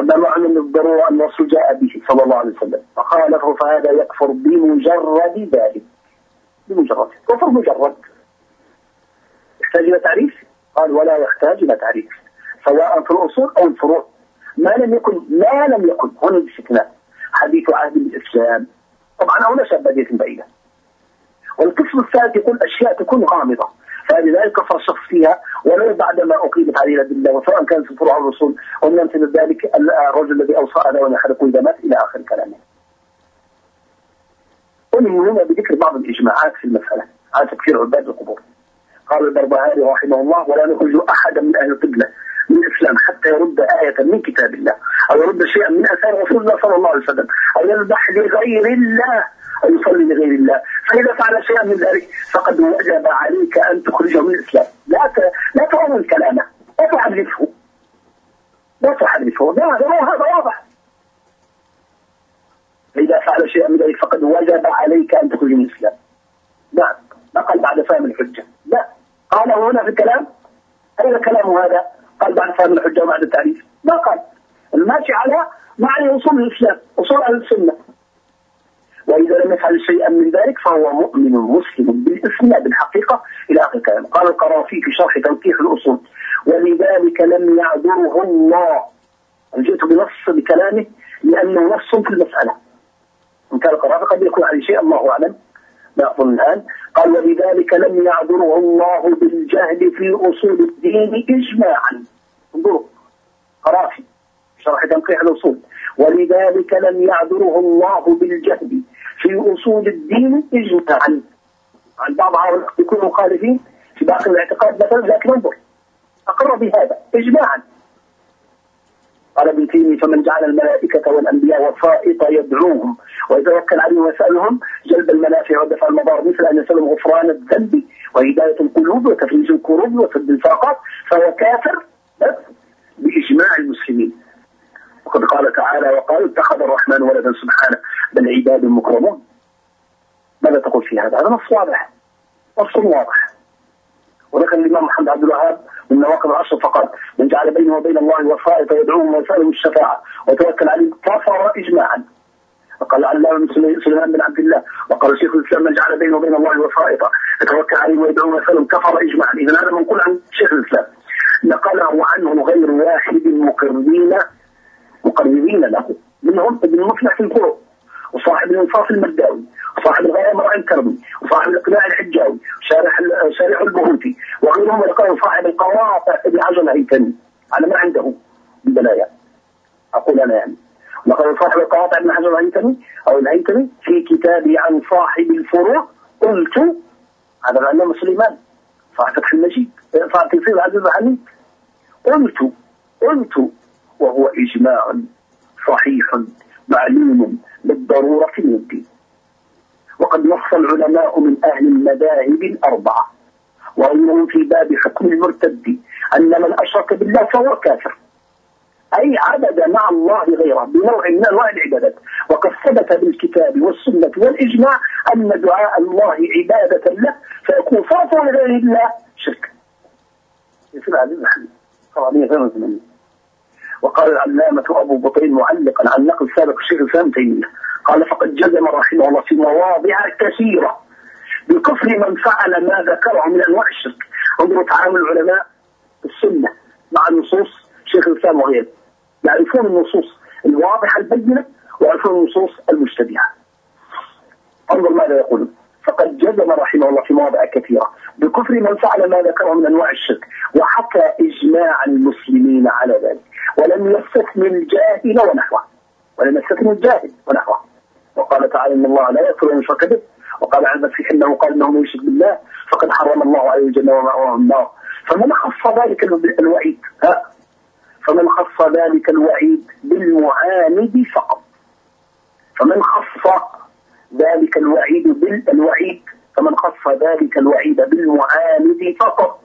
أما من الضرورة أن الرسول جاء به صلى الله عليه وسلم. فخالفه فهذا يكفر بمجرد ذلك. بمجرد. كفر مجرد. يحتاج إلى تعريف؟ قال ولا يحتاج إلى تعريف. سواء في الأصول أو الفروع. ما لم يكن ما لم يكن. هنا الاستثناء حديث عهد الإسلام طبعا هنا شبابية بعيدة والقسم الثالث يقول أشياء تكون غامضة. فلذلك الشخص فيها ولو بعدما أقيمت عليه الأدلة وسواء كان في فروع الرسول ومن أمثلة ذلك الرجل الذي وأنا حلقوا إذا مات إلى آخر كلامه. ومن هنا بذكر بعض الإجماعات في المسألة على تكفير عباد القبور. قال البربهاري رحمه الله ولا نخرج أحدا من أهل القبلة من الإسلام حتى يرد آية من كتاب الله أو يرد شيئا من أثار رسول الله صلى الله عليه وسلم أو يذبح لغير الله أو يصلي لغير الله. فإذا فعل شيئا من ذلك فقد وجب عليك أن تخرجه من الإسلام. لا لا تعمل كلامه لا تحدثه لا تحدثه هذا هذا واضح. فإذا فعل شيئا من ذلك فقد وجب عليك أن تخرج من الإسلام. نعم ما قال بعد فهم الحجة. لا. قال هنا في الكلام أين كلام هذا؟ قال بعد فهم الحجة وبعد التعريف. ما قال. الماشي على معنى أصول الإسلام أصول أهل السنة. وإذا لم يفعل شيئا من ذلك فهو مؤمن مسلم بالإسلام بالحقيقة إلى آخر الكلام قال القرافي في شرح توكيح الأصول ولذلك لم يعذره الله. جئت بنص بكلامه لأنه نص في المسألة. إن كان القرافي قد يكون عليه شيء الله أعلم. لا أظن الآن. قال ولذلك لم يعذره الله بالجهل في أصول الدين إجماعا. انظروا. قرافي شرح تنقيح الأصول ولذلك لم يعذره الله بالجهل في أصول الدين إجماعا عن بعض هؤلاء يكونوا مخالفين في باقي الاعتقاد مثلا لكن انظر أقر بهذا إجماعا. قال ابن تيمية فمن جعل الملائكة والأنبياء وسائط يدعوهم ويتوكل عليهم ويسألهم جلب المنافع ودفع المضار مثل أن يسألهم غفران الذنب وهداية القلوب وتفريج الكروب وسد الفاقات فهو كافر بإجماع المسلمين. وقد قال تعالى وقال اتخذ الرحمن ولدا سبحانه. بل عباد مكرمون ماذا تقول في هذا؟ هذا نص واضح. نص واضح. وذكر الإمام محمد عبد الوهاب من نواقض العشر فقال من جعل بينه وبين الله وسائط يدعوهم ويسألهم الشفاعة وتوكل عليه كفر إجماعا. وقال علامة سليمان بن عبد الله وقال شيخ الإسلام من جعل بينه وبين الله وسائط يتوكل عليه ويدعوهم ويسألهم كفر إجماعا. إذا هذا منقول عن شيخ الإسلام. نقله عنه غير واحد مقربين مقربين له منهم ابن مفلح الفروع. وصاحب الانصاف المرداوي وصاحب الغاية مرعي الكرمي وصاحب الإقناع الحجاوي وشارح شارح البهوتي وغيرهم صاحب القواطع ابن حجر الهيثمي. على ما عنده من بلايا أقول أنا يعني. لقد صاحب القواطع ابن حجر الهيثمي أو الهيثمي في كتابه عن صاحب الفروع. قلت هذا العلامه سليمان صاحب فتح المجيد صاحب تفسير العزيز الحميد قلت قلت وهو إجماع صحيح معلوم. بالضرورة من الدين وقد نص العلماء من أهل المذاهب الأربعة وغيرهم في باب حكم المرتد أن من أشرك بالله فهو كافر. أي عبد مع الله غيره بنوع من أنواع العبادات. وقد ثبت بالكتاب والسنة والإجماع أن دعاء الله عبادة له فيكون صرفا لغير الله شرك. يصير هذه الحديث. طبعا هي وقال العلامة أبو بطين معلقا عن نقل سابق الشيخ الإسلام تيمية. قال فقد جزم رحمه الله في مواضع كثيرة بكفر من فعل ما ذكره من أنواع الشرك. انظروا تعامل العلماء السنة مع النصوص شيخ الإسلام وغيره. يعرفون النصوص الواضحة البينة ويعرفون النصوص المشتبهة انظر ماذا يقولون. فقد جزم رحمه الله في مواضع كثيرة. بكفر من فعل ما ذكره من أنواع الشرك وحكى إجماع المسلمين على ذلك. ولم يستثني الجاهل ونحوه. ولم يستثني الجاهل ونحوه. وقال تعالى إن الله لا يغفر ان يشرك به. وقال عن المسيح إنه قال إنه من يشرك بالله فقد حرم الله عليه الجنة ومأواه النار فمن خص ذلك الوعيد؟ ها؟ فمن خص ذلك الوعيد بالمعاند فقط. فمن خص ذلك الوعيد بالوعيد فمن خص ذلك الوعيد بالمعاند فقط.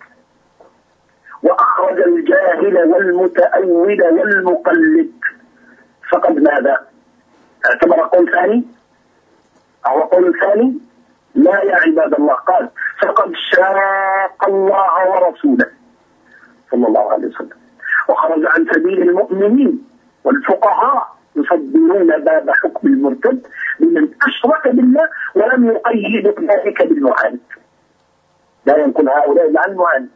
وأخرج الجاهل والمتأول والمقلد. فقد ماذا؟ اعتبر قول ثاني. أو قول ثاني. لا يا عباد الله. قال فقد شاق الله ورسوله. صلى الله عليه وسلم. وخرج عن سبيل المؤمنين والفقهاء. يصدرون باب حكم المرتد لمن أشرك بالله ولم يقيد ذلك بالمعاند. لا ينقل هؤلاء عن المعاند.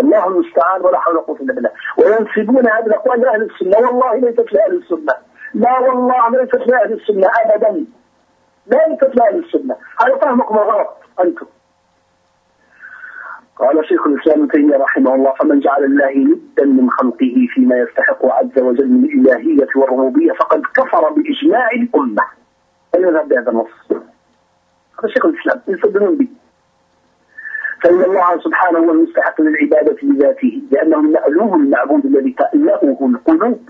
الله المستعان ولا حول ولا قوة إلا بالله. وينسبون هذه الأقوال لاهل السنة. والله ليست لأهل السنة. لا والله ليست لأهل السنة ابدا. ليست لأهل السنة. هذا فهمكم غلط أنتم. قال شيخ الإسلام ابن تيمية رحمه الله فمن جعل الله ندا من خلقه فيما يستحق عز وجل من الالهيه والربوبية فقد كفر بإجماع الأمة. اين يذهب بهذا النص؟ هذا شيخ الإسلام يصدقون به. فإن الله سبحانه هو المستحق للعبادة لذاته لأنه مألوه المعبود الذي تألهه القلوب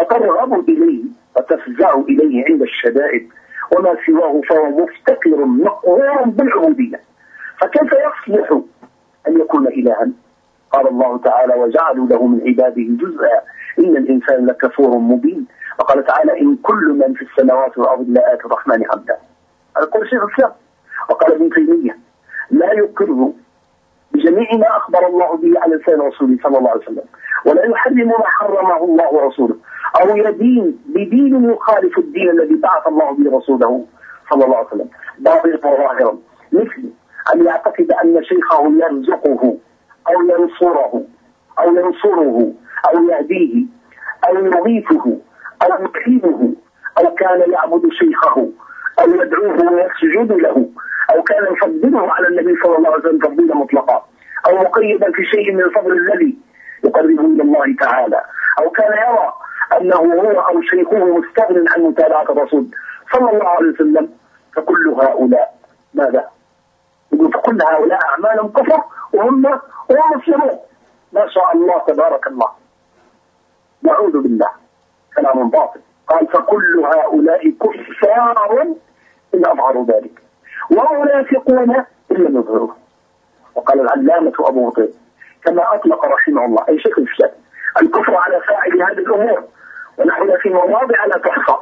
وترغب إليه وتفزع إليه عند الشدائد وما سواه فهو مفتكر مقهور بالعبودية فكيف يصلح أن يكون إلها. قال الله تعالى وجعلوا له من عباده جزءا. إن الإنسان لكفور مبين. وقال تعالى إن كل من في السماوات والأرض لا آتي الرحمن عبدا. هذا كل شيء الإسلام وقال ابن تيمية لا يقر بجميع ما أخبر الله به على لسان رسوله صلى الله عليه وسلم. ولا يحرم ما حرمه الله ورسوله. أو يدين بدين يخالف الدين الذي بعث الله به رسوله صلى الله عليه وسلم. باطلا وظاهرا مثل أن يعتقد أن شيخه يرزقه أو ينصره أو ينصره أو يهديه أو يضيفه أو يكرمه أو كان يعبد شيخه أو يدعوه ويسجد له أو كان يفضله على النبي صلى الله عليه وسلم تفضيلا مطلقا أو مقيدا في شيء من الفضل الذي يقربه إلى الله تعالى أو كان يرى أنه هو أو شيخه مستغن عن متابعة الرسول صلى الله عليه وسلم فكل هؤلاء ماذا؟ يقول فكل هؤلاء أعمالهم كفر وهم وهم مسلمون ما شاء الله تبارك الله. نعوذ بالله. كلام باطل. قال فكل هؤلاء كفار إن أظهروا ذلك. ومنافقون إن لم يظهروا. وقال العلامة أبو بكر كما أطلق رحمه الله. أي شيخ الإسلام الكفر على فاعل هذه الأمور. ونحن في مواضع لا تحصى.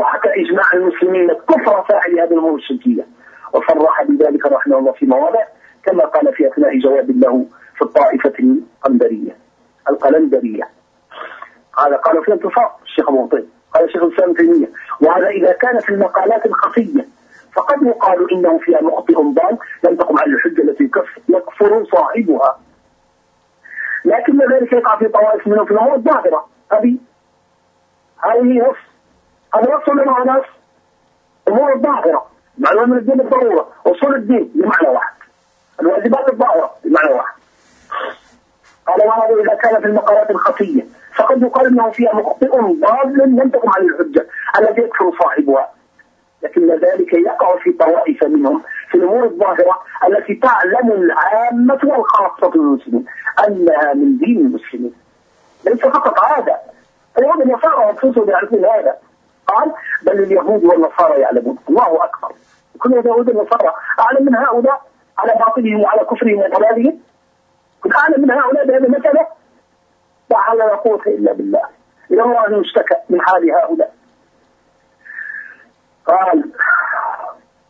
وحكى إجماع المسلمين كفر فاعل هذه الأمور الشركية. وصرح بذلك رحمه الله في مواضع كما قال في أثناء جواب له في الطائفة القندرية القلندرية. قال قال في انتصار الشيخ أبو قال الشيخ الإسلام تيمية وهذا إذا كان في المقالات الخفية فقد يقال إنه فيها مخطئ ضال لم تقم على الحجة التي يكفر صاحبها. لكن ذلك يقع في طوائف منهم في الأمور الظاهرة. هذه هذه نص. هذا نص ولا نص؟ أمور الظاهرة. معلومة من الدين بالضرورة أصول الدين بمعنى واحد. الواجبات الظاهرة بمعنى واحد. قال وهذا إذا كان في المقالات الخفية فقد يقال أنه فيها مخطئ ضال تقم عليه الحجة التي يكفر صاحبها. لكن ذلك يقع في طوائف منهم في الأمور الظاهرة التي تعلم العامة والخاصة المسلمين أنها من دين المسلمين. ليس فقط هذا. اليهود النصارى أنفسهم يعرفون هذا. قال بل اليهود والنصارى يعلمون. الله أكبر. كل اليهود والنصارى أعلم من هؤلاء على باطلهم وعلى كفرهم وضلالهم؟ أعلم من هؤلاء بهذه المسألة لا حول ولا قوة إلا بالله. إلى الله يشتكى من حال هؤلاء. قال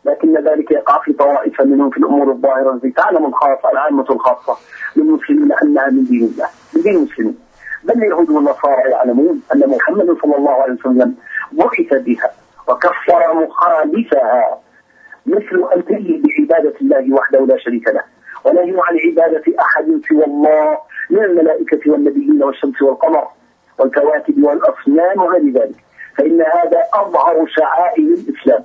لكن ذلك يقع في طوائف منهم في الأمور الظاهرة. التي تعلم الخاصة العامة الخاصة للمسلمين أنها من دين الله من دين المسلمين. بل اليهود والنصارى يعلمون أن محمد صلى الله عليه وسلم بعث بها وكفر مخالفها. مثل امره بعبادة الله وحده لا شريك له ونهي عن عبادة أحد سوى الله من الملائكة والنبيين والشمس والقمر والكواكب والأصنام وغير ذلك. فإن هذا أظهر شعائر الإسلام.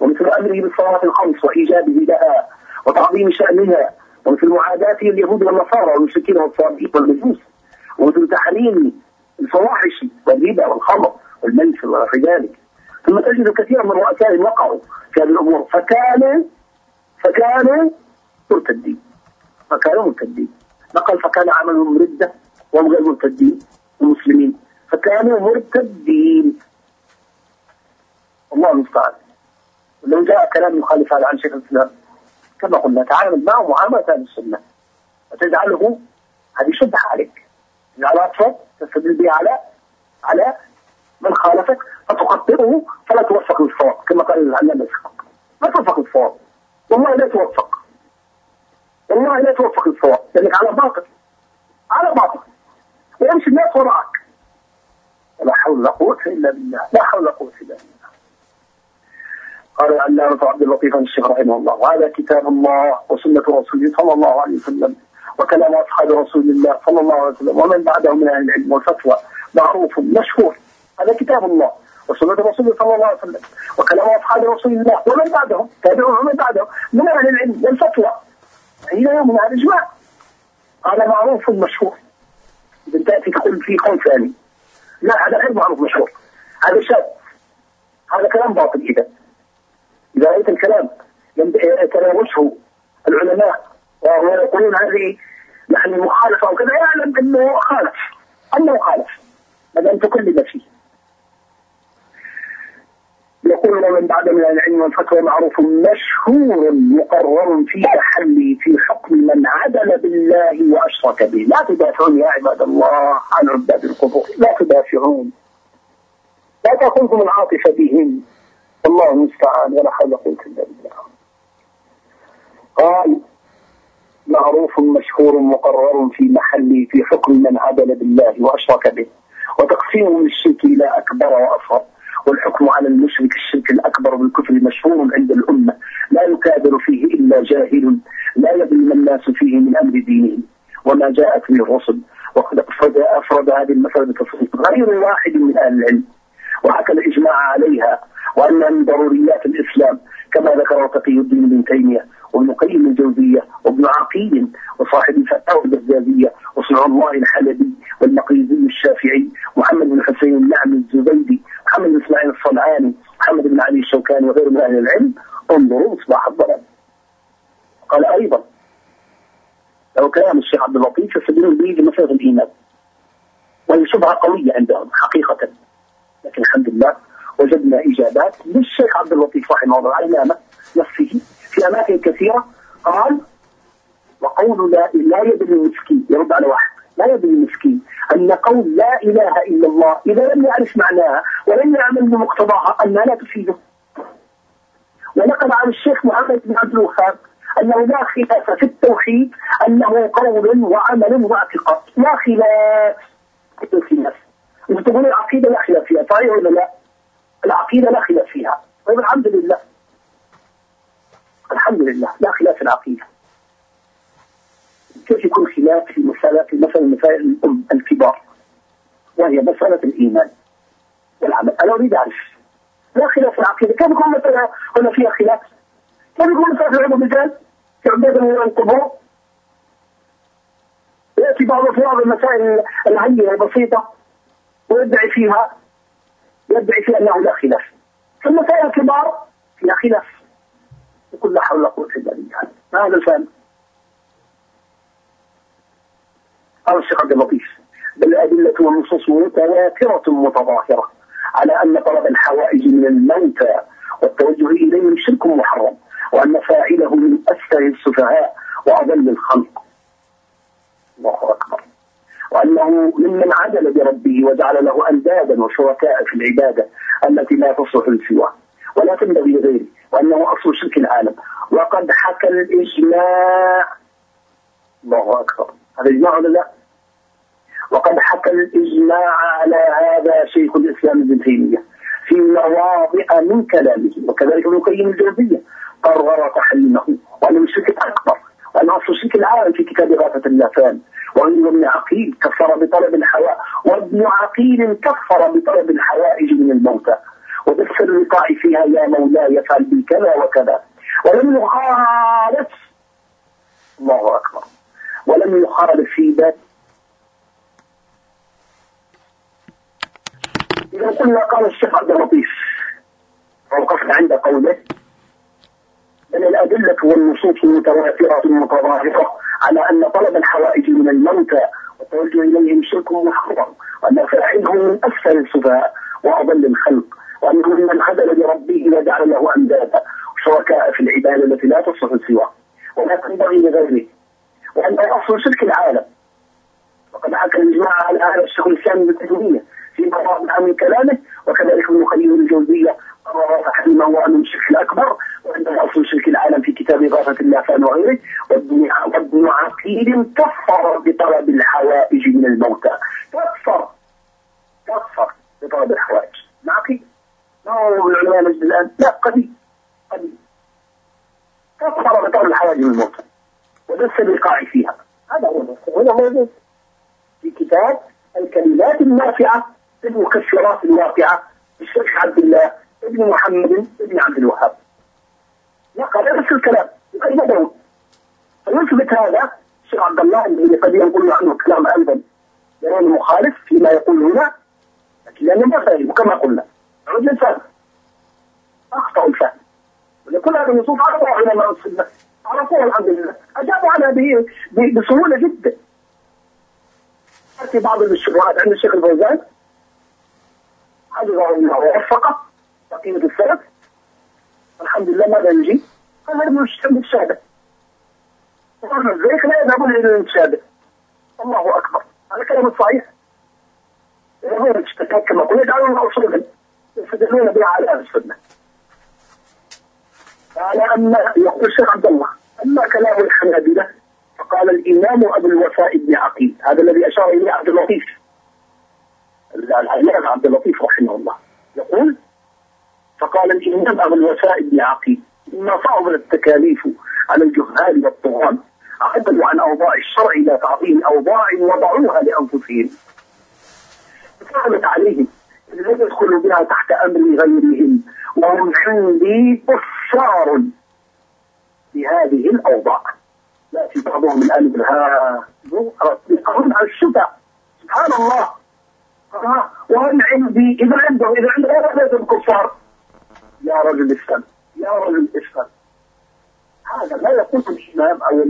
ومثل أمره بالصلاة الخمس وإيجابه لها وتعظيم شأنها ومثل معاداته اليهود والنصارى والمشركين والصابئين والمجوس ومثل تحريم الفواحش والربا والخمر والميسر وغير ذلك. ثم تجد كثيرا من رؤسائهم وقعوا في هذه الأمور فكانوا فكانوا مرتدين. فكانوا مرتدين. نقل فكان عملهم ردة وهم غير مرتدين المسلمين. فكانوا مرتدين. الله المستعان. لو جاء كلام يخالف هذا عن شيخ الإسلام كما قلنا تعامل معه معاملة أهل السنة. وتجعله هذه شبهة عليك. صوت تستدل به على على من خالفك فتقطعه فلا توفق للصواب كما قال العلامة الاسحاق لا توفق للصواب والله لا توفق والله لا توفق للصواب لانك على باطل. على باطل. ويمشي الناس وراءك لا حول ولا قوة إلا بالله. لا حول ولا قوة إلا بالله. قال العلامة عبد اللطيف الشيخ رحمه الله وهذا كتاب الله وسنة رسوله صلى الله عليه وسلم وكلام أصحاب رسول الله صلى الله عليه وسلم ومن بعدهم من أهل العلم والفتوى. معروف مشهور هذا كتاب الله وسنة رسوله صلى الله عليه وسلم وكلام أصحاب رسول الله ومن بعدهم تابعون ومن بعدهم من أهل العلم والفتوى إلى يومنا الإجماع. هذا معروف مشهور. إذا تأتي تقول في قول ثاني. لا هذا غير معروف مشهور. هذا شاذ. هذا كلام باطل إذا. إذا رأيت الكلام يتناوشه العلماء ويقولون هذه يعني مخالفة أو كذا يعلم أنه خالف. أنه خالف. ما دام تكلم فيه. يقول من بعد من العلم والفتوى معروف مشهور مقرر في تحلي في حكم من عدل بالله وأشرك به، لا تدافعون يا عباد الله عن عباد القبور، لا تدافعون. لا تاخذكم العاطفه بهم. الله المستعان ولا حول ولا قوة إلا بالله. قال معروف مشهور مقرر في محله في حكم من عدل بالله وأشرك به وتقسيمه الشرك إلى أكبر وأصغر والحكم على المشرك الشرك الأكبر بالكفر مشهور عند الأمة. لا يكابر فيه إلا جاهل لا يظلم الناس فيه من أمر دينهم. وما جاءت به الرسل وقد أفرد, أفرد هذه المسألة بتصريح غير واحد من أهل العلم. وحكى الإجماع عليها وأنها من ضروريات الإسلام كما ذكر تقي الدين ابن تيمية وابن قيم الجوزية وابن عقيل وصاحب الفتاوى البزازية وصنع الله الحلبي والمقريزي الشافعي محمد بن حسين النعم الزبيدي محمد بن إسماعيل الصنعاني محمد بن علي الشوكاني وغيره من أهل العلم انظروا مصباح الضلال. قال أيضا لو كلام الشيخ عبد اللطيف يستدلون به لمسألة الإيمان. وهي شبهة قوية عندهم حقيقة. لكن الحمد لله وجدنا إجابات للشيخ عبد اللطيف رحمه الله العلامه نفسه. في أماكن كثيرة قال وقول لا لا يدري المسكين يرد على واحد. لا يدري المسكين أن قول لا إله إلا الله إذا لم يعرف معناها ولم يعمل بمقتضاها أنها لا تفيده. ونقل عن الشيخ محمد بن عبد الوهاب أنه لا خلاف في التوحيد أنه قول وعمل واعتقاد لا خلاف. في الخلاف وتقول العقيدة لا خلاف فيها صحيح ولا لا؟ العقيدة لا خلاف فيها. طيب الحمد لله. الحمد لله. لا خلاف العقيدة. كيف يكون خلاف في مسألة في مثلا مسائل الأم الكبار وهي مسألة الإيمان والعمل. أنا أريد أعرف؟ لا خلاف في العقيدة. كيف يكون مثلا هنا فيها خلاف؟ كيف يكون مثلا في علم الرجال؟ في عبادة القبور؟ يأتي بعض أفراد المسائل العينة البسيطة ويدعي فيها يدعي فيها أنه لا خلاف. في المسائل الكبار فيها خلاف. لا حول ولا قوة إلا بالله. هذا الفهم. قال الشيخ عبد اللطيف بل الأدلة والنصوص متواترة متظاهرة على أن طلب الحوائج من الموتى والتوجه إليهم شرك محرم وأن فاعله من أسفه السفهاء وأضل الخلق. الله أكبر. وأنه ممن عدل بربه وجعل له أندادا وشركاء في العبادة التي لا تصلح لسواه ولا تنبغي لغيره وأنه أصل شرك العالم. وقد حكى الإجماع. الله أكبر. هذا إجماع ولا لا؟ وقد حكى الإجماع على هذا شيخ الإسلام ابن تيمية في مواضع من كلامه وكذلك ابن القيم الجوزية قرر تحريمه وأنه الشرك الأكبر وأن أصل الشرك العالم في كتاب غاثة وعند ابن عقيل كفر بطلب الحواء وابن عقيل كفر بطلب الحوائج من الموتى وبث الوقاع فيها يا مولاي يفعل بي كذا وكذا ولم يخالف الله أكبر ولم يخالف في ذات إذا قلنا قال الشيخ عبد اللطيف ووقفنا عند قوله أن الأدلة والنصوص متواترة متظاهرة على أن طلب الحوائج من الموتى والتوجه إليهم شرك محرم وأن فاعله من أسفل السفهاء وأضل الخلق وأنه من عدل بربه وجعل له أندادا شركاء في العبادة التي لا تصلح سواه ولا تنبغي لغيره وأن أصل شرك العالم. وقد حكى الإجماع على هذا الشيخ الإسلام ابن تيمية في مواضع من كلامه وكذلك ابن خليل الجوزية قرر تحريمه وأنه الشرك الأكبر وأن أصل شرك العالم في كتاب غاثة اللافان وغيره وابن عقيل كفر بطلب الحوائج من الموتى. كفر كفر بطلب الحوائج. ابن عقيل ما هو العلماء الآن؟ لا قديم. قديم. كفر بطلب الحوائج من الموتى. ودس الوقاع فيها. هذا هو هنا موجود في كتاب الكلمات النافعة المكسرات الواقعة للشيخ عبد الله ابن محمد ابن عبد الوهاب. نقل نفس الكلام أين دون فيثبت هذا الشيخ عبد الله اللي قد يقول عنه كلام أيضا. يرون مخالف فيما يقول هنا لكن لأنه ما فهم كما قلنا. رجل فهم أخطأ الفهم. ولكل هذه النصوص عرفوها علماء السنة. عرفوها الحمد لله. أجابوا عنها بسهولة جدا. في بعض الشبهات عند الشيخ الفوزان. حفظه الله ووفقه. بقيه السلف. الحمد لله ماذا يجي؟ هذا متشابه. وقال الزيخ لا يذهبون إلى المتشابه. الله أكبر. هذا كلام صحيح يذهبون الاشتكاك كما قلنا يجعلون اصولا يستدلون بها على أهل السنة. قال أما يقول الشيخ عبد الله أما كلام الحنابلة فقال الإمام أبو الوفاء بن عقيل هذا الذي أشار إليه عبد اللطيف. العلامه عبد اللطيف رحمه الله. يقول فقال الإمام أبو الوفاء بن عقيل ما صعب التكاليف على الجهال والطغاة عدلوا عن أوضاع الشرع إلى تعظيم أوضاع وضعوها لأنفسهم. فقامت عليهم لم يدخلوا بها تحت أمر غيرهم وهم عندي كفار بهذه الأوضاع. ياتي بعضهم الان بالها يقرون على الشتى سبحان الله. وهم عندي إذا عنده إذا عنده ليس الكفار. يا رجل اسلم يا رجل اسلم هذا لا يقول الإمام أو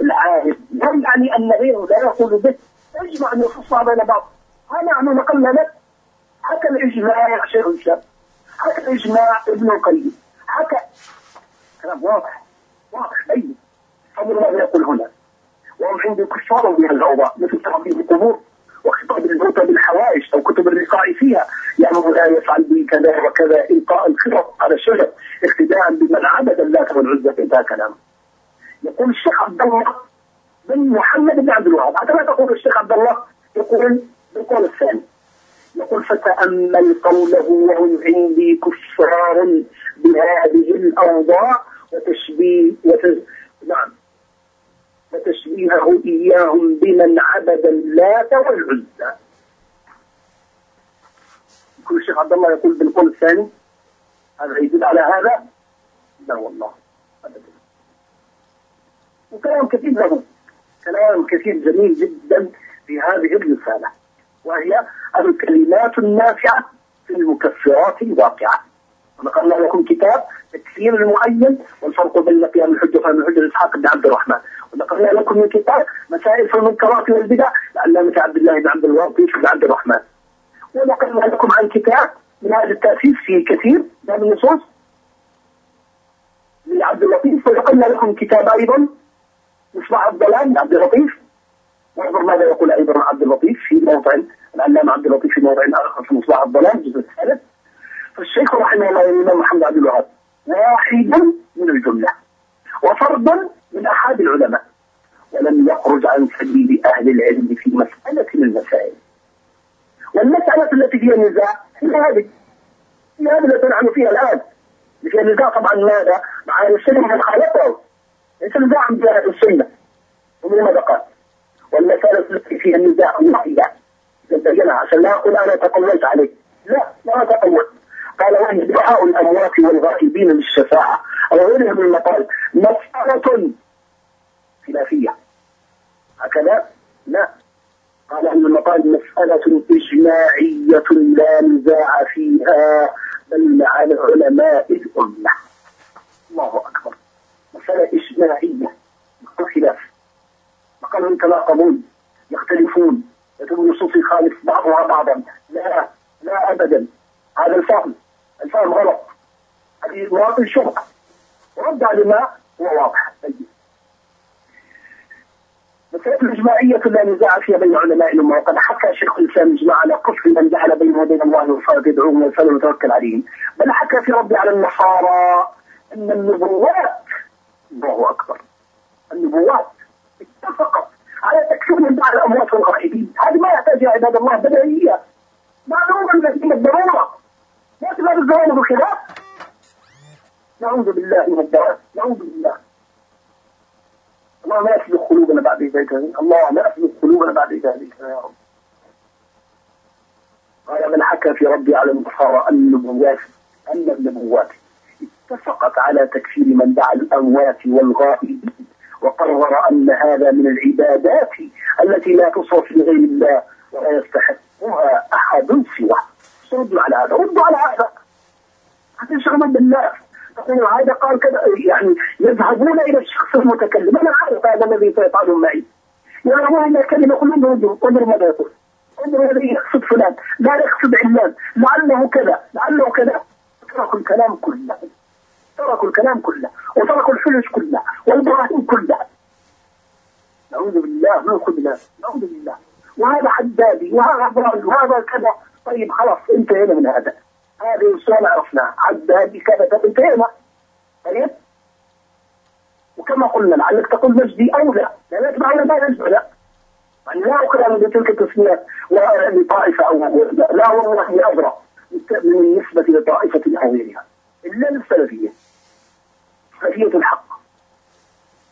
العالم لا يعني أن غيره لا يقول به؟ يجمع ان يفصل بين بعض. ها نحن نقلنا لك؟ حكى الإجماع شيخ الشاب. حكى الإجماع ابن القيم. حكى كلام واضح واضح بين. فمن ماذا يقول هنا. وهم عندي كفار بها الأوضاع مثل تعظيم القبور وخطاب الموتى بالحوائج أو كتب الرقاع فيها. يامر لا يفعل به كذا وكذا إلقاء الخطط على الشجر اقتداء بمن عبد اللات والعزى ذا كلام. يقول الشيخ عبد الله بن محمد بن عبد الوهاب. هكذا تقول الشيخ عبد الله؟ يقول بالقول الثاني. يقول فتأمل قوله وهم عندي كفار بهذه الأوضاع وتشبيه وتز... نعم. وتشبيهه إياهم بمن عبد اللات والعزى. يقول الشيخ عبد الله يقول بالقول الثاني هذا يدل على هذا؟ لا والله أبدا. وكلام كثير له كلام كثير جميل جدا في هذه الرسالة. وهي الكلمات النافعة في المكفرات الواقعة. ونقلنا لكم كتاب تكفير المعين والفرق بين قيام الحجة وفهم الحجة لإسحاق بن عبد الرحمن. ونقلنا لكم من كتاب مسائل في المنكرات والبدع لعلامة عبد الله بن عبد الواقف بن عبد الرحمن. ونقلنا لكم عن كتاب من هذا التأسيس فيه كثير من النصوص. لعبد اللطيف. ونقلنا لكم كتاب أيضا مصباح الضلال لعبد اللطيف. وانظر ماذا يقول أيضا عبد اللطيف في موضع العلامة عبد اللطيف في موضع آخر في مصباح الضلال الجزء الثالث. فالشيخ رحمه الله الإمام محمد عبد الوهاب واحد من الجملة وفرد من أحد العلماء. ولم يخرج عن سبيل أهل العلم في مسألة من المسائل. والمسألة التي فيها نزاع هي هذه. هي هذه التي نحن فيها الآن. فيها نزاع طبعا ماذا؟ مع السنة من خالفه ليس نزاع عن السنة. ومن ماذا قال والمسألة التي فيها النزاع واحدة نبينها عشان لا أقول أنا تقولت عليه لا لا تقول قال وهي دعاء الأموات والغائبين للشفاعة. أو غيرها من المقال مسألة خلافية. هكذا؟ لا. قال أن المقال مسألة إجماعية لا نزاع فيها بين على علماء الأمة. الله أكبر. مسألة إجماعية خلاف. مقال يتناقضون يختلفون يتم النصوص يخالف بعضها بعضا. لا لا أبدا. هذا الفهم الفهم غلط. هذه مواطن شبهة ورد على ما هو واضح. طيب. مسألة الإجماعية لا نزاع فيها بين علماء الأمة وقد حكى شيخ الإسلام إجماع على كفر من جعل بينه وبين الله وصارت يدعوهم ويسألهم ويتوكل عليهم بل حكى في ربي على النصارى أن النبوات الله أكبر النبوات اتفقت على تكفير بعد الأموات والغائبين هذه ما يحتاج يا عباد الله بدائية معلومة من الضرورة. ما تبقى بالزمان بالخلاف نعوذ بالله من الدوام نعوذ بالله. اللهم لا تسلك قلوبنا بعد ذلك. اللهم لا قلوبنا بعد ذلك يا رب. قال من حكى في ربي على النصارى النبوات أن النبوات اتفقت على تكفير من دعا الأموات والغائبين. وقرر أن هذا من العبادات التي لا تصرف لغير الله ولا يستحقها أحد سواه. ردوا على هذا ردوا على هذا. هذا شغل بالله. تقول هذا قال كذا يعني يذهبون إلى الشخص المتكلم. أنا عارف هذا الذي سيفعل معي. يرون إلى كلمه كل انظر انظر ماذا يقول. انظر الذي يقصد فلان. لا يقصد علان. لعله كذا لعله كذا. تركوا الكلام كله. تركوا الكلام كله وتركوا الحجج كلها والبراهين كلها. نعوذ بالله من خذلان نعوذ بالله. وهذا حدادي وهذا ضال وهذا كذا. طيب خلاص انتهينا من هذا. هذه الصورة عرفناها. حدادي كذا كذا انتهينا. طيب؟ وكما قلنا لعلك تقول مجدي أو لا. لا يتبعنا ما يجب لا. يعني لا أكرم بتلك التسميات لطائفة أو لا. والله أدرى بالنسبة لطائفة أو غيرها. إلا للسلفية. سلفية الحق.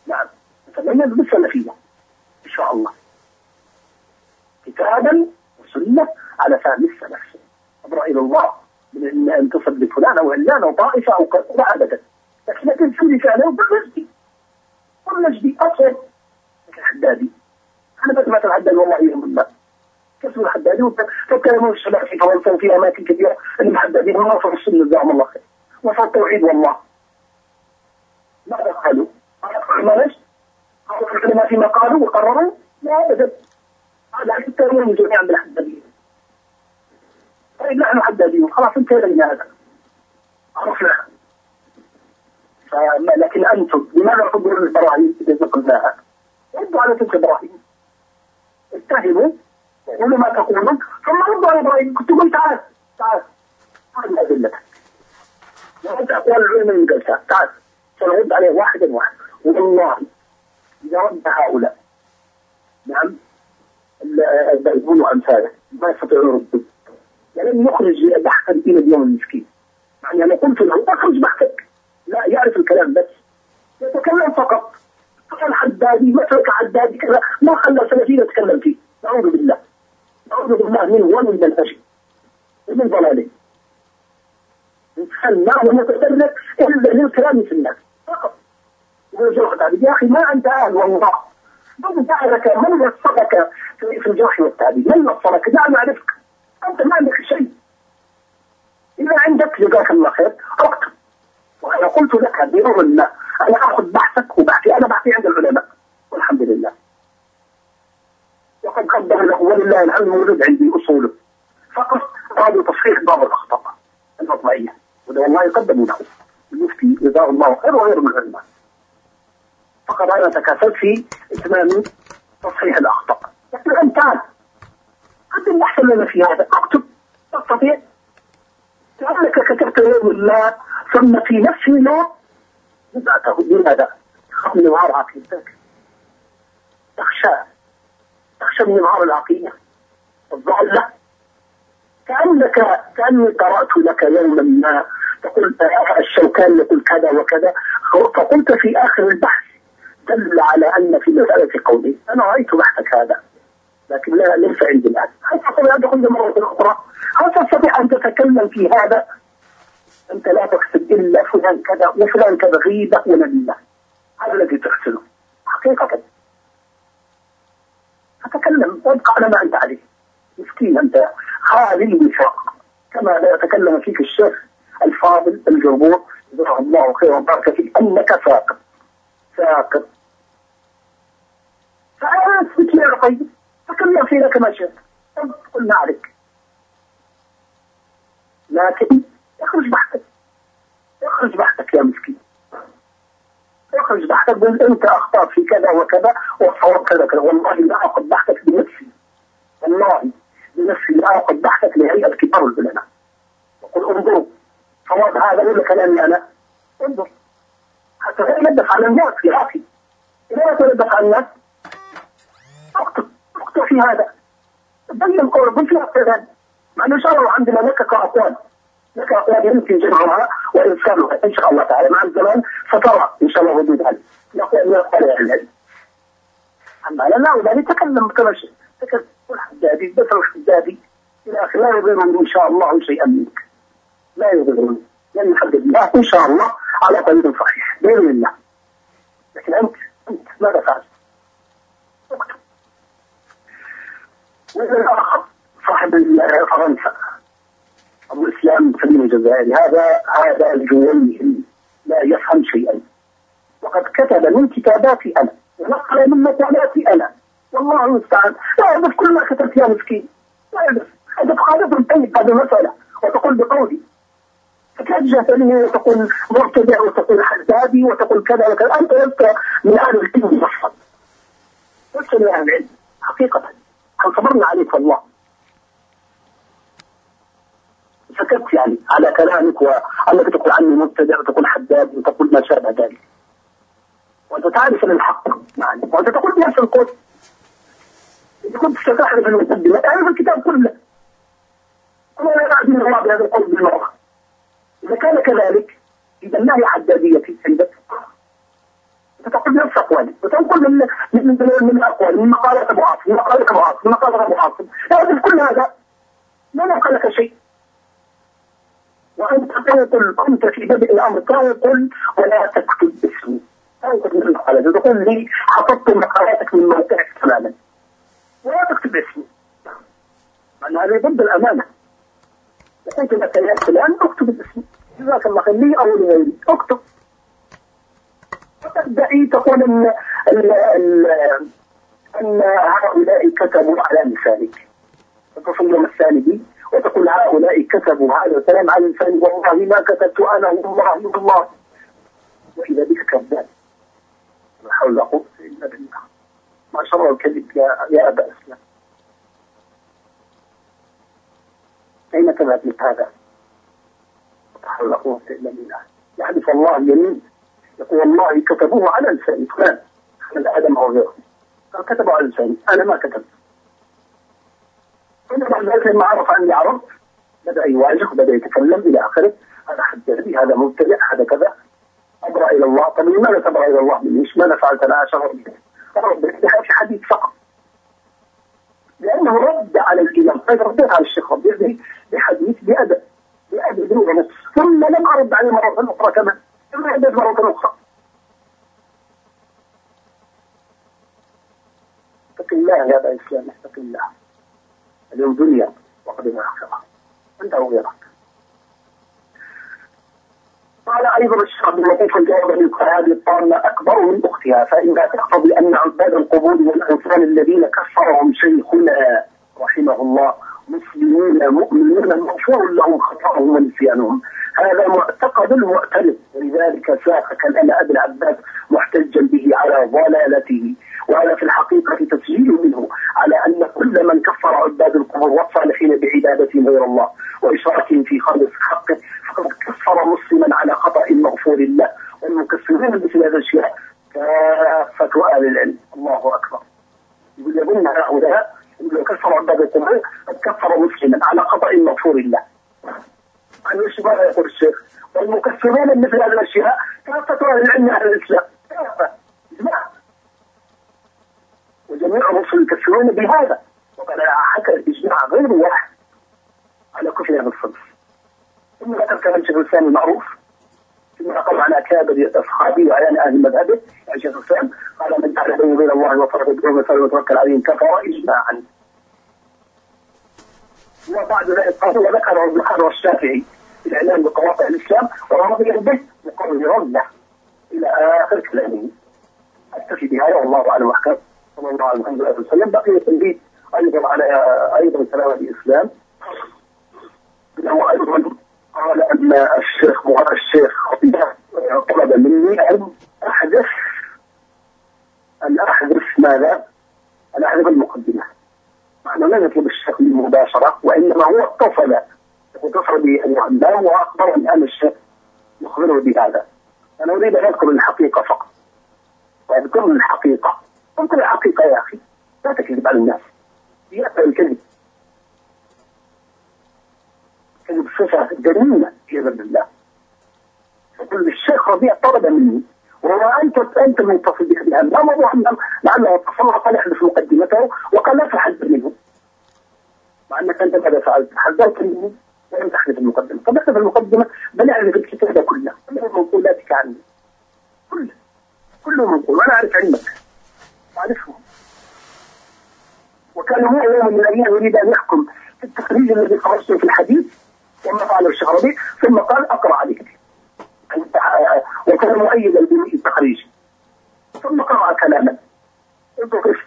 نعم. نتميز بالسلفية إن شاء الله. كتابا وسنة على فهم السلف. أبرأ إلى الله من أن تصل بفلان أو علان أو طائفة أو لا أبدا. لكن تنسوني فعلا وبالنجدي والنجدي أصل الحدادي. أنا بسمع الحدادي والله يوم الله كسر الحدادي فكلموا الشباب في فرنسا وفي أماكن كثيرة. أن الحدادي. هم وصلوا السنة. جزاهم الله خير. وصل التوحيد والله. ماذا قالوا؟ ما ليش؟ قالوا فيما قالوا وقرروا. لا أبدا هذا التأويل جميعا بالحدادية طيب نحن حداديون خلاص انتهينا من هذا. عرفنا. لكن أنتم لماذا تظهرون البراهين اذا قلناها؟ ردوا على تلك البراهين. اتهموا وقولوا ما تقولون. ثم ردوا على البراهين. كنت قلت تعال تعال. هذه ادلتك وانت اقوال العلماء من قلتها. تعال سنرد عليه واحدا واحدا والله اذا رد هؤلاء. نعم. الباقون وأمثاله. ما يستطيعون يردوا لم يخرج بحثا إلى اليوم المسكين. يعني أنا قلت له أخرج بحثك. لا يعرف الكلام بس. يتكلم فقط. قال حدادي مسلك حدادي كذا. ما خلى سلفيين يتكلم فيه. نعوذ بالله. نعوذ بالله منه ومن منهجه ومن ضلالة. هو متدرك إلا للكلام في الناس. فقط. يا أخي ما أنت أهل والله. من جعلك من وصلك في الجرح والتعديل؟ من وصلك لا نعرفك أنت ما عندك شيء. إذا عندك جزاك الله خير اكتب وأنا قلت لك بامر الله أنا آخذ بحثك وبحثي أنا بحثي عند العلماء. والحمد لله. وقد قدر له ولله الحمد موجود عندي أصوله. فقط ارادوا تصحيح بعض الأخطاء الوضعية. وده والله يقدموا له. المفتي جزاه الله خير وغيره من العلماء فقد أنا تكاسلت في إتمام تصحيح الأخطاء. لكن الامثال قدم احسن لنا في هذا. أكتب. تستطيع لأنك كتبت يوم الله ثم في نفس اليوم بدعته لماذا؟ تخاف من نهار عقيدتك تخشى. تخشى من نهار العقيدة الضالة كأنك كأني قرأت لك يوما ما. تقول الشوكان يقول كذا وكذا. فقلت في آخر البحث دل على أن في مسألة قولي أنا رأيت بحثك هذا لكن لا ليس عندي الآن. هل تستطيع أن تقول مرة أخرى؟ هل تستطيع أن تتكلم في هذا؟ أنت لا تحسب إلا فلان كذا وفلان كذا غيبة ونبيلة هذا الذي تحسنه حقيقة. فتكلم وابقى على ما أنت عليه. مسكين أنت. خالي الوفاق كما لا يتكلم فيك الشيخ الفاضل الجمهور جزاه الله خيرا وبارك فيك أنك ساقط ساقط فأنا أثبت يا طيب تكلم فينا كما شئت. قلنا عليك. لكن اخرج بحثك. اخرج بحثك يا مسكين. اخرج بحثك قل أنت أخطأت في كذا وكذا وصورت كذا كذا والله لا أخذ بحثك بنفسي. والله. بنفسي لا اخذ بحثك لهيئة كبار العلماء. وقل انظروا صواب هذا ولا كلامي أنا. انظر. حتى لا يلبس على الناس يا أخي. لا تلبس على الناس؟ اكتب اكتب في هذا. بين بل فيها استعداد مع إن شاء الله عندنا لك كاقوال لك اقوال يمكن جمعها وارسالها إن شاء الله تعالى. مع الزمان سترى إن شاء الله ردود هذه نقول من أهل العلم أما لا لا ولا تكلم كما شيء تكلم الحدادي بكر الحدادي إلى اخره لا يضرهم إن شاء الله شيئا منك. لا يضرهم لن يحدد الله إن شاء الله على طريق صحيح بإذن الله. لكن أنت أنت ماذا فعلت؟ اكتب والآخر صاحب فرنسا أبو الإسلام سليم الجزائري هذا هذا الجويني لا يفهم شيئا. وقد كتب من كتاباتي أنا ونقل من مقالاتي أنا. والله المستعان. لا يعرف كل ما كتبت يا مسكين. لا يعرف هذا تخالف طيب هذه المسألة وتقول بقولي. تتوجه وتقول مرتدع وتقول حدادي وتقول كذا وكذا. أنت لست من أهل العلم المحفظ لست من أهل العلم حقيقة. هل صبرنا عليك؟ والله. سكت يعني على كلامك وأنك تقول عني مبتدع وتقول حداد وتقول ما شابه ذلك. وأنت تعرف أن الحق يعني. وأنت تقول بنفس إذا كنت ستحرف المقدمة اعرف الكتاب كله. أنا لا أعلم الله بهذا القول بالمرة إذا كان كذلك إذا ما هي حدادية عندك فتقول نفس أقوالي وتنقل من من من, من الأقوال من مقالة أبو عاصم من مقالة أبو عاصم من مقالة أبو عاصم. اعرف كل هذا. لا نبقى لك شيء. وأنت تنقل كنت في بدء الأمر تنقل ولا تكتب اسمي تنقل من المقالة. تقول لي حفظت مقالاتك من موقعك تماما. ولا تكتب اسمي هذا ضد الأمانة. قلت لك يا فلان أكتب الاسم جزاك الله خير. لي أو لغيري. أكتب. وتدعي تقول أن أن هؤلاء كتبوا على لسانك. وتصل الثاني وتقول هؤلاء كتبوا هذا الكلام على لساني. والله ما كتبت أنا. والله والله. وإذا بك كذاب. لا حول ولا قوة إلا بالله. ما شر الكذب يا يا أبا أسلم أين تذهب من هذا؟ قوة إلا بالله. يحدث الله اليمين. يقول والله كتبوه على لساني. فلان. من آدم أو غيره. كتبوا على لساني. أنا ما كتبت. ثم بعد ذلك لما عرف أني عرفت بدأ يواجه بدأ يتكلم إلى آخره. هذا حدثني هذا مبتدع هذا كذا. أبرأ إلى الله. طيب لماذا تبرأ إلى الله مني؟ إيش؟ ماذا فعلت؟ أنا أشهر في حديث فقط. لأنه رد على الإمام طيب رديت على الشيخ ربيع بحديث بأدب بأدب ونص ثم لم أرد عليه مرة أخرى كمان ثم رديت مرة أخرى اتق الله يا أبا الإسلام اتق الله. اليوم دنيا وقدم آخرة أنت وغيرك. قال أيضا الشيخ عبد اللطيف الجواب ان هذه الطامه أكبر من اختها فانها تقتضي ان عباد القبور والاوثان الذين كفرهم شيخنا رحمه الله مسلمون مؤمنون مغفور لهم خطاهم ونسيانهم. هذا معتقد المعترض ولذلك ساق كلام ابن عباس محتجا به على ضلالته. وهذا في الحقيقة تسجيل منه على أن كل من كفر عباد القبور والصالحين بعبادتهم غير الله وإشراكهم في خالص حقه فقد كفر مسلما على خطأ مغفور له. والمكفرين مثل هذا الشيء. كافة أهل العلم. الله أكبر. يقول يظن هؤلاء لو كفروا عباد القبور قد كفر مسلما على خطأ مغفور له. إيش ماذا يقول الشيخ والمكفرون مثل هذه الأشياء كافة أهل العلم أهل الإسلام. كافة. اجماع وجميع الرسل يكفرون بهذا. وقد حكى الإجماع غير واحد على كفر هذا الصنف ثم ذكر كلام شيخ الاسلام المعروف. ثم نقل عن اكابر أصحابه وعيان أهل مذهبه. يعني شيخ الاسلام قال من تعالى بين وبين الله وفرق بينه وتوكل عليه كفر اجماعا. وبعد ذلك قال وذكر البخاري والشافعي في الاعلان بقواطع الإسلام ورضي به مقررا له إلى آخر كلامه. أكتفي بهذا والله أعلم وأحكم. صلى الله عليه وسلم. بقي التنبيه أيضا على أيضا كلام الإسلام. انه أيضا قال أن الشيخ الشيخ طلب مني أن احدث أن أحدث ماذا؟ أن أحدث المقدمة. معنى لا يطلب الشيخ مباشرة وإنما هو اتصل اتصل بالله وأخبر أن الشيخ يخبره بهذا. أنا أريد أن أذكر الحقيقة فقط. وأذكر الحقيقة. اذكر الحقيقة يا أخي. لا تكذب على الناس. يأتي الكذب. كذب صفه جميله عياذا بالله الشيخ ربيع طلب مني ورأيت أنت المتصل بهذه لا موضوع لعله تصرف قال يحدث مقدمته وقال لا تحذر منه. مع أنك أنت ماذا فعلت؟ حذرت منه ولم تحذف المقدمة. طب احذف المقدمة بل احذف الكتاب كله. كل منقولاتك عني كله. كلهم يقول وأنا أعرف علمك. اعرفهم وكان هو يوم من الأيام يريد أن يحكم في التخريج الذي خرجته في الحديث وما فعله الشعربي ثم قال أقرأ عليك. وكان مؤيدا بالتخريج ثم قرأ كلاما. قف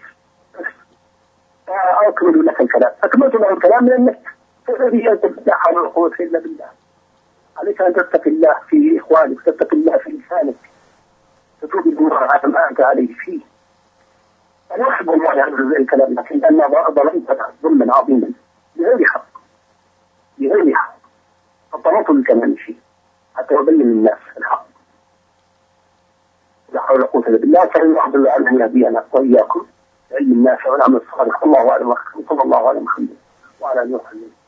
أكمل لك الكلام. أكملت له الكلام من النفس فالذي أنت لا حول ولا قوه إلا بالله. عليك أن تتقي الله في إخوانك تتقي الله في لسانك تتوب الأمور على ما أنت عليه فيه. أنا أحب الله يعمل زي الكلام لكن أنا ظلمت ظلما عظيما بغير حق. بغير حق. فطلبت الكلام فيه حتى يبين للناس الحق. لا حول ولا قوة إلا بالله. فإن الله جل وعلا يهدينا وإياكم علم النافع والعمل الصالح. الله أعلم. صلى الله على محمد وعلى آله وصحبه.